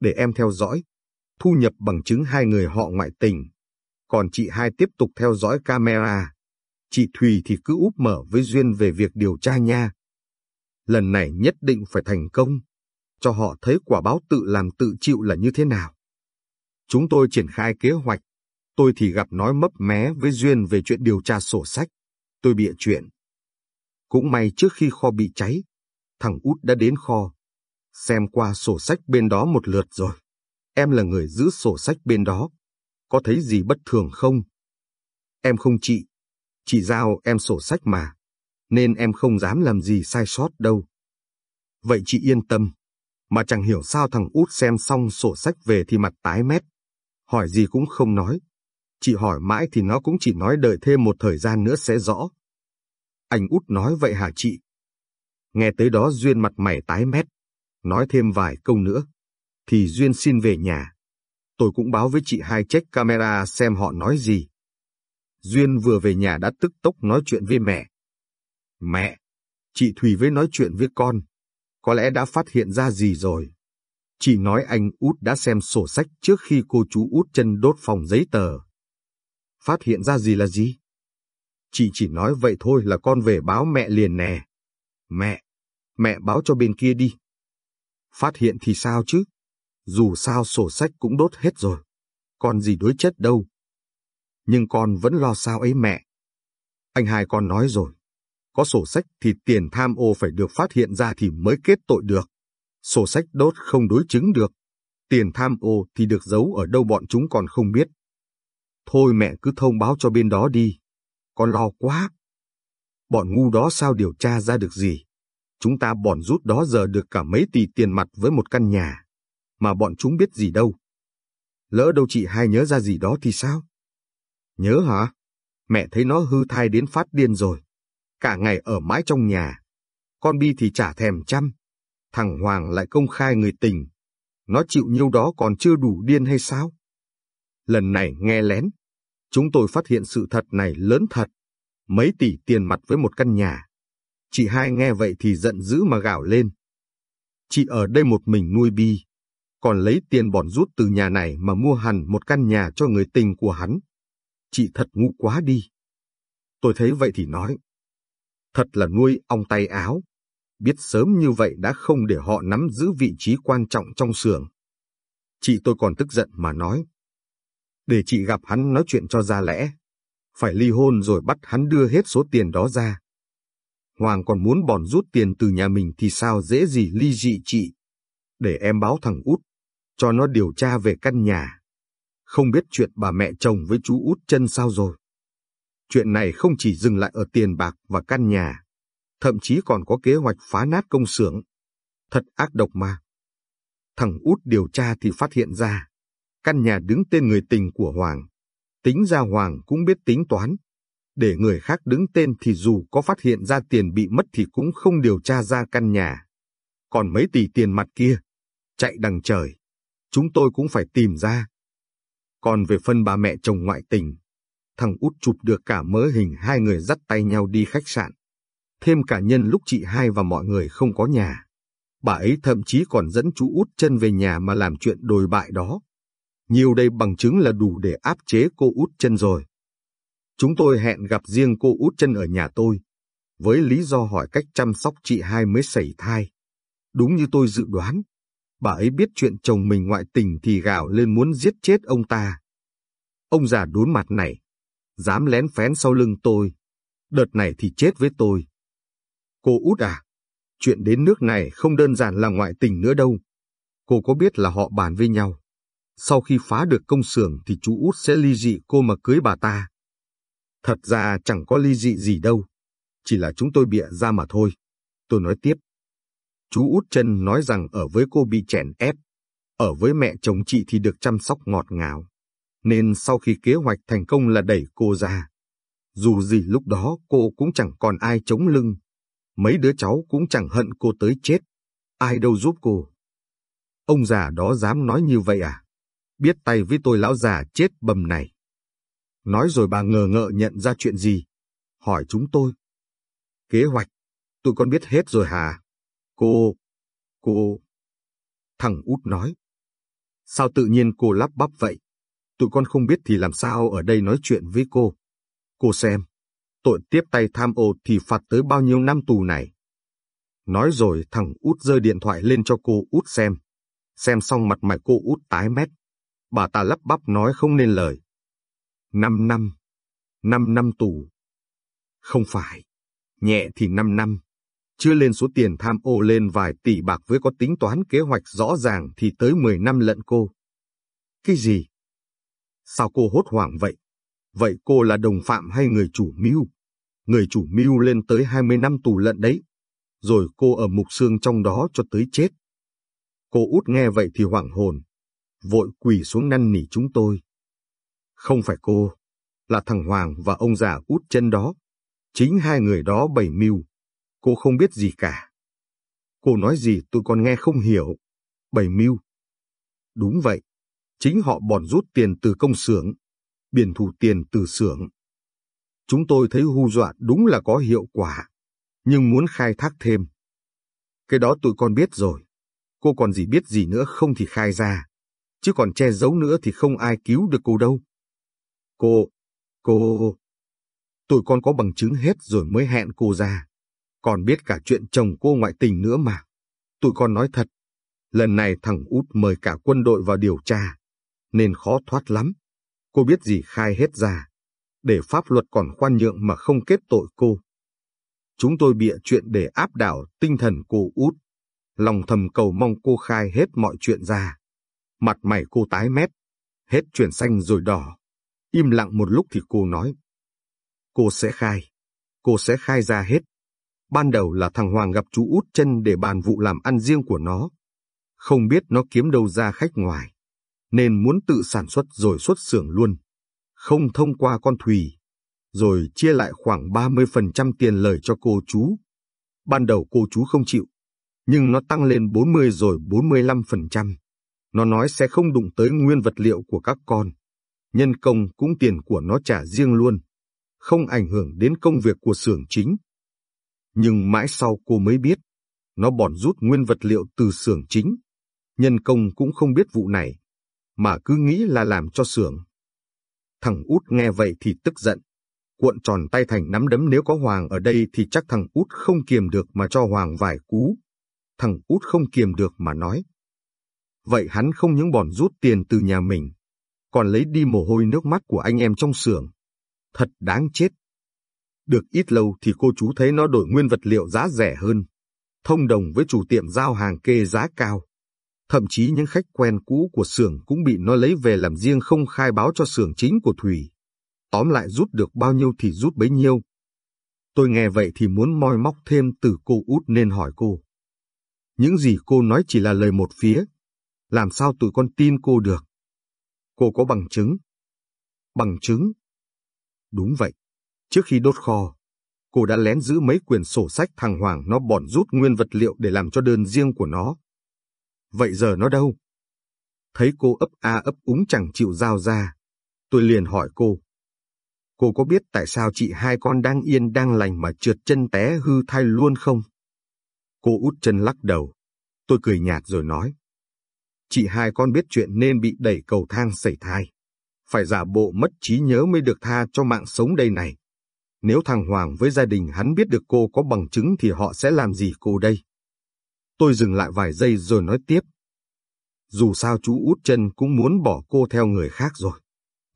Để em theo dõi. Thu nhập bằng chứng hai người họ ngoại tình. Còn chị hai tiếp tục theo dõi camera. Chị Thùy thì cứ úp mở với Duyên về việc điều tra nha. Lần này nhất định phải thành công cho họ thấy quả báo tự làm tự chịu là như thế nào. Chúng tôi triển khai kế hoạch, tôi thì gặp nói mấp mé với Duyên về chuyện điều tra sổ sách, tôi bịa chuyện. Cũng may trước khi kho bị cháy, thằng út đã đến kho, xem qua sổ sách bên đó một lượt rồi. Em là người giữ sổ sách bên đó, có thấy gì bất thường không? Em không chị, chị giao em sổ sách mà, nên em không dám làm gì sai sót đâu. Vậy chị yên tâm, mà chẳng hiểu sao thằng út xem xong sổ sách về thì mặt tái mét. Hỏi gì cũng không nói. Chị hỏi mãi thì nó cũng chỉ nói đợi thêm một thời gian nữa sẽ rõ. Anh út nói vậy hả chị? Nghe tới đó Duyên mặt mày tái mét. Nói thêm vài câu nữa. Thì Duyên xin về nhà. Tôi cũng báo với chị hai check camera xem họ nói gì. Duyên vừa về nhà đã tức tốc nói chuyện với mẹ. Mẹ, chị Thùy với nói chuyện với con có lẽ đã phát hiện ra gì rồi. Chị nói anh út đã xem sổ sách trước khi cô chú út chân đốt phòng giấy tờ. Phát hiện ra gì là gì? Chị chỉ nói vậy thôi là con về báo mẹ liền nè. Mẹ, mẹ báo cho bên kia đi. Phát hiện thì sao chứ? Dù sao sổ sách cũng đốt hết rồi. Còn gì đối chất đâu. Nhưng con vẫn lo sao ấy mẹ. Anh hai con nói rồi. Có sổ sách thì tiền tham ô phải được phát hiện ra thì mới kết tội được. Sổ sách đốt không đối chứng được. Tiền tham ô thì được giấu ở đâu bọn chúng còn không biết. Thôi mẹ cứ thông báo cho bên đó đi. Con lo quá. Bọn ngu đó sao điều tra ra được gì? Chúng ta bọn rút đó giờ được cả mấy tỷ tiền mặt với một căn nhà. Mà bọn chúng biết gì đâu. Lỡ đâu chị hai nhớ ra gì đó thì sao? Nhớ hả? Mẹ thấy nó hư thai đến phát điên rồi cả ngày ở mãi trong nhà. Con Bi thì chả thèm chăm. Thằng Hoàng lại công khai người tình. Nó chịu nhiêu đó còn chưa đủ điên hay sao? Lần này nghe lén, chúng tôi phát hiện sự thật này lớn thật. Mấy tỷ tiền mặt với một căn nhà. Chị hai nghe vậy thì giận dữ mà gào lên. Chị ở đây một mình nuôi Bi, còn lấy tiền bòn rút từ nhà này mà mua hẳn một căn nhà cho người tình của hắn. Chị thật ngu quá đi. Tôi thấy vậy thì nói, Thật là nuôi ong tay áo. Biết sớm như vậy đã không để họ nắm giữ vị trí quan trọng trong xưởng. Chị tôi còn tức giận mà nói. Để chị gặp hắn nói chuyện cho ra lẽ. Phải ly hôn rồi bắt hắn đưa hết số tiền đó ra. Hoàng còn muốn bòn rút tiền từ nhà mình thì sao dễ gì ly dị chị. Để em báo thằng út, cho nó điều tra về căn nhà. Không biết chuyện bà mẹ chồng với chú út chân sao rồi. Chuyện này không chỉ dừng lại ở tiền bạc và căn nhà, thậm chí còn có kế hoạch phá nát công xưởng. Thật ác độc mà. Thằng út điều tra thì phát hiện ra, căn nhà đứng tên người tình của Hoàng. Tính ra Hoàng cũng biết tính toán. Để người khác đứng tên thì dù có phát hiện ra tiền bị mất thì cũng không điều tra ra căn nhà. Còn mấy tỷ tiền mặt kia, chạy đằng trời, chúng tôi cũng phải tìm ra. Còn về phân bà mẹ chồng ngoại tình, thằng út chụp được cả mớ hình hai người dắt tay nhau đi khách sạn. Thêm cả nhân lúc chị hai và mọi người không có nhà. Bà ấy thậm chí còn dẫn chú út chân về nhà mà làm chuyện đồi bại đó. Nhiều đây bằng chứng là đủ để áp chế cô út chân rồi. Chúng tôi hẹn gặp riêng cô út chân ở nhà tôi, với lý do hỏi cách chăm sóc chị hai mới sẩy thai. Đúng như tôi dự đoán, bà ấy biết chuyện chồng mình ngoại tình thì gào lên muốn giết chết ông ta. Ông già đốn mặt này, dám lén phén sau lưng tôi, đợt này thì chết với tôi. Cô út à, chuyện đến nước này không đơn giản là ngoại tình nữa đâu. Cô có biết là họ bàn với nhau. Sau khi phá được công xưởng thì chú út sẽ ly dị cô mà cưới bà ta. Thật ra chẳng có ly dị gì đâu, chỉ là chúng tôi bịa ra mà thôi. Tôi nói tiếp. Chú út chân nói rằng ở với cô bị chèn ép, ở với mẹ chồng chị thì được chăm sóc ngọt ngào. Nên sau khi kế hoạch thành công là đẩy cô ra. Dù gì lúc đó cô cũng chẳng còn ai chống lưng. Mấy đứa cháu cũng chẳng hận cô tới chết. Ai đâu giúp cô. Ông già đó dám nói như vậy à? Biết tay với tôi lão già chết bầm này. Nói rồi bà ngờ ngợ nhận ra chuyện gì. Hỏi chúng tôi. Kế hoạch, tôi con biết hết rồi hả? Cô, cô... Thằng út nói. Sao tự nhiên cô lắp bắp vậy? Tụi con không biết thì làm sao ở đây nói chuyện với cô. Cô xem, tội tiếp tay tham ô thì phạt tới bao nhiêu năm tù này. Nói rồi thằng út rơi điện thoại lên cho cô út xem. Xem xong mặt mày cô út tái mét. Bà ta lắp bắp nói không nên lời. Năm năm. Năm năm tù. Không phải. Nhẹ thì năm năm. Chưa lên số tiền tham ô lên vài tỷ bạc với có tính toán kế hoạch rõ ràng thì tới 10 năm lận cô. Cái gì? Sao cô hốt hoảng vậy? Vậy cô là đồng phạm hay người chủ mưu? Người chủ mưu lên tới 20 năm tù lận đấy. Rồi cô ở mục xương trong đó cho tới chết. Cô út nghe vậy thì hoảng hồn. Vội quỳ xuống năn nỉ chúng tôi. Không phải cô, là thằng Hoàng và ông già út chân đó. Chính hai người đó bày mưu. Cô không biết gì cả. Cô nói gì tôi còn nghe không hiểu. Bày mưu. Đúng vậy. Chính họ bòn rút tiền từ công xưởng, biển thủ tiền từ xưởng. Chúng tôi thấy hù dọa đúng là có hiệu quả, nhưng muốn khai thác thêm. Cái đó tụi con biết rồi. Cô còn gì biết gì nữa không thì khai ra. Chứ còn che giấu nữa thì không ai cứu được cô đâu. Cô, cô... Tụi con có bằng chứng hết rồi mới hẹn cô ra. Còn biết cả chuyện chồng cô ngoại tình nữa mà. Tụi con nói thật. Lần này thằng út mời cả quân đội vào điều tra nên khó thoát lắm. Cô biết gì khai hết ra, để pháp luật còn khoan nhượng mà không kết tội cô. Chúng tôi bịa chuyện để áp đảo tinh thần cô út, lòng thầm cầu mong cô khai hết mọi chuyện ra. Mặt mày cô tái mét, hết chuyển xanh rồi đỏ. Im lặng một lúc thì cô nói. Cô sẽ khai, cô sẽ khai ra hết. Ban đầu là thằng Hoàng gặp chú út chân để bàn vụ làm ăn riêng của nó. Không biết nó kiếm đâu ra khách ngoài nên muốn tự sản xuất rồi xuất xưởng luôn, không thông qua con Thùy, rồi chia lại khoảng 30% tiền lời cho cô chú. Ban đầu cô chú không chịu, nhưng nó tăng lên 40 rồi 45%. Nó nói sẽ không đụng tới nguyên vật liệu của các con. Nhân công cũng tiền của nó trả riêng luôn, không ảnh hưởng đến công việc của xưởng chính. Nhưng mãi sau cô mới biết, nó bòn rút nguyên vật liệu từ xưởng chính. Nhân công cũng không biết vụ này, mà cứ nghĩ là làm cho sưởng. Thằng út nghe vậy thì tức giận, cuộn tròn tay thành nắm đấm nếu có Hoàng ở đây thì chắc thằng út không kiềm được mà cho Hoàng vài cú. Thằng út không kiềm được mà nói. Vậy hắn không những bòn rút tiền từ nhà mình, còn lấy đi mồ hôi nước mắt của anh em trong xưởng. Thật đáng chết. Được ít lâu thì cô chú thấy nó đổi nguyên vật liệu giá rẻ hơn, thông đồng với chủ tiệm giao hàng kê giá cao. Thậm chí những khách quen cũ của xưởng cũng bị nó lấy về làm riêng không khai báo cho xưởng chính của Thủy. Tóm lại rút được bao nhiêu thì rút bấy nhiêu. Tôi nghe vậy thì muốn moi móc thêm từ cô út nên hỏi cô. Những gì cô nói chỉ là lời một phía. Làm sao tụi con tin cô được? Cô có bằng chứng. Bằng chứng? Đúng vậy. Trước khi đốt kho, cô đã lén giữ mấy quyển sổ sách thằng Hoàng nó bòn rút nguyên vật liệu để làm cho đơn riêng của nó. Vậy giờ nó đâu? Thấy cô ấp a ấp úng chẳng chịu giao ra, tôi liền hỏi cô. Cô có biết tại sao chị hai con đang yên đang lành mà trượt chân té hư thai luôn không? Cô út chân lắc đầu. Tôi cười nhạt rồi nói. Chị hai con biết chuyện nên bị đẩy cầu thang sẩy thai. Phải giả bộ mất trí nhớ mới được tha cho mạng sống đây này. Nếu thằng Hoàng với gia đình hắn biết được cô có bằng chứng thì họ sẽ làm gì cô đây? Tôi dừng lại vài giây rồi nói tiếp. Dù sao chú út chân cũng muốn bỏ cô theo người khác rồi.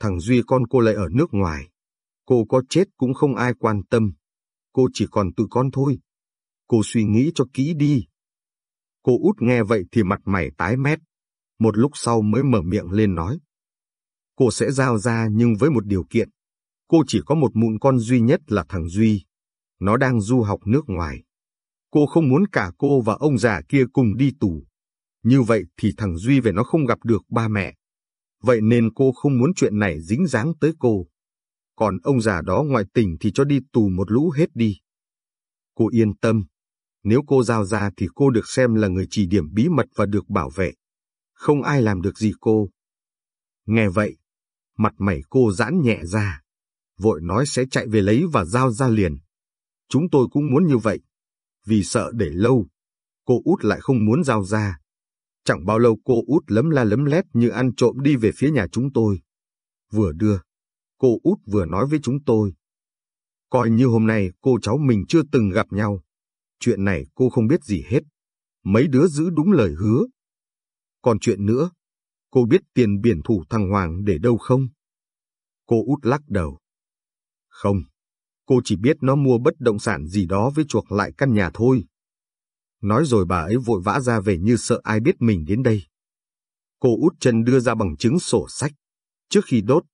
Thằng Duy con cô lại ở nước ngoài. Cô có chết cũng không ai quan tâm. Cô chỉ còn tự con thôi. Cô suy nghĩ cho kỹ đi. Cô út nghe vậy thì mặt mày tái mét. Một lúc sau mới mở miệng lên nói. Cô sẽ giao ra nhưng với một điều kiện. Cô chỉ có một mụn con duy nhất là thằng Duy. Nó đang du học nước ngoài. Cô không muốn cả cô và ông già kia cùng đi tù. Như vậy thì thằng Duy về nó không gặp được ba mẹ. Vậy nên cô không muốn chuyện này dính dáng tới cô. Còn ông già đó ngoại tình thì cho đi tù một lũ hết đi. Cô yên tâm. Nếu cô giao ra thì cô được xem là người chỉ điểm bí mật và được bảo vệ. Không ai làm được gì cô. Nghe vậy, mặt mày cô giãn nhẹ ra. Vội nói sẽ chạy về lấy và giao ra liền. Chúng tôi cũng muốn như vậy. Vì sợ để lâu, cô út lại không muốn giao ra. Chẳng bao lâu cô út lấm la lấm lét như ăn trộm đi về phía nhà chúng tôi. Vừa đưa, cô út vừa nói với chúng tôi. Coi như hôm nay cô cháu mình chưa từng gặp nhau. Chuyện này cô không biết gì hết. Mấy đứa giữ đúng lời hứa. Còn chuyện nữa, cô biết tiền biển thủ thằng Hoàng để đâu không? Cô út lắc đầu. Không, cô chỉ biết nó mua bất động sản gì đó với chuộc lại căn nhà thôi. Nói rồi bà ấy vội vã ra về như sợ ai biết mình đến đây. Cô út chân đưa ra bằng chứng sổ sách. Trước khi đốt,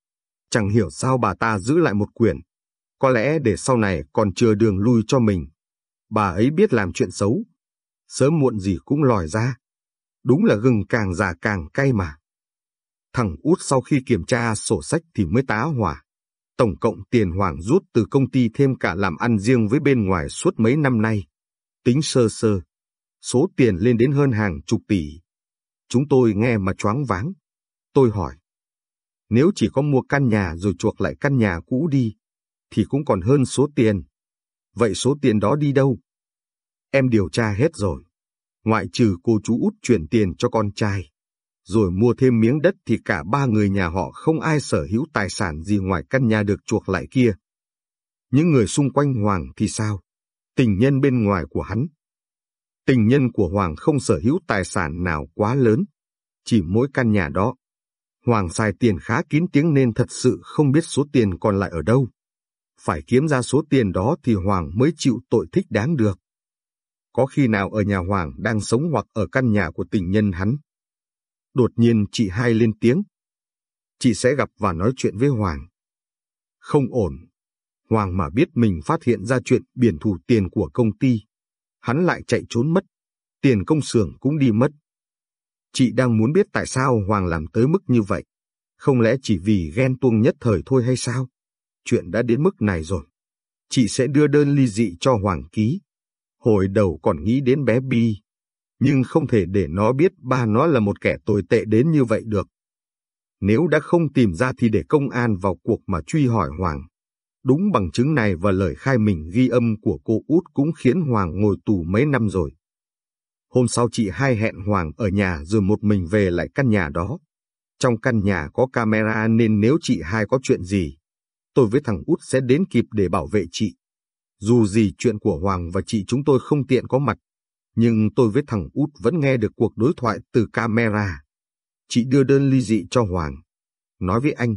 chẳng hiểu sao bà ta giữ lại một quyển. Có lẽ để sau này còn chừa đường lui cho mình. Bà ấy biết làm chuyện xấu. Sớm muộn gì cũng lòi ra. Đúng là gừng càng già càng cay mà. Thằng út sau khi kiểm tra sổ sách thì mới tá hỏa. Tổng cộng tiền Hoàng rút từ công ty thêm cả làm ăn riêng với bên ngoài suốt mấy năm nay. Tính sơ sơ, số tiền lên đến hơn hàng chục tỷ. Chúng tôi nghe mà choáng váng. Tôi hỏi, nếu chỉ có mua căn nhà rồi chuộc lại căn nhà cũ đi, thì cũng còn hơn số tiền. Vậy số tiền đó đi đâu? Em điều tra hết rồi. Ngoại trừ cô chú út chuyển tiền cho con trai. Rồi mua thêm miếng đất thì cả ba người nhà họ không ai sở hữu tài sản gì ngoài căn nhà được chuộc lại kia. Những người xung quanh Hoàng thì sao? Tình nhân bên ngoài của hắn Tình nhân của Hoàng không sở hữu tài sản nào quá lớn, chỉ mỗi căn nhà đó. Hoàng xài tiền khá kín tiếng nên thật sự không biết số tiền còn lại ở đâu. Phải kiếm ra số tiền đó thì Hoàng mới chịu tội thích đáng được. Có khi nào ở nhà Hoàng đang sống hoặc ở căn nhà của tình nhân hắn. Đột nhiên chị hai lên tiếng. Chị sẽ gặp và nói chuyện với Hoàng. Không ổn. Hoàng mà biết mình phát hiện ra chuyện biển thủ tiền của công ty, hắn lại chạy trốn mất, tiền công xưởng cũng đi mất. Chị đang muốn biết tại sao Hoàng làm tới mức như vậy, không lẽ chỉ vì ghen tuông nhất thời thôi hay sao? Chuyện đã đến mức này rồi. Chị sẽ đưa đơn ly dị cho Hoàng ký. Hồi đầu còn nghĩ đến bé Bi, nhưng không thể để nó biết ba nó là một kẻ tồi tệ đến như vậy được. Nếu đã không tìm ra thì để công an vào cuộc mà truy hỏi Hoàng. Đúng bằng chứng này và lời khai mình ghi âm của cô út cũng khiến Hoàng ngồi tù mấy năm rồi. Hôm sau chị hai hẹn Hoàng ở nhà rồi một mình về lại căn nhà đó. Trong căn nhà có camera nên nếu chị hai có chuyện gì, tôi với thằng út sẽ đến kịp để bảo vệ chị. Dù gì chuyện của Hoàng và chị chúng tôi không tiện có mặt, nhưng tôi với thằng út vẫn nghe được cuộc đối thoại từ camera. Chị đưa đơn ly dị cho Hoàng. Nói với anh.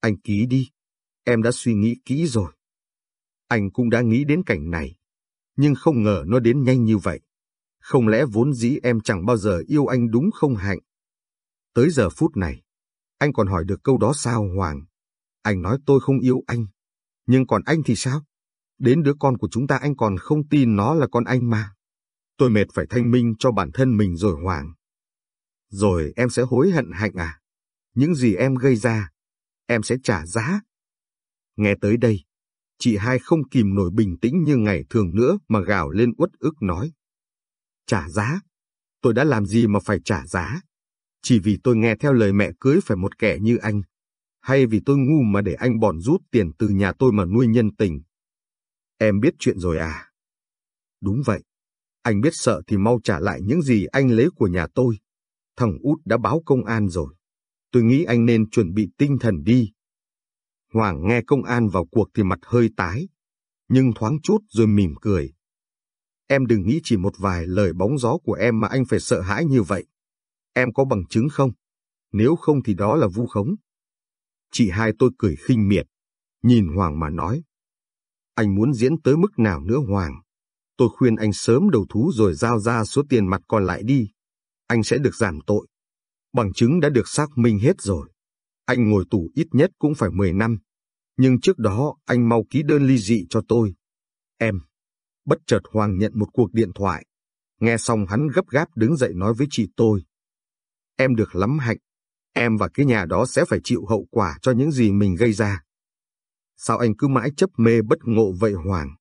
Anh ký đi. Em đã suy nghĩ kỹ rồi. Anh cũng đã nghĩ đến cảnh này, nhưng không ngờ nó đến nhanh như vậy. Không lẽ vốn dĩ em chẳng bao giờ yêu anh đúng không Hạnh? Tới giờ phút này, anh còn hỏi được câu đó sao Hoàng? Anh nói tôi không yêu anh. Nhưng còn anh thì sao? Đến đứa con của chúng ta anh còn không tin nó là con anh mà. Tôi mệt phải thanh minh cho bản thân mình rồi Hoàng. Rồi em sẽ hối hận Hạnh à? Những gì em gây ra, em sẽ trả giá. Nghe tới đây, chị hai không kìm nổi bình tĩnh như ngày thường nữa mà gào lên uất ức nói. Trả giá? Tôi đã làm gì mà phải trả giá? Chỉ vì tôi nghe theo lời mẹ cưới phải một kẻ như anh. Hay vì tôi ngu mà để anh bòn rút tiền từ nhà tôi mà nuôi nhân tình. Em biết chuyện rồi à? Đúng vậy. Anh biết sợ thì mau trả lại những gì anh lấy của nhà tôi. Thằng út đã báo công an rồi. Tôi nghĩ anh nên chuẩn bị tinh thần đi. Hoàng nghe công an vào cuộc thì mặt hơi tái, nhưng thoáng chút rồi mỉm cười. Em đừng nghĩ chỉ một vài lời bóng gió của em mà anh phải sợ hãi như vậy. Em có bằng chứng không? Nếu không thì đó là vu khống. Chị hai tôi cười khinh miệt, nhìn Hoàng mà nói. Anh muốn diễn tới mức nào nữa Hoàng? Tôi khuyên anh sớm đầu thú rồi giao ra số tiền mặt còn lại đi. Anh sẽ được giảm tội. Bằng chứng đã được xác minh hết rồi. Anh ngồi tù ít nhất cũng phải 10 năm. Nhưng trước đó, anh mau ký đơn ly dị cho tôi. Em. Bất chợt Hoàng nhận một cuộc điện thoại. Nghe xong hắn gấp gáp đứng dậy nói với chị tôi. Em được lắm hạnh. Em và cái nhà đó sẽ phải chịu hậu quả cho những gì mình gây ra. Sao anh cứ mãi chấp mê bất ngộ vậy Hoàng?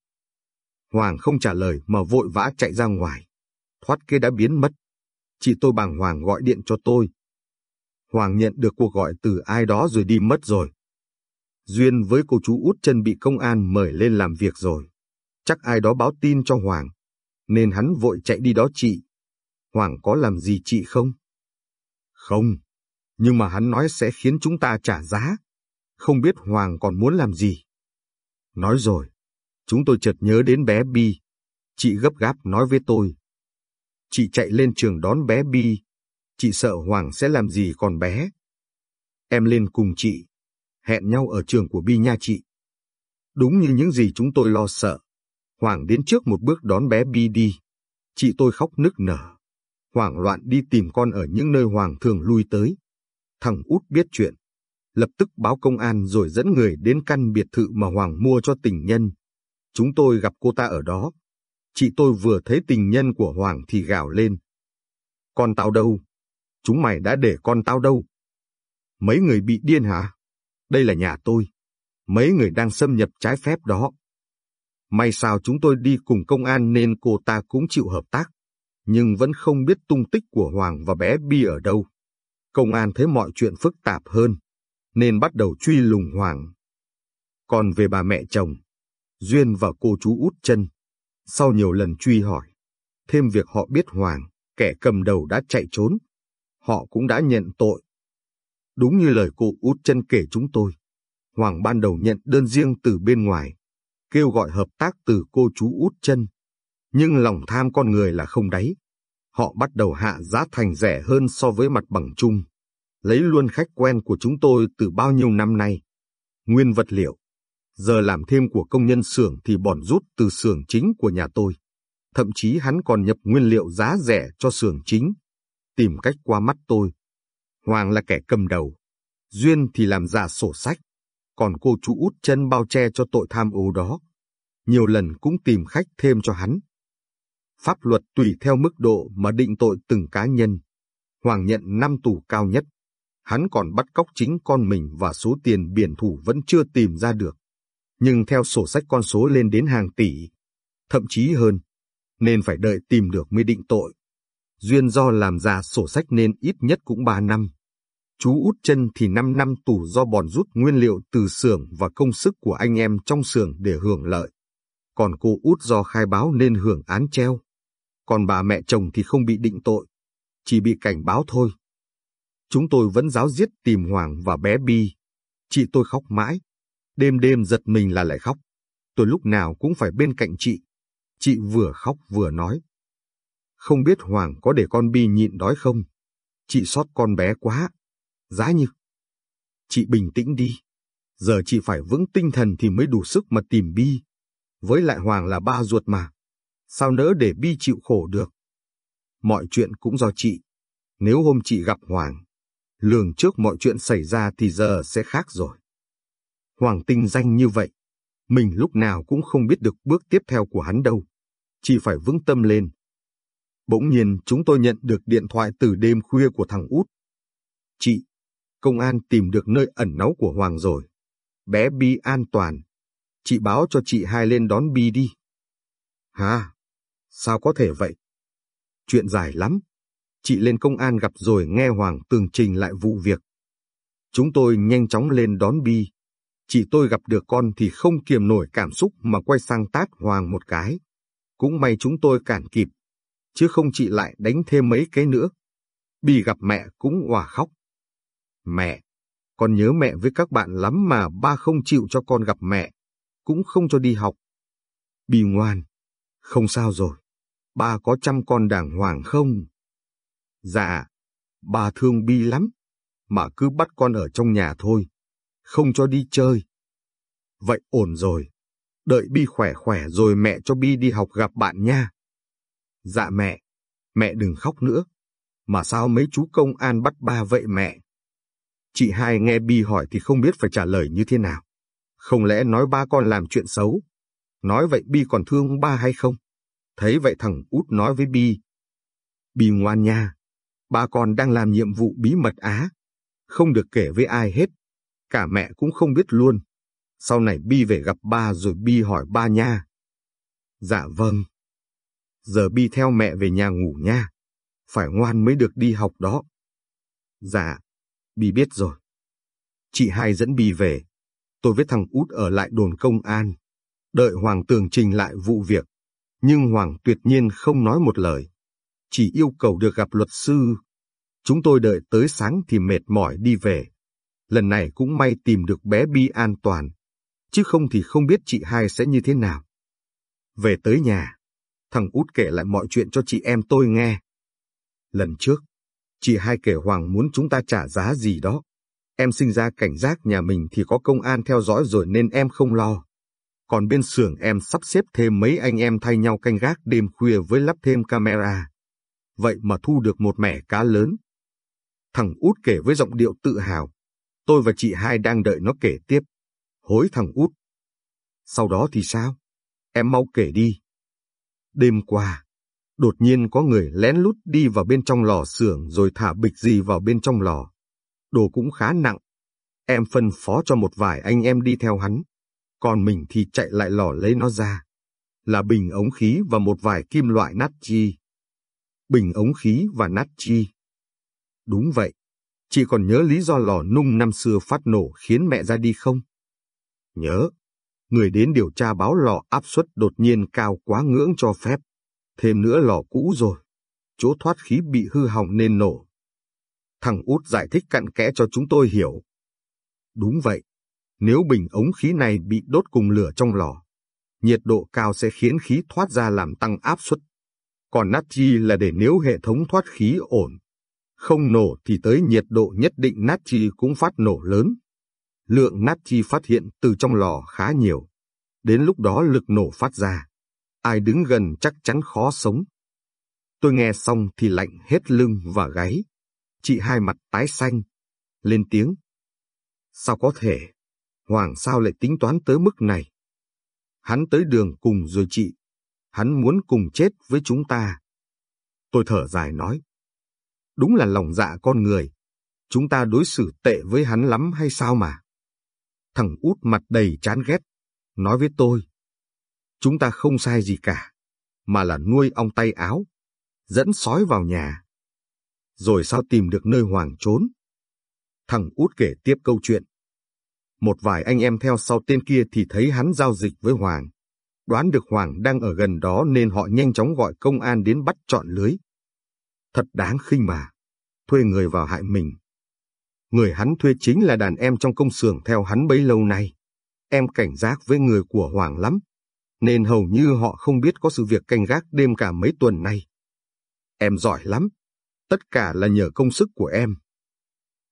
Hoàng không trả lời mà vội vã chạy ra ngoài. Thoát kế đã biến mất. Chị tôi bàng Hoàng gọi điện cho tôi. Hoàng nhận được cuộc gọi từ ai đó rồi đi mất rồi. Duyên với cô chú út chân bị công an mời lên làm việc rồi. Chắc ai đó báo tin cho Hoàng, nên hắn vội chạy đi đó chị. Hoàng có làm gì chị không? Không, nhưng mà hắn nói sẽ khiến chúng ta trả giá. Không biết Hoàng còn muốn làm gì. Nói rồi, chúng tôi chợt nhớ đến bé Bi. Chị gấp gáp nói với tôi. Chị chạy lên trường đón bé Bi. Chị sợ Hoàng sẽ làm gì còn bé. Em lên cùng chị. Hẹn nhau ở trường của Bi nha chị. Đúng như những gì chúng tôi lo sợ. Hoàng đến trước một bước đón bé Bi đi. Chị tôi khóc nức nở. Hoàng loạn đi tìm con ở những nơi Hoàng thường lui tới. Thằng út biết chuyện. Lập tức báo công an rồi dẫn người đến căn biệt thự mà Hoàng mua cho tình nhân. Chúng tôi gặp cô ta ở đó. Chị tôi vừa thấy tình nhân của Hoàng thì gào lên. Con tao đâu? Chúng mày đã để con tao đâu? Mấy người bị điên hả? Đây là nhà tôi. Mấy người đang xâm nhập trái phép đó. May sao chúng tôi đi cùng công an nên cô ta cũng chịu hợp tác, nhưng vẫn không biết tung tích của Hoàng và bé Bi ở đâu. Công an thấy mọi chuyện phức tạp hơn, nên bắt đầu truy lùng Hoàng. Còn về bà mẹ chồng, Duyên và cô chú út chân, sau nhiều lần truy hỏi, thêm việc họ biết Hoàng, kẻ cầm đầu đã chạy trốn, họ cũng đã nhận tội. Đúng như lời cô út chân kể chúng tôi, Hoàng ban đầu nhận đơn riêng từ bên ngoài, kêu gọi hợp tác từ cô chú út chân. Nhưng lòng tham con người là không đáy. Họ bắt đầu hạ giá thành rẻ hơn so với mặt bằng chung. Lấy luôn khách quen của chúng tôi từ bao nhiêu năm nay. Nguyên vật liệu. Giờ làm thêm của công nhân xưởng thì bòn rút từ xưởng chính của nhà tôi. Thậm chí hắn còn nhập nguyên liệu giá rẻ cho xưởng chính. Tìm cách qua mắt tôi. Hoàng là kẻ cầm đầu. Duyên thì làm giả sổ sách còn cô chú út chân bao che cho tội tham ô đó. Nhiều lần cũng tìm khách thêm cho hắn. Pháp luật tùy theo mức độ mà định tội từng cá nhân. Hoàng nhận năm tù cao nhất. Hắn còn bắt cóc chính con mình và số tiền biển thủ vẫn chưa tìm ra được. Nhưng theo sổ sách con số lên đến hàng tỷ, thậm chí hơn, nên phải đợi tìm được mới định tội. Duyên do làm giả sổ sách nên ít nhất cũng 3 năm. Chú út chân thì 5 năm tù do bòn rút nguyên liệu từ xưởng và công sức của anh em trong xưởng để hưởng lợi. Còn cô út do khai báo nên hưởng án treo. Còn bà mẹ chồng thì không bị định tội, chỉ bị cảnh báo thôi. Chúng tôi vẫn giáo giết tìm Hoàng và bé Bi. Chị tôi khóc mãi. Đêm đêm giật mình là lại khóc. Tôi lúc nào cũng phải bên cạnh chị. Chị vừa khóc vừa nói. Không biết Hoàng có để con Bi nhịn đói không? Chị xót con bé quá. Giá như, chị bình tĩnh đi, giờ chị phải vững tinh thần thì mới đủ sức mà tìm Bi. Với lại Hoàng là ba ruột mà, sao nỡ để Bi chịu khổ được. Mọi chuyện cũng do chị, nếu hôm chị gặp Hoàng, lường trước mọi chuyện xảy ra thì giờ sẽ khác rồi. Hoàng tinh danh như vậy, mình lúc nào cũng không biết được bước tiếp theo của hắn đâu, chỉ phải vững tâm lên. Bỗng nhiên chúng tôi nhận được điện thoại từ đêm khuya của thằng út. Chị, công an tìm được nơi ẩn náu của Hoàng rồi. Bé Bi an toàn. Chị báo cho chị hai lên đón Bi đi. Hà, Sao có thể vậy? Chuyện dài lắm. Chị lên công an gặp rồi nghe Hoàng tường trình lại vụ việc. Chúng tôi nhanh chóng lên đón Bi. Chị tôi gặp được con thì không kiềm nổi cảm xúc mà quay sang tát Hoàng một cái. Cũng may chúng tôi cản kịp, chứ không chị lại đánh thêm mấy cái nữa. Bi gặp mẹ cũng hòa khóc. Mẹ, con nhớ mẹ với các bạn lắm mà ba không chịu cho con gặp mẹ, cũng không cho đi học. Bi ngoan, không sao rồi, ba có chăm con đàng hoàng không? Dạ, ba thương Bi lắm, mà cứ bắt con ở trong nhà thôi, không cho đi chơi. Vậy ổn rồi, đợi Bi khỏe khỏe rồi mẹ cho Bi đi học gặp bạn nha. Dạ mẹ, mẹ đừng khóc nữa. Mà sao mấy chú công an bắt ba vậy mẹ? Chị hai nghe Bi hỏi thì không biết phải trả lời như thế nào. Không lẽ nói ba con làm chuyện xấu? Nói vậy Bi còn thương ba hay không? Thấy vậy thằng út nói với Bi. Bi ngoan nha, ba con đang làm nhiệm vụ bí mật á. Không được kể với ai hết. Cả mẹ cũng không biết luôn. Sau này Bi về gặp ba rồi Bi hỏi ba nha. Dạ vâng. Giờ Bi theo mẹ về nhà ngủ nha. Phải ngoan mới được đi học đó. Dạ, Bi biết rồi. Chị hai dẫn Bi về. Tôi với thằng út ở lại đồn công an. Đợi Hoàng tường trình lại vụ việc. Nhưng Hoàng tuyệt nhiên không nói một lời. Chỉ yêu cầu được gặp luật sư. Chúng tôi đợi tới sáng thì mệt mỏi đi về. Lần này cũng may tìm được bé Bi an toàn. Chứ không thì không biết chị hai sẽ như thế nào. Về tới nhà, thằng út kể lại mọi chuyện cho chị em tôi nghe. Lần trước, chị hai kể Hoàng muốn chúng ta trả giá gì đó. Em sinh ra cảnh giác nhà mình thì có công an theo dõi rồi nên em không lo. Còn bên xưởng em sắp xếp thêm mấy anh em thay nhau canh gác đêm khuya với lắp thêm camera. Vậy mà thu được một mẻ cá lớn. Thằng út kể với giọng điệu tự hào. Tôi và chị hai đang đợi nó kể tiếp. Hối thằng út. Sau đó thì sao? Em mau kể đi. Đêm qua, đột nhiên có người lén lút đi vào bên trong lò xưởng rồi thả bịch gì vào bên trong lò. Đồ cũng khá nặng. Em phân phó cho một vài anh em đi theo hắn, còn mình thì chạy lại lò lấy nó ra. Là bình ống khí và một vài kim loại nát chi. Bình ống khí và nát chi. Đúng vậy. Chị còn nhớ lý do lò nung năm xưa phát nổ khiến mẹ ra đi không? Nhớ. Người đến điều tra báo lò áp suất đột nhiên cao quá ngưỡng cho phép. Thêm nữa lò cũ rồi, chỗ thoát khí bị hư hỏng nên nổ. Thằng út giải thích cặn kẽ cho chúng tôi hiểu. Đúng vậy, nếu bình ống khí này bị đốt cùng lửa trong lò, nhiệt độ cao sẽ khiến khí thoát ra làm tăng áp suất. Còn natri là để nếu hệ thống thoát khí ổn, không nổ thì tới nhiệt độ nhất định natri cũng phát nổ lớn. Lượng natri phát hiện từ trong lò khá nhiều. Đến lúc đó lực nổ phát ra, ai đứng gần chắc chắn khó sống. Tôi nghe xong thì lạnh hết lưng và gáy. Chị hai mặt tái xanh, lên tiếng. Sao có thể? Hoàng sao lại tính toán tới mức này? Hắn tới đường cùng rồi chị. Hắn muốn cùng chết với chúng ta. Tôi thở dài nói. Đúng là lòng dạ con người. Chúng ta đối xử tệ với hắn lắm hay sao mà? Thằng út mặt đầy chán ghét. Nói với tôi. Chúng ta không sai gì cả, mà là nuôi ong tay áo, dẫn sói vào nhà. Rồi sao tìm được nơi Hoàng trốn? Thằng út kể tiếp câu chuyện. Một vài anh em theo sau tên kia thì thấy hắn giao dịch với Hoàng. Đoán được Hoàng đang ở gần đó nên họ nhanh chóng gọi công an đến bắt trọn lưới. Thật đáng khinh mà, thuê người vào hại mình. Người hắn thuê chính là đàn em trong công xưởng theo hắn bấy lâu nay. Em cảnh giác với người của Hoàng lắm, nên hầu như họ không biết có sự việc canh gác đêm cả mấy tuần nay. Em giỏi lắm, tất cả là nhờ công sức của em.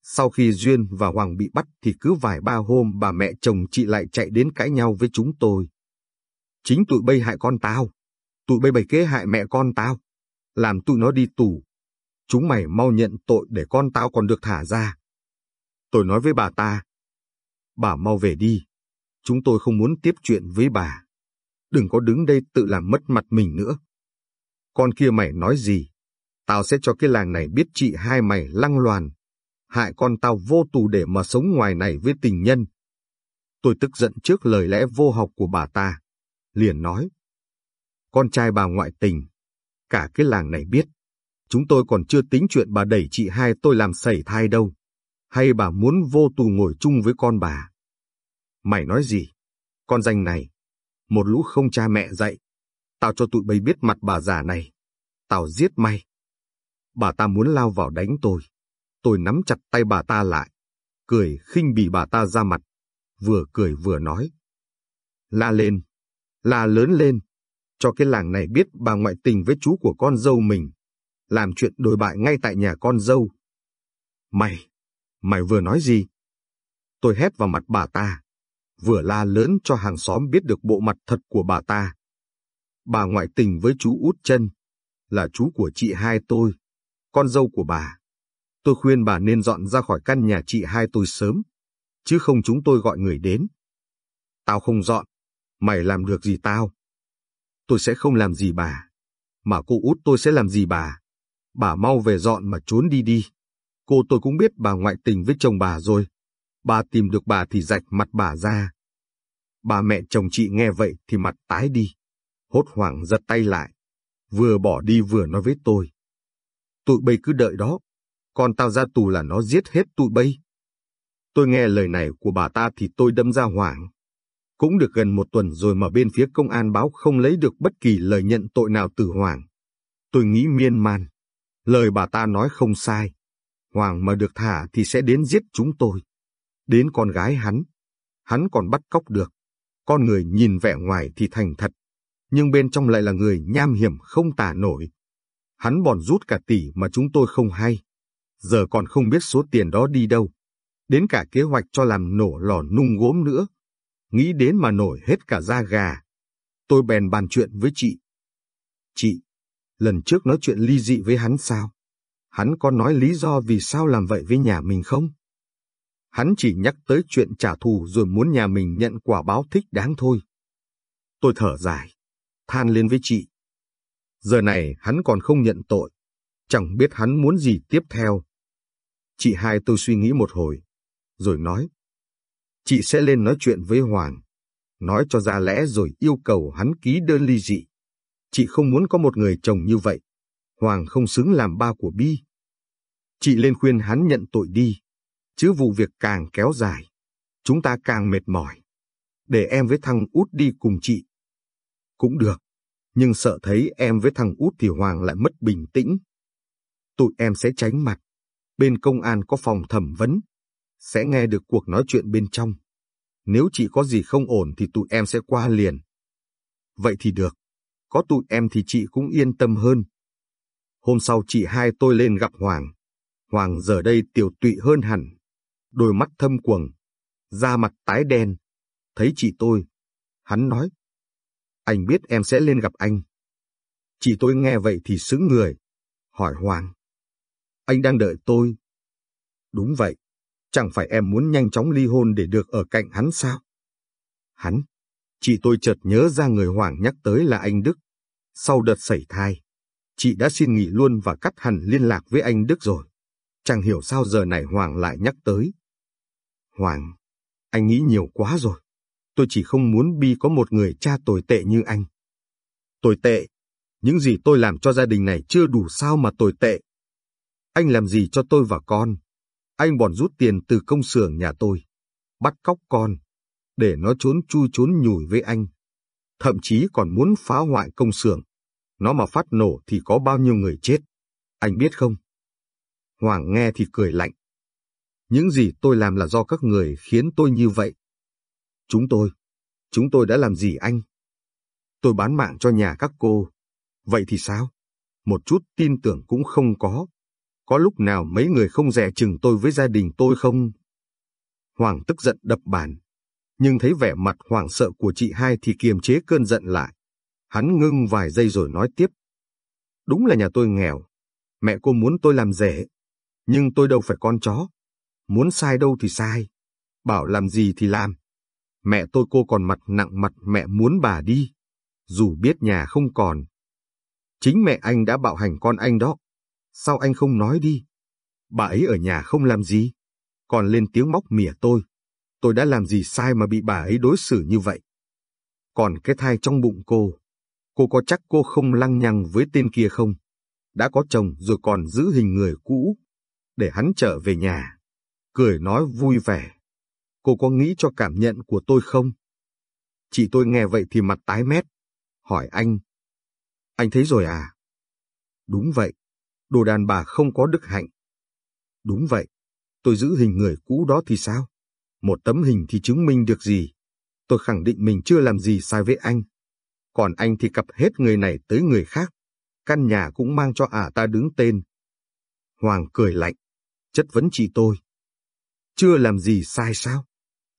Sau khi Duyên và Hoàng bị bắt thì cứ vài ba hôm bà mẹ chồng chị lại chạy đến cãi nhau với chúng tôi. Chính tụi bay hại con tao, tụi bay bày kế hại mẹ con tao, làm tụi nó đi tù. Chúng mày mau nhận tội để con tao còn được thả ra. Tôi nói với bà ta, bà mau về đi, chúng tôi không muốn tiếp chuyện với bà đừng có đứng đây tự làm mất mặt mình nữa. Con kia mày nói gì? Tao sẽ cho cái làng này biết chị hai mày lăng loàn. hại con tao vô tù để mà sống ngoài này với tình nhân. Tôi tức giận trước lời lẽ vô học của bà ta, liền nói. Con trai bà ngoại tình, cả cái làng này biết. Chúng tôi còn chưa tính chuyện bà đẩy chị hai tôi làm sẩy thai đâu. Hay bà muốn vô tù ngồi chung với con bà? Mày nói gì? Con danh này, một lũ không cha mẹ dạy. Tao cho tụi bay biết mặt bà già này. Tao giết mày. Bà ta muốn lao vào đánh tôi. Tôi nắm chặt tay bà ta lại, cười khinh bỉ bà ta ra mặt, vừa cười vừa nói. La lên, la lớn lên, cho cái làng này biết bà ngoại tình với chú của con dâu mình, làm chuyện đồi bại ngay tại nhà con dâu. Mày, mày vừa nói gì? Tôi hét vào mặt bà ta, vừa la lớn cho hàng xóm biết được bộ mặt thật của bà ta. Bà ngoại tình với chú út chân, là chú của chị hai tôi, con dâu của bà. Tôi khuyên bà nên dọn ra khỏi căn nhà chị hai tôi sớm, chứ không chúng tôi gọi người đến. Tao không dọn, mày làm được gì tao? Tôi sẽ không làm gì bà, mà cô út tôi sẽ làm gì bà? Bà mau về dọn mà trốn đi đi. Cô tôi cũng biết bà ngoại tình với chồng bà rồi. Bà tìm được bà thì rạch mặt bà ra. Bà mẹ chồng chị nghe vậy thì mặt tái đi. Hốt hoảng giật tay lại. Vừa bỏ đi vừa nói với tôi. Tụi bây cứ đợi đó. Con tao ra tù là nó giết hết tụi bây. Tôi nghe lời này của bà ta thì tôi đâm ra hoảng. Cũng được gần một tuần rồi mà bên phía công an báo không lấy được bất kỳ lời nhận tội nào từ Hoàng. Tôi nghĩ miên man. Lời bà ta nói không sai. Hoàng mà được thả thì sẽ đến giết chúng tôi. Đến con gái hắn. Hắn còn bắt cóc được. Con người nhìn vẻ ngoài thì thành thật. Nhưng bên trong lại là người nham hiểm không tả nổi. Hắn bòn rút cả tỷ mà chúng tôi không hay. Giờ còn không biết số tiền đó đi đâu. Đến cả kế hoạch cho làm nổ lò nung gốm nữa. Nghĩ đến mà nổi hết cả da gà. Tôi bèn bàn chuyện với chị. Chị, lần trước nói chuyện ly dị với hắn sao? Hắn có nói lý do vì sao làm vậy với nhà mình không? Hắn chỉ nhắc tới chuyện trả thù rồi muốn nhà mình nhận quả báo thích đáng thôi. Tôi thở dài, than lên với chị. Giờ này hắn còn không nhận tội, chẳng biết hắn muốn gì tiếp theo. Chị hai tôi suy nghĩ một hồi, rồi nói. Chị sẽ lên nói chuyện với Hoàng, nói cho ra lẽ rồi yêu cầu hắn ký đơn ly dị. Chị không muốn có một người chồng như vậy. Hoàng không xứng làm ba của Bi. Chị lên khuyên hắn nhận tội đi, chứ vụ việc càng kéo dài, chúng ta càng mệt mỏi. Để em với thằng út đi cùng chị. Cũng được, nhưng sợ thấy em với thằng út thì Hoàng lại mất bình tĩnh. Tụi em sẽ tránh mặt. Bên công an có phòng thẩm vấn, sẽ nghe được cuộc nói chuyện bên trong. Nếu chị có gì không ổn thì tụi em sẽ qua liền. Vậy thì được, có tụi em thì chị cũng yên tâm hơn. Hôm sau chị hai tôi lên gặp Hoàng. Hoàng giờ đây tiểu tụy hơn hẳn, đôi mắt thâm quầng, da mặt tái đen. Thấy chị tôi, hắn nói, anh biết em sẽ lên gặp anh. Chị tôi nghe vậy thì sững người, hỏi Hoàng. Anh đang đợi tôi. Đúng vậy, chẳng phải em muốn nhanh chóng ly hôn để được ở cạnh hắn sao? Hắn, chị tôi chợt nhớ ra người Hoàng nhắc tới là anh Đức. Sau đợt sẩy thai, chị đã xin nghỉ luôn và cắt hẳn liên lạc với anh Đức rồi. Chẳng hiểu sao giờ này Hoàng lại nhắc tới. Hoàng, anh nghĩ nhiều quá rồi. Tôi chỉ không muốn Bi có một người cha tồi tệ như anh. Tồi tệ? Những gì tôi làm cho gia đình này chưa đủ sao mà tồi tệ. Anh làm gì cho tôi và con? Anh bòn rút tiền từ công xưởng nhà tôi, bắt cóc con, để nó trốn chui trốn nhủi với anh. Thậm chí còn muốn phá hoại công xưởng. Nó mà phát nổ thì có bao nhiêu người chết. Anh biết không? Hoàng nghe thì cười lạnh. Những gì tôi làm là do các người khiến tôi như vậy. Chúng tôi, chúng tôi đã làm gì anh? Tôi bán mạng cho nhà các cô. Vậy thì sao? Một chút tin tưởng cũng không có. Có lúc nào mấy người không rẻ chừng tôi với gia đình tôi không? Hoàng tức giận đập bàn. Nhưng thấy vẻ mặt hoảng sợ của chị hai thì kiềm chế cơn giận lại. Hắn ngưng vài giây rồi nói tiếp. Đúng là nhà tôi nghèo. Mẹ cô muốn tôi làm rể. Nhưng tôi đâu phải con chó. Muốn sai đâu thì sai. Bảo làm gì thì làm. Mẹ tôi cô còn mặt nặng mặt mẹ muốn bà đi. Dù biết nhà không còn. Chính mẹ anh đã bạo hành con anh đó. Sao anh không nói đi? bà ấy ở nhà không làm gì, còn lên tiếng móc mỉa tôi. Tôi đã làm gì sai mà bị bà ấy đối xử như vậy? Còn cái thai trong bụng cô, cô có chắc cô không lăng nhăng với tên kia không? Đã có chồng rồi còn giữ hình người cũ, để hắn trở về nhà. Cười nói vui vẻ. Cô có nghĩ cho cảm nhận của tôi không? Chị tôi nghe vậy thì mặt tái mét. Hỏi anh. Anh thấy rồi à? Đúng vậy. Đồ đàn bà không có đức hạnh. Đúng vậy. Tôi giữ hình người cũ đó thì sao? Một tấm hình thì chứng minh được gì? Tôi khẳng định mình chưa làm gì sai với anh. Còn anh thì cặp hết người này tới người khác. Căn nhà cũng mang cho ả ta đứng tên. Hoàng cười lạnh, chất vấn chị tôi. Chưa làm gì sai sao?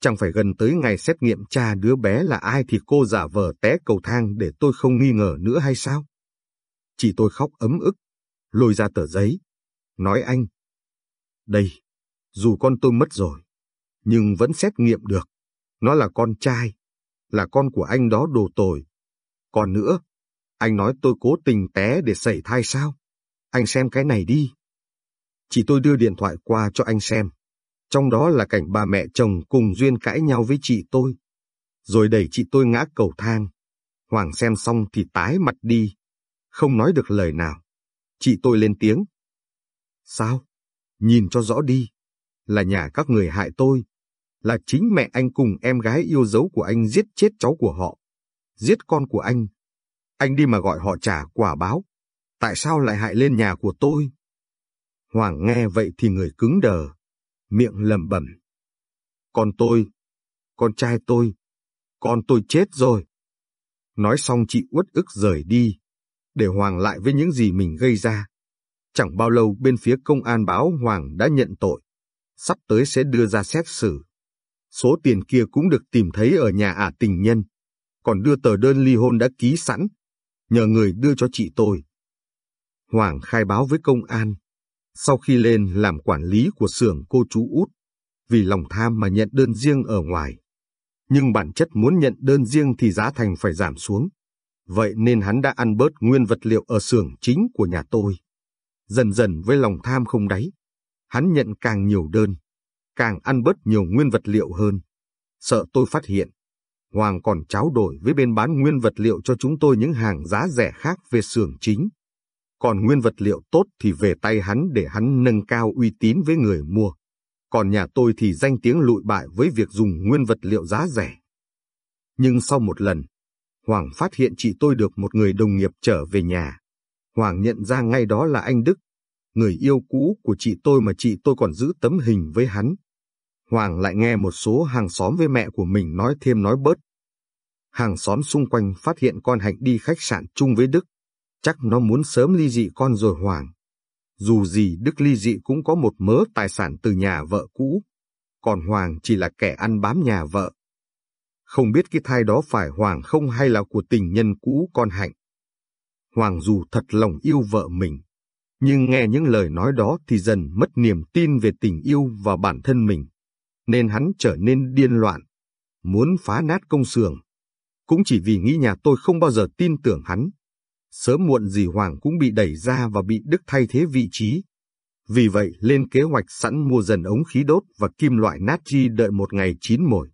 Chẳng phải gần tới ngày xét nghiệm cha đứa bé là ai thì cô giả vờ té cầu thang để tôi không nghi ngờ nữa hay sao? Chị tôi khóc ấm ức, lôi ra tờ giấy. Nói anh. Đây, dù con tôi mất rồi, nhưng vẫn xét nghiệm được. Nó là con trai, là con của anh đó đồ tồi. Còn nữa, anh nói tôi cố tình té để sẩy thai sao? Anh xem cái này đi. chỉ tôi đưa điện thoại qua cho anh xem. Trong đó là cảnh bà mẹ chồng cùng duyên cãi nhau với chị tôi. Rồi đẩy chị tôi ngã cầu thang. Hoàng xem xong thì tái mặt đi. Không nói được lời nào. Chị tôi lên tiếng. Sao? Nhìn cho rõ đi. Là nhà các người hại tôi. Là chính mẹ anh cùng em gái yêu dấu của anh giết chết cháu của họ. Giết con của anh. Anh đi mà gọi họ trả quả báo. Tại sao lại hại lên nhà của tôi? Hoàng nghe vậy thì người cứng đờ, miệng lẩm bẩm. Con tôi, con trai tôi, con tôi chết rồi. Nói xong chị uất ức rời đi, để Hoàng lại với những gì mình gây ra. Chẳng bao lâu bên phía công an báo Hoàng đã nhận tội, sắp tới sẽ đưa ra xét xử. Số tiền kia cũng được tìm thấy ở nhà ả tình nhân, còn đưa tờ đơn ly hôn đã ký sẵn, nhờ người đưa cho chị tôi. Hoàng khai báo với công an, sau khi lên làm quản lý của xưởng cô chú út, vì lòng tham mà nhận đơn riêng ở ngoài. Nhưng bản chất muốn nhận đơn riêng thì giá thành phải giảm xuống. Vậy nên hắn đã ăn bớt nguyên vật liệu ở xưởng chính của nhà tôi. Dần dần với lòng tham không đáy, hắn nhận càng nhiều đơn, càng ăn bớt nhiều nguyên vật liệu hơn. Sợ tôi phát hiện, Hoàng còn tráo đổi với bên bán nguyên vật liệu cho chúng tôi những hàng giá rẻ khác về xưởng chính còn nguyên vật liệu tốt thì về tay hắn để hắn nâng cao uy tín với người mua. Còn nhà tôi thì danh tiếng lụi bại với việc dùng nguyên vật liệu giá rẻ. Nhưng sau một lần, Hoàng phát hiện chị tôi được một người đồng nghiệp trở về nhà. Hoàng nhận ra ngay đó là anh Đức, người yêu cũ của chị tôi mà chị tôi còn giữ tấm hình với hắn. Hoàng lại nghe một số hàng xóm với mẹ của mình nói thêm nói bớt. Hàng xóm xung quanh phát hiện con Hạnh đi khách sạn chung với Đức, Chắc nó muốn sớm ly dị con rồi Hoàng. Dù gì Đức ly dị cũng có một mớ tài sản từ nhà vợ cũ, còn Hoàng chỉ là kẻ ăn bám nhà vợ. Không biết cái thai đó phải Hoàng không hay là của tình nhân cũ con Hạnh. Hoàng dù thật lòng yêu vợ mình, nhưng nghe những lời nói đó thì dần mất niềm tin về tình yêu và bản thân mình, nên hắn trở nên điên loạn, muốn phá nát công xưởng. Cũng chỉ vì nghĩ nhà tôi không bao giờ tin tưởng hắn, sớm muộn gì Hoàng cũng bị đẩy ra và bị Đức thay thế vị trí. Vì vậy lên kế hoạch sẵn mua dần ống khí đốt và kim loại natri đợi một ngày chín mồi.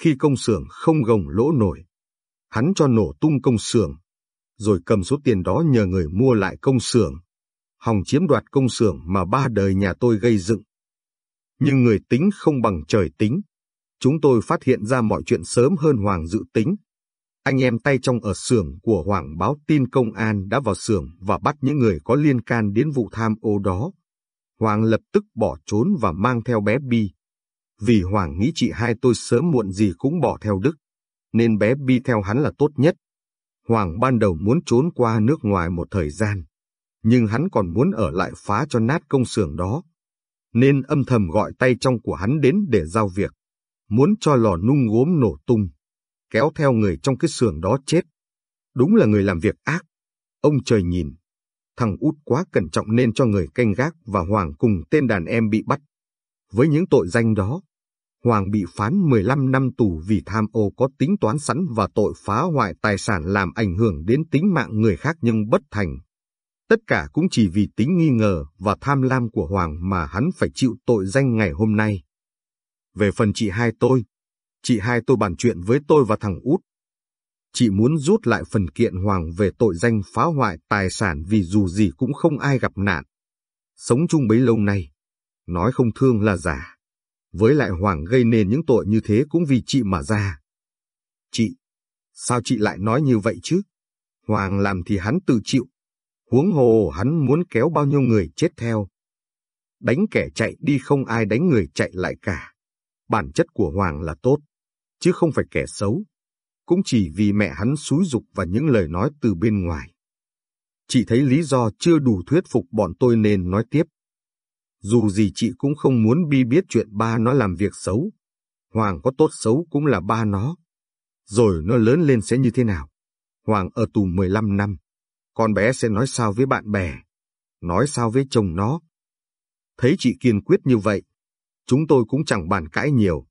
Khi công xưởng không gồng lỗ nổi, hắn cho nổ tung công xưởng, rồi cầm số tiền đó nhờ người mua lại công xưởng, hòng chiếm đoạt công xưởng mà ba đời nhà tôi gây dựng. Nhưng người tính không bằng trời tính. Chúng tôi phát hiện ra mọi chuyện sớm hơn Hoàng dự tính. Anh em tay trong ở xưởng của Hoàng báo tin công an đã vào xưởng và bắt những người có liên can đến vụ tham ô đó. Hoàng lập tức bỏ trốn và mang theo bé Bi. Vì Hoàng nghĩ chị hai tôi sớm muộn gì cũng bỏ theo Đức, nên bé Bi theo hắn là tốt nhất. Hoàng ban đầu muốn trốn qua nước ngoài một thời gian, nhưng hắn còn muốn ở lại phá cho nát công xưởng đó. Nên âm thầm gọi tay trong của hắn đến để giao việc, muốn cho lò nung gốm nổ tung kéo theo người trong cái xưởng đó chết. Đúng là người làm việc ác. Ông trời nhìn, thằng út quá cẩn trọng nên cho người canh gác và Hoàng cùng tên đàn em bị bắt. Với những tội danh đó, Hoàng bị phán 15 năm tù vì tham ô có tính toán sẵn và tội phá hoại tài sản làm ảnh hưởng đến tính mạng người khác nhưng bất thành. Tất cả cũng chỉ vì tính nghi ngờ và tham lam của Hoàng mà hắn phải chịu tội danh ngày hôm nay. Về phần chị hai tôi, chị hai tôi bàn chuyện với tôi và thằng út. Chị muốn rút lại phần kiện Hoàng về tội danh phá hoại tài sản vì dù gì cũng không ai gặp nạn. Sống chung bấy lâu nay, nói không thương là giả. Với lại Hoàng gây nên những tội như thế cũng vì chị mà ra. Chị, sao chị lại nói như vậy chứ? Hoàng làm thì hắn tự chịu. Huống hồ hắn muốn kéo bao nhiêu người chết theo. Đánh kẻ chạy đi không ai đánh người chạy lại cả. Bản chất của Hoàng là tốt, chứ không phải kẻ xấu. Cũng chỉ vì mẹ hắn xúi dục và những lời nói từ bên ngoài. Chị thấy lý do chưa đủ thuyết phục bọn tôi nên nói tiếp. Dù gì chị cũng không muốn Bi biết chuyện ba nó làm việc xấu. Hoàng có tốt xấu cũng là ba nó. Rồi nó lớn lên sẽ như thế nào? Hoàng ở tù 15 năm. Con bé sẽ nói sao với bạn bè? Nói sao với chồng nó? Thấy chị kiên quyết như vậy, chúng tôi cũng chẳng bàn cãi nhiều.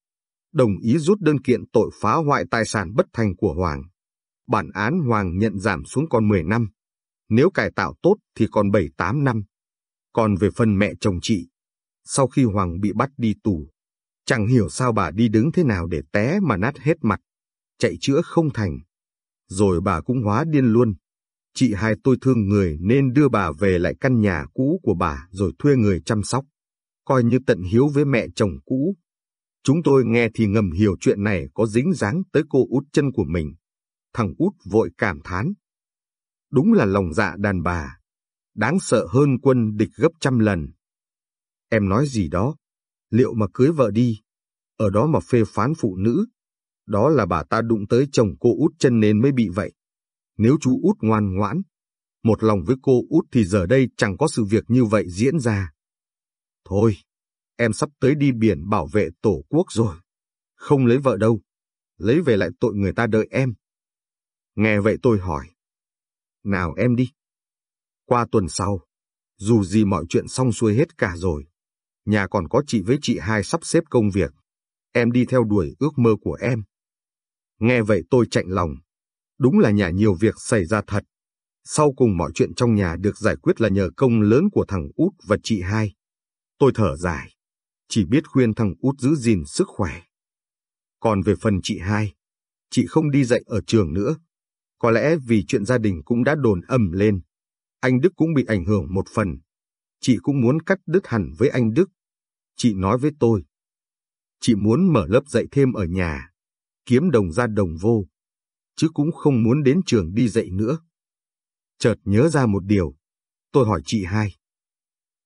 Đồng ý rút đơn kiện tội phá hoại tài sản bất thành của Hoàng. Bản án Hoàng nhận giảm xuống còn 10 năm. Nếu cải tạo tốt thì còn 7-8 năm. Còn về phần mẹ chồng chị, sau khi Hoàng bị bắt đi tù, chẳng hiểu sao bà đi đứng thế nào để té mà nát hết mặt, chạy chữa không thành. Rồi bà cũng hóa điên luôn. Chị hai tôi thương người nên đưa bà về lại căn nhà cũ của bà rồi thuê người chăm sóc, coi như tận hiếu với mẹ chồng cũ. Chúng tôi nghe thì ngầm hiểu chuyện này có dính dáng tới cô út chân của mình. Thằng út vội cảm thán. Đúng là lòng dạ đàn bà đáng sợ hơn quân địch gấp trăm lần. Em nói gì đó, liệu mà cưới vợ đi, ở đó mà phê phán phụ nữ, đó là bà ta đụng tới chồng cô út chân nên mới bị vậy. Nếu chú út ngoan ngoãn, một lòng với cô út thì giờ đây chẳng có sự việc như vậy diễn ra. Thôi, em sắp tới đi biển bảo vệ tổ quốc rồi. Không lấy vợ đâu, lấy về lại tội người ta đợi em. Nghe vậy tôi hỏi. Nào em đi. Qua tuần sau, dù gì mọi chuyện xong xuôi hết cả rồi, nhà còn có chị với chị hai sắp xếp công việc, em đi theo đuổi ước mơ của em. Nghe vậy tôi chạnh lòng, đúng là nhà nhiều việc xảy ra thật. Sau cùng mọi chuyện trong nhà được giải quyết là nhờ công lớn của thằng út và chị hai. Tôi thở dài, chỉ biết khuyên thằng út giữ gìn sức khỏe. Còn về phần chị hai, chị không đi dạy ở trường nữa. Có lẽ vì chuyện gia đình cũng đã đồn ầm lên, anh Đức cũng bị ảnh hưởng một phần. Chị cũng muốn cắt đứt hẳn với anh Đức. Chị nói với tôi. Chị muốn mở lớp dạy thêm ở nhà, kiếm đồng ra đồng vô, chứ cũng không muốn đến trường đi dạy nữa. Chợt nhớ ra một điều, tôi hỏi chị hai.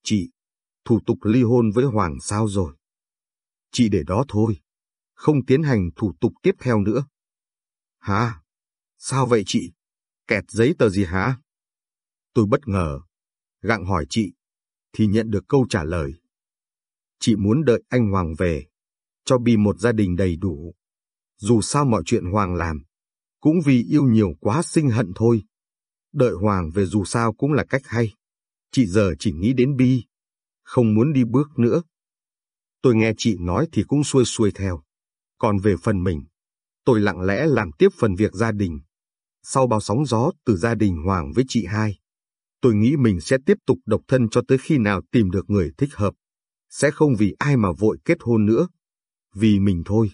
Chị, thủ tục ly hôn với Hoàng sao rồi? Chị để đó thôi, không tiến hành thủ tục tiếp theo nữa. Hả? Sao vậy chị? Kẹt giấy tờ gì hả? Tôi bất ngờ, gặng hỏi chị, thì nhận được câu trả lời. Chị muốn đợi anh Hoàng về, cho Bi một gia đình đầy đủ. Dù sao mọi chuyện Hoàng làm, cũng vì yêu nhiều quá sinh hận thôi. Đợi Hoàng về dù sao cũng là cách hay. Chị giờ chỉ nghĩ đến Bi, không muốn đi bước nữa. Tôi nghe chị nói thì cũng xuôi xuôi theo. Còn về phần mình, tôi lặng lẽ làm tiếp phần việc gia đình. Sau bao sóng gió từ gia đình Hoàng với chị hai, tôi nghĩ mình sẽ tiếp tục độc thân cho tới khi nào tìm được người thích hợp. Sẽ không vì ai mà vội kết hôn nữa. Vì mình thôi.